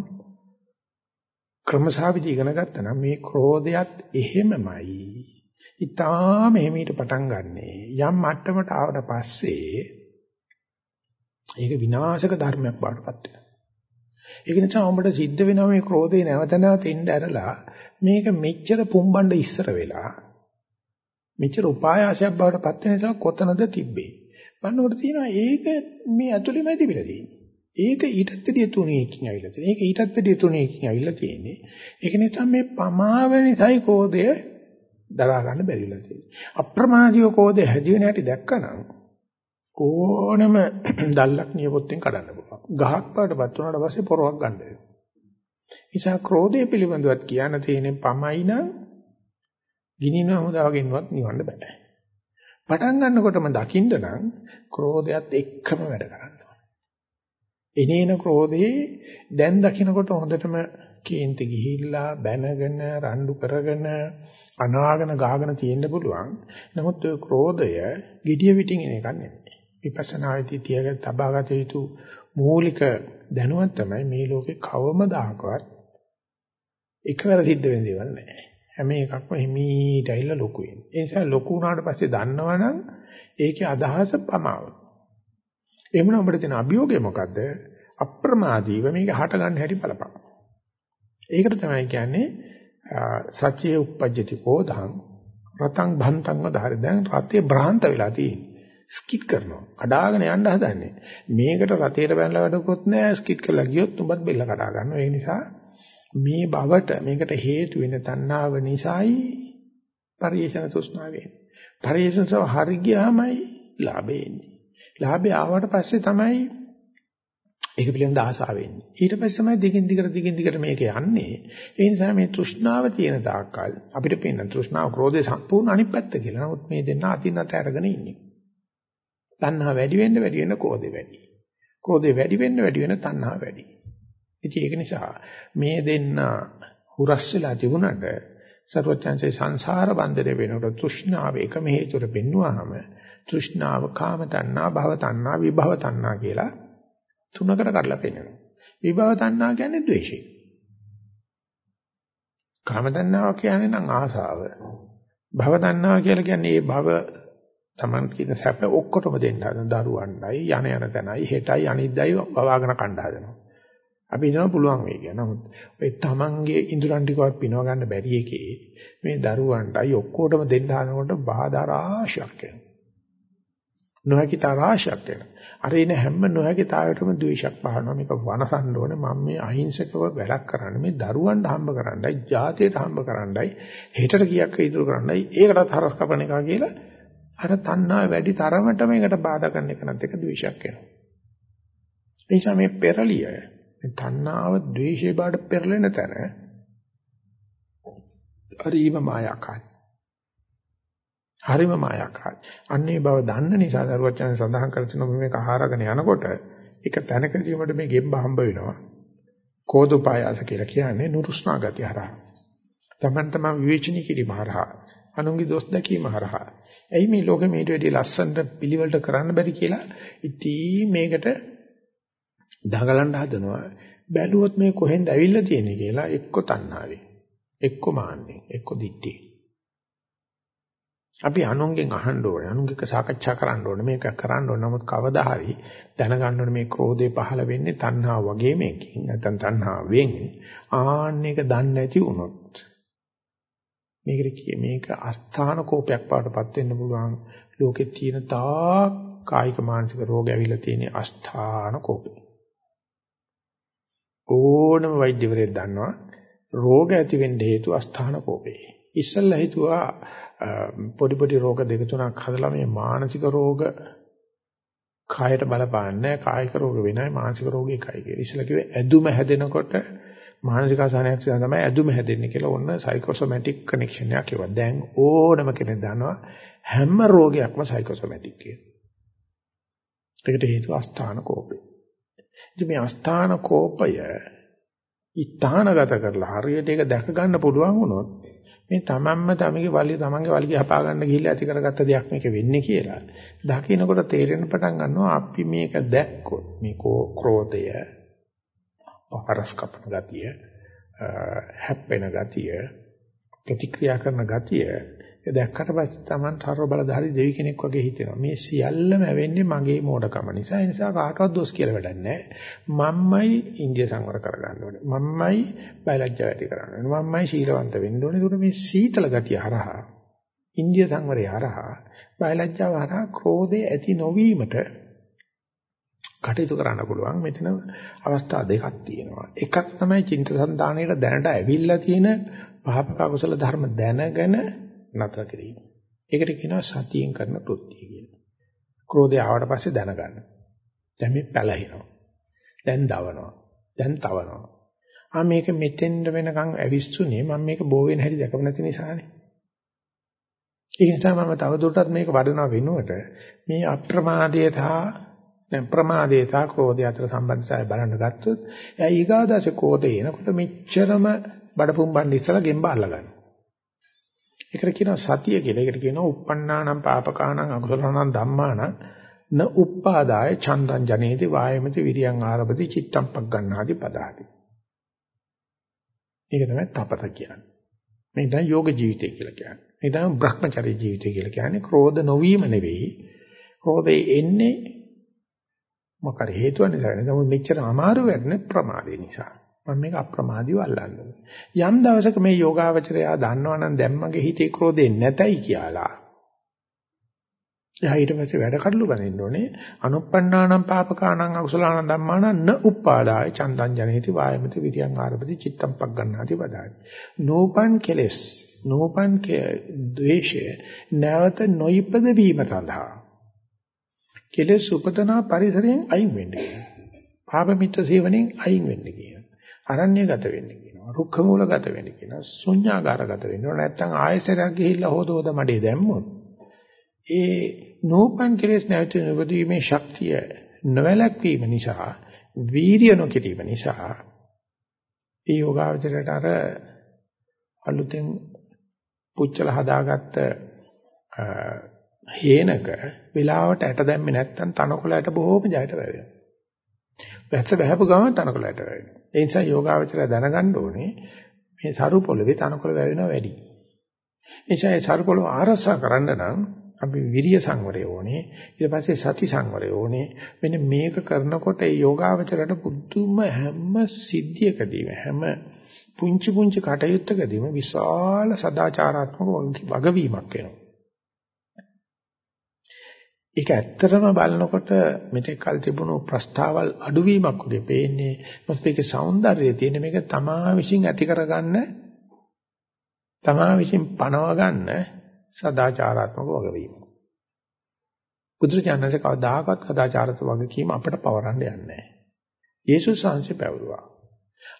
ක්‍රමසාවිදි ඉගෙන ගත්තා නම් මේ ක්‍රෝධයත් එහෙමමයි. ඊටාම එහෙමීට පටන් ගන්නෙ. යම් මට්ටමකට ආවට පස්සේ ඒක විනාශක ධර්මයක් බාටපත් වෙනවා. ඒක නිසා ඔබට සිද්ධ වෙනවා මේ ක්‍රෝධේ නැවත නැවත ඉන්න ඇරලා මේක මෙච්චර පුම්බණ්ඩ ඉස්සර වෙලා මෙච්චර උපායාසයක් බවට පත් වෙන නිසා කොතනද තිබ්බේ. බලනකොට තියෙනවා ඒක මේ ඇතුළෙම තිබිලා තියෙන්නේ. ඒක ඊටත් වැඩිය තුනේකින් ඇවිල්ලා තියෙනවා. ඒක ඊටත් වැඩිය තුනේකින් ඇවිල්ලා තියෙන්නේ. ඒක නිසා මේ පමාව නිසායි කෝධය දරා ගන්න බැරිලා තියෙන්නේ. අප්‍රමාදීව කෝධය හැදි වෙන හැටි දැක්කනම් ඕනම දැල්ලක් නියපොත්තෙන් කඩන්න පුළුවන්. ගහක් පාටපත් වුණාට පස්සේ පොරවක් ගන්න වෙනවා. නිසා ක්‍රෝධය පිළිබඳවත් කියන්න තියෙන පමයි නම් ගිනිනව හොදාගෙනවත් නිවන්න බෑ. පටන් ගන්නකොටම දකින්න නම් ක්‍රෝධයත් එක්කම වැඩ කරන්න එනේන ක්‍රෝධේ දැන් දකින්නකොට හොඳටම කේන්ති ගිහිල්ලා බැනගෙන රණ්ඩු කරගෙන අනාගෙන ගාගෙන තියෙන්න පුළුවන්. නමුත් ඔය ක්‍රෝධය gediya පිටින් එන එකක් නෙමෙයි. විපස්සනායේදී තියගෙන තබාගත යුතු මූලික දැනුවත් තමයි මේ ලෝකේ කවමදාකවත් එකවර සිද්ධ වෙන දේවල් නැහැ. හැම එකක්ම හිමීට ඇවිල්ලා ලොකු වෙනවා. ඒ නිසා ලොකු වුණාට පස්සේ දන්නවනම් ඒකේ අදහස පමාව. එහෙමනම් අපිට තියෙන අභියෝගය මොකද්ද? අප්‍රමාදීව මේක හට ගන්න හැටි බලපං. ඒකට තමයි කියන්නේ සත්‍යයේ උපජ්ජති කෝධං රතං භන්තං වදාරි දැන් රතේ භ්‍රාන්ත වෙලා තියෙන්නේ. ස්කිට් කරනවා. කඩාගෙන යන්න හදන්නේ. මේකට රතේට බැලලා වැඩකුත් නැහැ. ස්කිට් කරලා ගියොත් උඹත් බෙල්ල කඩා ගන්නවා. ඒ නිසා මේ බවට මේකට හේතු වෙන තණ්හාව නිසායි පරිේශන තෘෂ්ණාව වෙන්නේ. පරිේශන සව හරි ගියාමයි ලාභය එන්නේ. ලාභය ආවට පස්සේ තමයි ඒක පිළිබඳ ආසාව වෙන්නේ. ඊට පස්සේ තමයි දිගින් දිගට දිගින් දිගට මේක යන්නේ. ඒ නිසා මේ තෘෂ්ණාව තියෙන තාක්කල් අපිට පේන තෘෂ්ණාව ක්‍රෝධය සම්පූර්ණ අනිත් පැත්ත කියලා. නමුත් මේ දෙන්න අතින් අත අරගෙන ඉන්නේ. තණ්හා වැඩි වෙන්න වැඩි වෙන්න ක්‍රෝධය වැඩි. ක්‍රෝධය වැඩි වෙන්න වැඩි වෙන්න තණ්හා වැඩි. ඉතින් ඒක නිසා මේ දෙන්න හුරස් වෙලා තිබුණාට සර්වඥාන්සේ සංසාර බන්ධනේ වෙනකොට තෘෂ්ණාව එකම හේතුවට පෙන්වුවාම තෘෂ්ණාව කාම තණ්හා භව තණ්හා විභව තණ්හා කියලා තුනකට කඩලා පෙන්නනවා. විභව තණ්හා කියන්නේ ද්වේෂය. කාම තණ්හාව කියන්නේ නම් ආසාව. භව තණ්හාව කියලා කියන්නේ ඒ භව Taman කියන සැප ඔක්කොටම දෙන්න හදන දරුවන්ටයි යන යන තැනයි හෙටයි අනිද්දයි වවාගෙන කණ්ඩ හදනවා. අපි හිතනවා පුළුවන් වෙයි කියලා. නමුත් ඔය Tamanගේ ඉඳුරන් ටිකවත් පිනව ගන්න බැරි එකේ මේ දරුවන්ටයි ඔක්කොටම දෙන්න හදනකොට බාධා රාශියක් එනවා. නොහැකි තරාශයක් වෙනවා. අර එන හැම නොහැකිතාවයටම ද්වේෂයක් පහළනවා. මේක වනසන්න ඕනේ. මම මේ අහිංසකව වැඩක් කරන්නේ මේ දරුවන්ට හම්බ කරන්නයි, ජාතියට හම්බ කරන්නයි, හෙටට කීයක් ඉදිරි කරන්නයි, ඒකටත් හරස් කපන එක කියලා අර තණ්හා වැඩි තරමට මේකට බාධා කරන එකනත් එක ද්වේෂයක් වෙනවා. ඒ නිසා මේ පෙරලිය මේ තණ්හාව ද්වේෂේ බාඩ පෙරලෙන තැන හරිම මායාකාරයි. හරිම මායාකාරයි. අන්නේ බව දන්න නිසා දරුවචන සඳහන් කර තිනු මේක ආහාරගෙන යනකොට එක තැනකදී මට මේ ගෙම්බ හම්බ වෙනවා. කෝදුපායාස කියලා කියන්නේ නුරුස්නා ගතිය හරහා. තමන් තමන් විවේචනය කිරීම හරහා. අනුන්ගේ දොස් දැකීම හරහා. එයි මේ ලෝකෙ මේට වැඩි ලස්සනට පිළිවෙලට කරන්න බැරි කියලා ඉතින් මේකට දඟලන්න හදනවා. බැලුවොත් මේ කොහෙන්ද ඇවිල්ලා තියෙන්නේ කියලා එක්ක තණ්හාවේ. එක්ක මාන්නේ. එක්ක දිත්තේ. අපි අනුන්ගෙන් අහන්න ඕනේ. අනුන්ගෙක් සාකච්ඡා කරන්න ඕනේ. මේක කරන්න ඕනේ. නමුත් කවදා හරි දැනගන්න ඕනේ මේ ක්‍රෝධය පහළ වෙන්නේ තණ්හාව වගේ මේකකින්. නැත්නම් තණ්හාවෙන්. ආන්න එක දන්නේ නැති වුණොත් මේකට කිය මේක අස්ථාන කෝපයක් වඩටපත් වෙන්න පුළුවන්. ලෝකේ තියෙන තා කායික මානසික රෝග ඇවිල්ලා තියෙන අස්ථාන කෝපය. ඕනම වෛද්‍යවරයෙක් දන්නවා රෝග ඇති වෙන්න හේතු අස්ථාන කෝපේ. ඉස්සල්ලා හිතුවා පොඩි පොඩි රෝග දෙක තුනක් හදලා මේ මානසික රෝග කායට බලපාන්නේ කායික රෝග වෙනයි මානසික රෝග එකයි කියලා. ඉස්සලා කිව්වේ ඇදුම හැදෙනකොට මානසික අසහනයක් තමයි ඇදුම හැදෙන්නේ කියලා ඔන්න සයිකෝසොමැටික් කනෙක්ෂන් එකක් ඒවා. දැන් ඕනම කෙනෙක් දන්නවා හැම රෝගයක්ම සයිකෝසොමැටික් කියලා. ඒකට හේතුව අස්ථාන කෝපය. ඉතින් මේ අස්ථාන කෝපය ඉස්ථානගත කරලා හරියට ඒක දැක ගන්න පුළුවන් වුණොත් මේ තමන්ම තමගේ වලිය තමන්ගේ වලිය හපා ගන්න ගිහිල්ලා ඇති කරගත්ත දෙයක් මේක වෙන්නේ කියලා. දකින්නකොට තේරෙන්න පටන් ගන්නවා අපි මේක දැක්කොත් මේ ක්‍රෝධය පහරස් කපන ගතිය හැප්පෙන ගතිය ප්‍රතික්‍රියා කරන ගතිය ඒ දැක්කට පස්සේ Taman තරව බලධාරි දෙවි කෙනෙක් වගේ හිතෙනවා. මේ සියල්ලම වෙන්නේ මගේ මෝඩකම නිසා. ඒ නිසා කාටවත් දොස් කියලා වැඩක් නැහැ. මම්මයි ඉන්දිය සංවර කරගන්න ඕනේ. මම්මයි බයලජ්ජා වැඩි කරන්න ඕනේ. මම්මයි ශීලවන්ත වෙන්න ඕනේ. ඒකට මේ සීතල ගතිය හරහා ඉන්දිය සංවරය හරහා බයලජ්ජාව හරහා ක්‍රෝධය ඇති නොවීමට කටයුතු කරන්න පුළුවන්. මෙතන අවස්ථා දෙකක් තියෙනවා. එකක් තමයි චින්තසංතානයේ දැනට ඇවිල්ලා තියෙන පහපක කුසල ධර්ම දැනගෙන නතර කිරීම. ඒකට කියනවා සතියෙන් කරන කෘත්‍යය කියලා. ක්‍රෝධය ආවට පස්සේ දැනගන්න. දැන් මේ පැලහිනවා. දැන් දවනවා. දැන් තවනවා. ආ මේක මෙතෙන්ද වෙනකන් ඇවිස්සුනේ මම මේක බෝ වෙන හැටි දැකම නැති නිසානේ. ඒ නිසා මම තවදුරටත් මේක වඩනවා වෙනුවට මේ අප්‍රමාදය සහ දැන් ප්‍රමාදය සහ ක්‍රෝධය අතර සම්බන්ධතාවය බලන්න ගත්තොත් එයා ඊගාදාසේ ක්‍රෝධය එනකොට මෙච්චරම බඩපුම්බන් ඉස්සලා ගෙම්බ අල්ලගන්න. ඒකට කියනවා සතිය කියලා. ඒකට කියනවා uppannānaṁ pāpakānaṁ akusalaṇaṁ dhammānaṁ න උප්පාදාය චන්දං ජනේති වායමති විරියං ආරභති චිත්තං පග්ගණ්ණාති පදාති. මේක තමයි තපත කියන්නේ. මේ තමයි යෝග ජීවිතය කියලා කියන්නේ. මේ තමයි භ්‍රමචර්ය ජීවිතය කියලා කියන්නේ. ක්‍රෝධ නොවීම නෙවෙයි. ක්‍රෝධය එන්නේ මොකද හේතුව නිසා නෙවෙයි. නමුත් මෙච්චර අමාරු වෙන්නේ ප්‍රමාදේ නිසා. මම මේක අප්‍රමාදීව අල්ලන්නේ. යම් දවසක මේ යෝගාවචරය දන්නවනම් දැන් මගේ හිතේ ක්‍රෝධේ නැතයි කියලා. එයා ඊට පස්සේ වැඩ කඩලු ගනින්න ඕනේ. අනුප්පන්නානම් පාපකානම් අකුසලානම් ධම්මානම් න උප්පාදාය චන්දං ජනේති වායමති විරියං ආරපති චිත්තම් පක් ගන්නාති වදායි. නෝපන් කෙලස් නෝපන් ද්වේෂය නැවත නොයිපද වීම සඳහා කෙලස් උපතනා පරිසරයෙන් අයින් වෙන්න කියනවා. පාප මිත්‍ර සේවනයෙන් අයින් වෙන්න කියනවා. අරණ්‍යගත වෙන්න කියනවා. රුක්ඛ මූලගත වෙන්න කියනවා. ශුන්‍යාගාරගත වෙන්න ඕන. නැත්නම් ආයසරයක් ගිහිල්ලා හොද හොද මඩේ දැම්මොත් ඒ නෝපන් කෙලස් නැවත උපදීමේ ශක්තිය නොවැළක්වීම නිසා වීර්ය නොකිරීම නිසා ඒ යෝගාවචරයට අර අලුතෙන් පුච්චල හදාගත්ත හේනක වෙලාවට ඇට දැම්මේ නැත්නම් තනකොළට බොහෝම ජයට වැවෙනවා. වැස්ස බහැපු ගමන් තනකොළට වැවෙනවා. ඒ නිසා යෝගාවචරය දැනගන්න ඕනේ මේ සරු පොළවේ තනකොළ වැවෙනවා වැඩි. ඒ නිසා ඒ සරු පොළව ආරසා කරන්න නම් අපි විරිය සංවරය ඕනේ ඊට පස්සේ සති සංවරය ඕනේ මෙන්න මේක කරනකොට ඒ යෝගාවචරයට පුදුම හැම සිද්ධියකදීම හැම පුංචි පුංචි කටයුත්තකදීම විශාල සදාචාරාත්මක වගවීමක් වෙනවා ඒක ඇත්තටම බලනකොට මෙතෙක් කල් තිබුණු ප්‍රස්තාවල් අඩුවීමක් වගේ පේන්නේ මොකද ඒකේ సౌందර්යය තියෙන මේක තමා විසින් ඇති කරගන්න තමා විසින් පණව ගන්න සදාචාරාත්මක වගවීම. බුදුරජාණන්සේ කවදාකවත් සදාචාරාත්මක වගකීම අපිට පවරන්න යන්නේ නැහැ. යේසුස් වහන්සේ පැවරුවා.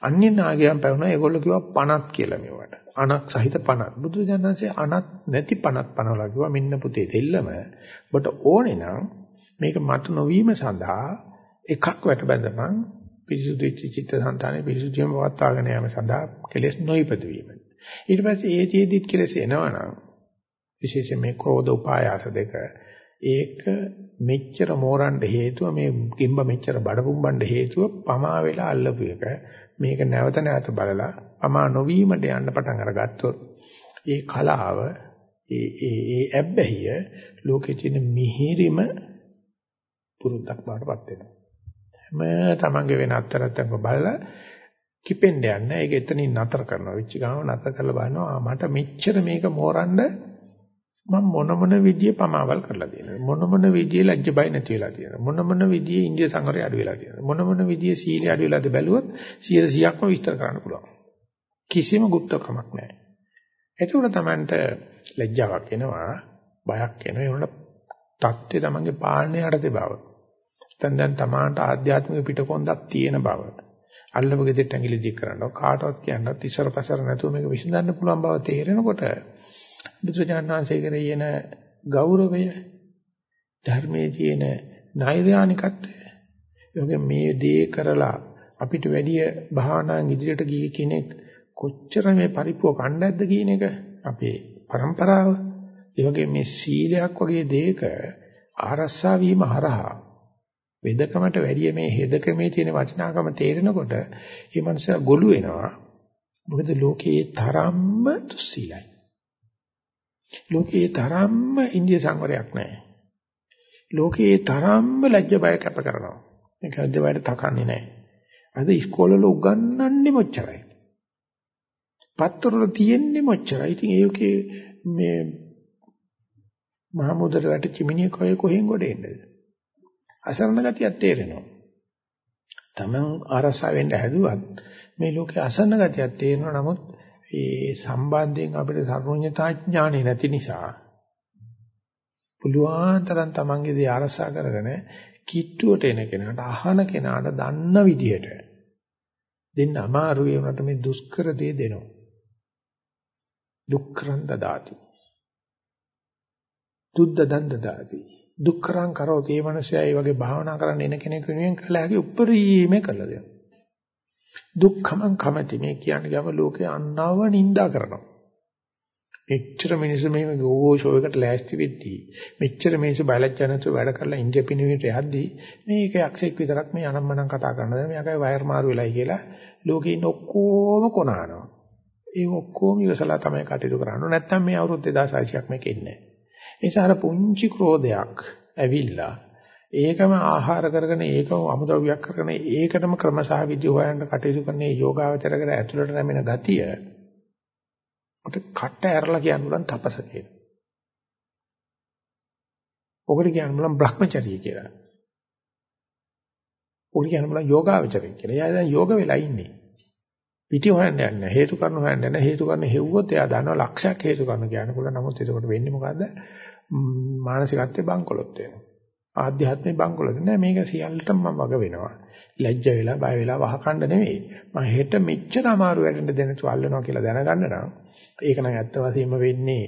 අන්‍ය නාගයන් පැවුණා ඒගොල්ලෝ කිව්වා පණක් කියලා මේවට. අනක් සහිත පණක්. බුදුරජාණන්සේ අනක් නැති පණක් පනවලා කිව්වා මෙන්න පුතේ දෙල්ලම ඔබට ඕනේ නම් මේක මත නොවීම සඳහා එකක් වැට බැඳපන් පිරිසුදු වෙච්ච චිත්ත සංතානේ පිරිසුදුම පවත්වාගෙන යාම සඳහා කෙලෙස් නොයිපද වීම. ඊට පස්සේ ඒ තියේදිත් කෙලෙස් එනවනම් විශේෂයෙන් මේ ක්‍රෝධ උපායාස දෙක ඒක මෙච්චර මෝරන්න හේතුව මේ කිම්බ මෙච්චර බඩපුම්බන්න හේතුව පමා වෙලා අල්ලපු එක මේක නැවත නැවත බලලා පමා නොවීමට යන්න පටන් අරගත්තොත් ඒ කලාව ඒ ඒ ඒ ඇබ්බැහිය ලෝකේ තියෙන මිහිරිම පුරුද්දක් බාටපත් වෙනවා. හැම තමන්ගේ වෙන අත්තරත්තම බලලා කිපෙන්න යන්න. ඒක එතනින් නතර කරනවා. විච් ගාව නතර කරලා බලනවා. මට මෙච්චර මේක මෝරන්න මම මොන මොන විදියෙ පමාවල් කරලා තියෙනවද? මොන මොන විදියෙ ලැජ්ජ බය නැති වෙලා තියෙනවද? මොන මොන විදියෙ ඉන්දිය සංවරය අඩු වෙලා තියෙනවද? මොන මොන විදියෙ සීලය අඩු වෙලාද බැලුවොත් 100%ක්ම විස්තර කරන්න පුළුවන්. කිසිම গুপ্তකමක් නැහැ. එතකොට Tamanට ලැජ්ජාවක් එනවා බයක් එනවා. ඒ වුණා தත්ත්වය Tamanගේ පාලනය යටතේ බව. නැත්නම් දැන් Tamanට ආධ්‍යාත්මික පිටකොන්දක් තියෙන බව. අල්ලපු ගෙදෙට්ට ඇඟිලි දික් කරනවා. කාටවත් කියන්නත් ඉසරපසර නැතුව මේක විසඳන්න පුළුවන් බව තේරෙනකොට බුදුජානනාංශයේ කරේන ගෞරවය ධර්මයේ තියෙන නෛර්යානිකත්වය යෝග මේ දේ කරලා අපිට වැඩි භාවනාන් ඉදිරියට ගිය කෙනෙක් කොච්චර මේ පරිප්පුව කණ්ඩායම්ද කියන එක අපේ પરම්පරාව. ඒ වගේ මේ සීලයක් වගේ දෙයක ආරස්සා වීම හරහා වෙදකමට වැඩිය මේ හෙදකමේ තියෙන වචනාකම තේරෙනකොට මේ මනුස්සයා ගොළු වෙනවා. මොකද ලෝකයේ තරම්ම දුස්සීලයි. ලෝකේ තරම්ම ඉන්දිය සංවරයක් නැහැ. ලෝකේ තරම්ම ලැජ්ජ බය කැප කරනවා. මේක ලැජ්ජ බයට තකන්නේ නැහැ. අද ඉස්කෝලවල උගන්වන්නේ මොච්චරයි. පත්තරවල තියෙන්නේ මොච්චරයි. ඉතින් ඒකේ මේ මහමුදට වැට චිමිනිය කොහෙ කොහෙන් ගොඩ එන්නද? අසරණ ගතියක් තේරෙනවා. Taman අරසා වෙන්න හැදුවත් මේ ලෝකේ අසරණ ගතියක් තේරෙනවා. නමුත් ඒ සම්බන්ධයෙන් අපිට සර්වඥතා ඥානෙ නැති නිසා පුළුවන් තරම් Tamanගේ දේ අරසා කරගෙන කිට්ටුවට එන කෙනාට අහන කෙනාට දන්න විදියට දෙන්න අමාරු ඒ වුණාට මේ දුෂ්කර දේ දෙනවා. දුක්ඛරං දදාති. දුද්ද දන් දදාති. දුක්ඛරං කරෝති මේ මනුස්සයා මේ වගේ භාවනා කරන්න එන කෙනෙක් වෙනුවෙන් කළ හැකි උපරිමේ කළ දෙනවා. දුක්ඛමං කමති මේ කියන්නේ ගම ලෝකේ අන්නව නිඳා කරනවා. මෙච්චර මිනිස්සු මෙහෙම ගෝ ෂෝ එකට ලෑස්ති වෙද්දී මෙච්චර මිනිස්සු බයලජ්ජා නැතුව වැඩ කරලා ඉන්දියා පිනුවිට යද්දී මේක යක්ෂයෙක් විතරක් මේ අනම්මනම් කතා කරනද මේකයි වයර් මාරු වෙලයි කියලා ලෝකේ ඉන්න ඔක්කොම කොනනවා. ඒ ඔක්කොම ඉවසලා තමයි කටයුතු කරන්නේ. නැත්තම් මේ අවුරුදු 2600ක් මේක ඉන්නේ නැහැ. ඒ නිසා අර පුංචි ක්‍රෝධයක් ඇවිල්ලා ඒකම ආහාර කරගෙන ඒකම අමුද්‍රව්‍යයක් කරගෙන ඒකටම ක්‍රමසහ විදි හොයන්න කටයුතු කරන මේ යෝගාවචරකර ඇතුළට නැමෙන ගතිය ඔට කට ඇරලා කියන්න බුලන් තපස කියලා. ඔකට කියන්න බුලන් Brahmacharya කියලා. ඔකට කියන්න බුලන් යෝගාවචරය කියලා. එයා දැන් යෝග වෙලා ඉන්නේ. පිටි හොයන්න යන්නේ හේතු කරන හොයන්න යන්නේ හේතු කරන හෙව්වොත් එයා දන්නවා ලක්ෂයක් හේතු කරන කියන්න පුළුවන්. නමුත් ඒකට වෙන්නේ මොකද්ද? මානසිකත්වයේ බංකොලොත් වෙනවා. ආධ්‍යාත්මික බංකොලොත් නෑ මේක සියල්ලටම මම වග වෙනවා. ලැජ්ජ වෙලා බය වෙලා වහකණ්ඩ නෙවෙයි. මම හෙට මෙච්චර අමාරු වැඩෙන්න දෙන්න තුල්ලනවා කියලා දැනගන්න නම් ඒක නම් ඇත්ත වශයෙන්ම වෙන්නේ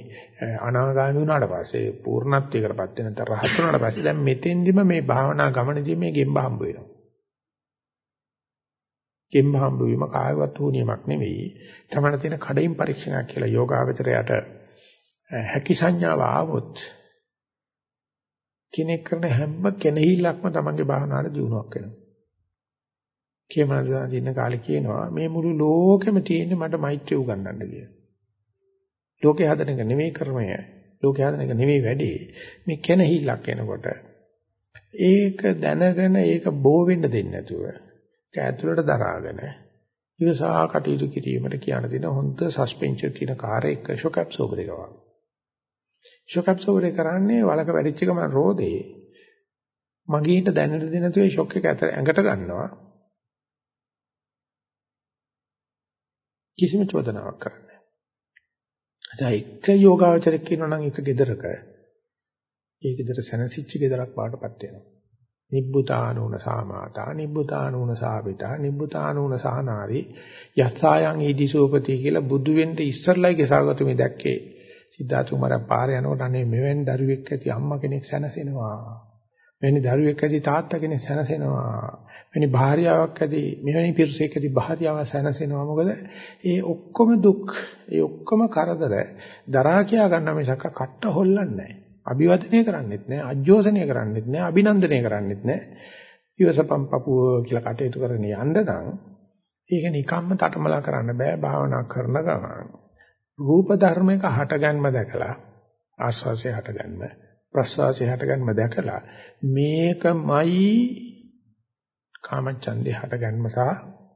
අනාගාමී වුණාට පස්සේ පූර්ණත්වයකටපත් වෙන තර රහත් වුණාට පස්සේ දැන් මෙතෙන්දිම මේ භාවනා ගමනදී මේ ගෙම්බ හම්බ වෙනවා. ගෙම්බ හම්බ වීම කායවත් වූ නියමක් නෙවෙයි. තමන තියෙන කඩින් පරීක්ෂණයක් කියලා යෝගාවචරයට හැකි සංඥාව ආවොත් කෙනෙක් කරන හැම කෙනෙහිලක්ම තමන්ගේ භාවනාවට දියුණුවක් වෙනවා. කේමනදා දින කාලේ කියනවා මේ මුළු ලෝකෙම තියෙන්නේ මට මෛත්‍රිය උගන්වන්න කියලා. ලෝකේ හදන එක නෙමෙයි කර්මය. ලෝකේ හදන එක නෙමෙයි වැඩේ. මේ කෙනෙහිලක් එනකොට ඒක දැනගෙන ඒක බෝ වෙන්න දෙන්නේ නැතුව ඒක ඇතුළට දරාගෙන ඉවසා කටයුතු කිරීමට කියන දින හොඳ සස්පෙන්ෂන් තියෙන කාර් එක ෂොක් ඇබ්සෝබර් එක වගේ. ෂොක් ඇබ්සෝබර් එක කරන්නේ වලක වැඩිච්ච ගමන් රෝදේ මගීට දැනෙන්න දෙ නැතුව ෂොක් එක ඇඟට ගන්නවා. කිසිම චෝදනාවක් කරන්නේ නැහැ. එක යෝගාවචරයක් කියනවා නම් එක gedaraක ඒ gedara සැනසিচ্ච gedarak බාටපත් වෙනවා. නිබ්බුතානෝන සාමාතා නිබ්බුතානෝන සාවිතා නිබ්බුතානෝන සානාරි යස්සායන් ඊදිසෝපති කියලා බුදු වෙන්න ඉස්සරලයි කෙසාගතු මේ දැක්කේ සිද්ධාර්ථ කුමාරයා පාරේ යනකොට අනේ මෙවැනි දරුවෙක් ඇති අම්මා කෙනෙක් සැනසෙනවා මෙවැනි දරුවෙක් ඇති තාත්තා කෙනෙක් සැනසෙනවා මෙවැනි භාර්යාවක් ඇති මෙවැනි පිරිසෙක් ඇති භාර්යාවක් සැනසෙනවා මොකද ඒ ඔක්කොම දුක් ඒ ඔක්කොම කරදර දරා කියා ගන්න මිසක කට්ට හොල්ලන්නේ නැහැ අභිවදනය කරන්නෙත් නැහැ, අජෝසනය කරන්නෙත් නැහැ, අභිනන්දනය කරන්නෙත් නැහැ. ඊවසපම් පපුව කියලා කටයුතු කරගෙන යන්න නම් ඒක නිකම්ම තටමලා කරන්න බෑ භාවනා කරන ගමන්. රූප ධර්මයක හටගන්ම දැකලා ආස්වාසය හටගන්ම ප්‍රස්වාසය හටගන්ම දැකලා මේකමයි කාමචන්දේ හටගන්ම සහ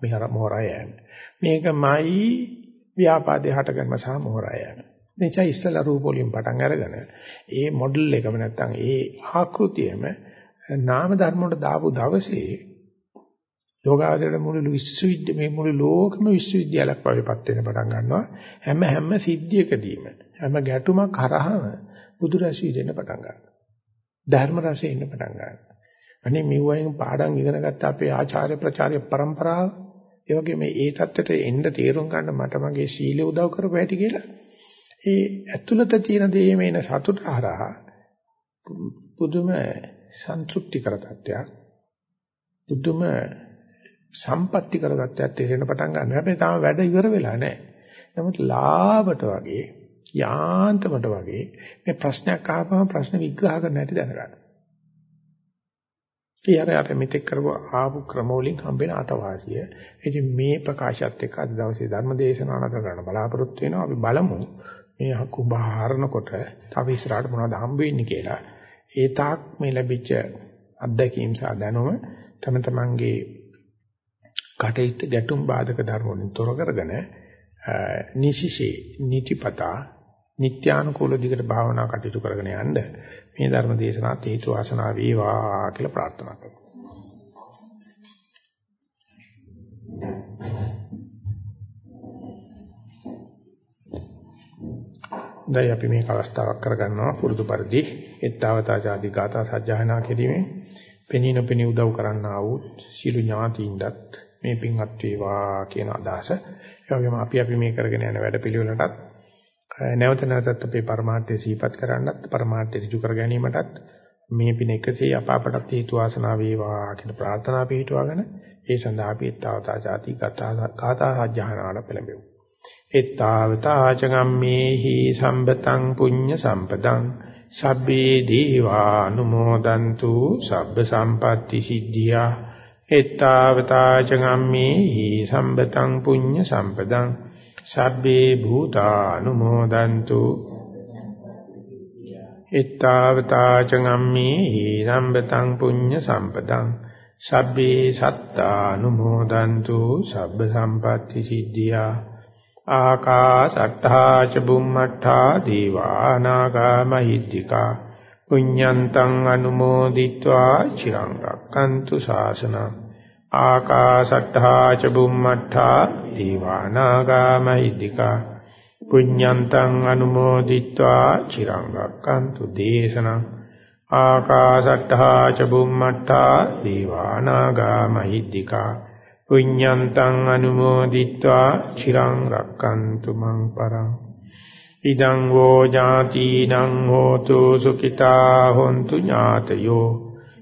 මිහර මොහරය යන්නේ. මේකමයි ව්‍යාපාදේ හටගන්ම සහ මොහරය යන්නේ. නිසා ඉස්සලා රූප වලින් පටන් අරගෙන ඒ මොඩල් එකම නැත්තම් ඒ ආකෘතියම නාම ධර්ම වලට දාපු දවසේ යෝගාවචරයේ මුළු විශ්වවිද්‍ය මේ මුළු ලෝකෙම විශ්වවිද්‍යාලයක් වගේපත් වෙන පටන් ගන්නවා. හැම හැම සිද්ධියකදීම හැම ගැටුමක් හරහම බුදු රසී දෙන්න පටන් ගන්නවා. ධර්ම රසය එන්න පටන් ගන්නවා. අනේ මේ වයින් පාඩම් ඉගෙන ගත්ත අපේ ආචාර්ය ප්‍රචාරය પરම්පරාව. ඒ වගේ මේ ඒ தත්තට එන්න තේරුම් ගන්න මට මගේ සීලය උදව් කරපෑටි කියලා. ඒ ඇතුළත තියෙන දේ මේන සතුට හරහා පුදුම සන්තුෂ්ටි කර තත්ත්වයක්. පුදුම සම්පatti කර තත්ත්වයක් තේරෙන පටන් ගන්නවා. හැබැයි තාම වැඩ ඉවර වෙලා නැහැ. නමුත් ලාභට වගේ යාන්තමට වගේ මේ ප්‍රශ්නයක් අහපම ප්‍රශ්න විග්‍රහ කරන්න හැටි දැනගන්න. ඊයර යට මෙතෙක් කරපු ආපු ක්‍රමවලින් හම්බෙන අතවාසිය. ඉතින් මේ ප්‍රකාශයත් එක්ක අද දවසේ ධර්ම දේශනාව නතර කරන්න බලාපොරොත්තු වෙනවා. අපි බලමු මේ කුඹහරනකොට තව ඉස්සරහට මොනවද හම්බ වෙන්නේ කියලා ඒ තාක් මේ ලැබිච්ච අත්දැකීම් සහ දැනුම තම තමන්ගේ කටයුත්ත ගැටුම් බාධක ධර්ම වලින් තොර කරගෙන නිසිසේ නිතිපතා නිත්‍යානුකූල දිගට භාවනා කටයුතු කරගෙන යන්න මේ ධර්ම දේශනාවත් හේතු වාසනා වේවා කියලා ප්‍රාර්ථනා කරමු. දැන් අපි මේක අවස්ථාවක් කරගන්නවා පුරුදු පරිදි එත්තාවතා ආදී ගාථා සජ්ජායනා කිරීමේ පෙනී නොපෙනී උදව් කරන්නා වූ සීළු ඥාතීන්ටත් මේ පින්වත් වේවා කියන අදහස. ඒ වගේම අපි අපි මේ කරගෙන යන වැඩපිළිවෙලටත් නැවත නැවතත් අපේ පරමාර්ථය සිහිපත් කරන්නත් පරමාර්ථය ඍජු කර ගැනීමටත් මේ පින එකසේ අපාපටත් හේතු වාසනා වේවා කියන ප්‍රාර්ථනා පිටුවාගෙන ඒ සඳහා අපි තාවතා ಜಾති ගාථා සජ්ජායනාවට පෙළඹෙමු. එත්තාවතාචගම්මේහි සම්බතං පුඤ්ඤ සම්පදං සබ්බේ දීවානුමෝදන්තු සබ්බ සම්පatti සිද්ධියා එත්තාවතා චගම්මේ සම්බතං පුඤ්ඤ සම්පදං සබ්බේ භූතානුමෝදන්තු. එත්තාවතා චගම්මේ සම්බතං පුඤ්ඤ සම්පදං සබ්බේ සත්තානුමෝදන්තු. සබ්බ සම්පatti සිද්ධියා. ආකාසට්ඨා ච බුම්මට්ඨා දේවානාගා මහිද්దికා. පුඤ්ඤන්තං අනුමෝදිත්වා චිරංගක්. රක්칸තු ශාසනං. ආකාශට්ඨා ච බුම්මට්ඨා දීවානාගාමහිද්దికා. පුඤ්ඤන්තං අනුමෝදිත්වා චිරං රක්칸තු දේශනං. ආකාශට්ඨා ච බුම්මට්ඨා දීවානාගාමහිද්దికා. පුඤ්ඤන්තං අනුමෝදිත්වා චිරං රක්칸තු මං පරං. ඉදං වෝ ජාතිනං හෝතු සුඛිතා හොන්තු ඥාතයෝ.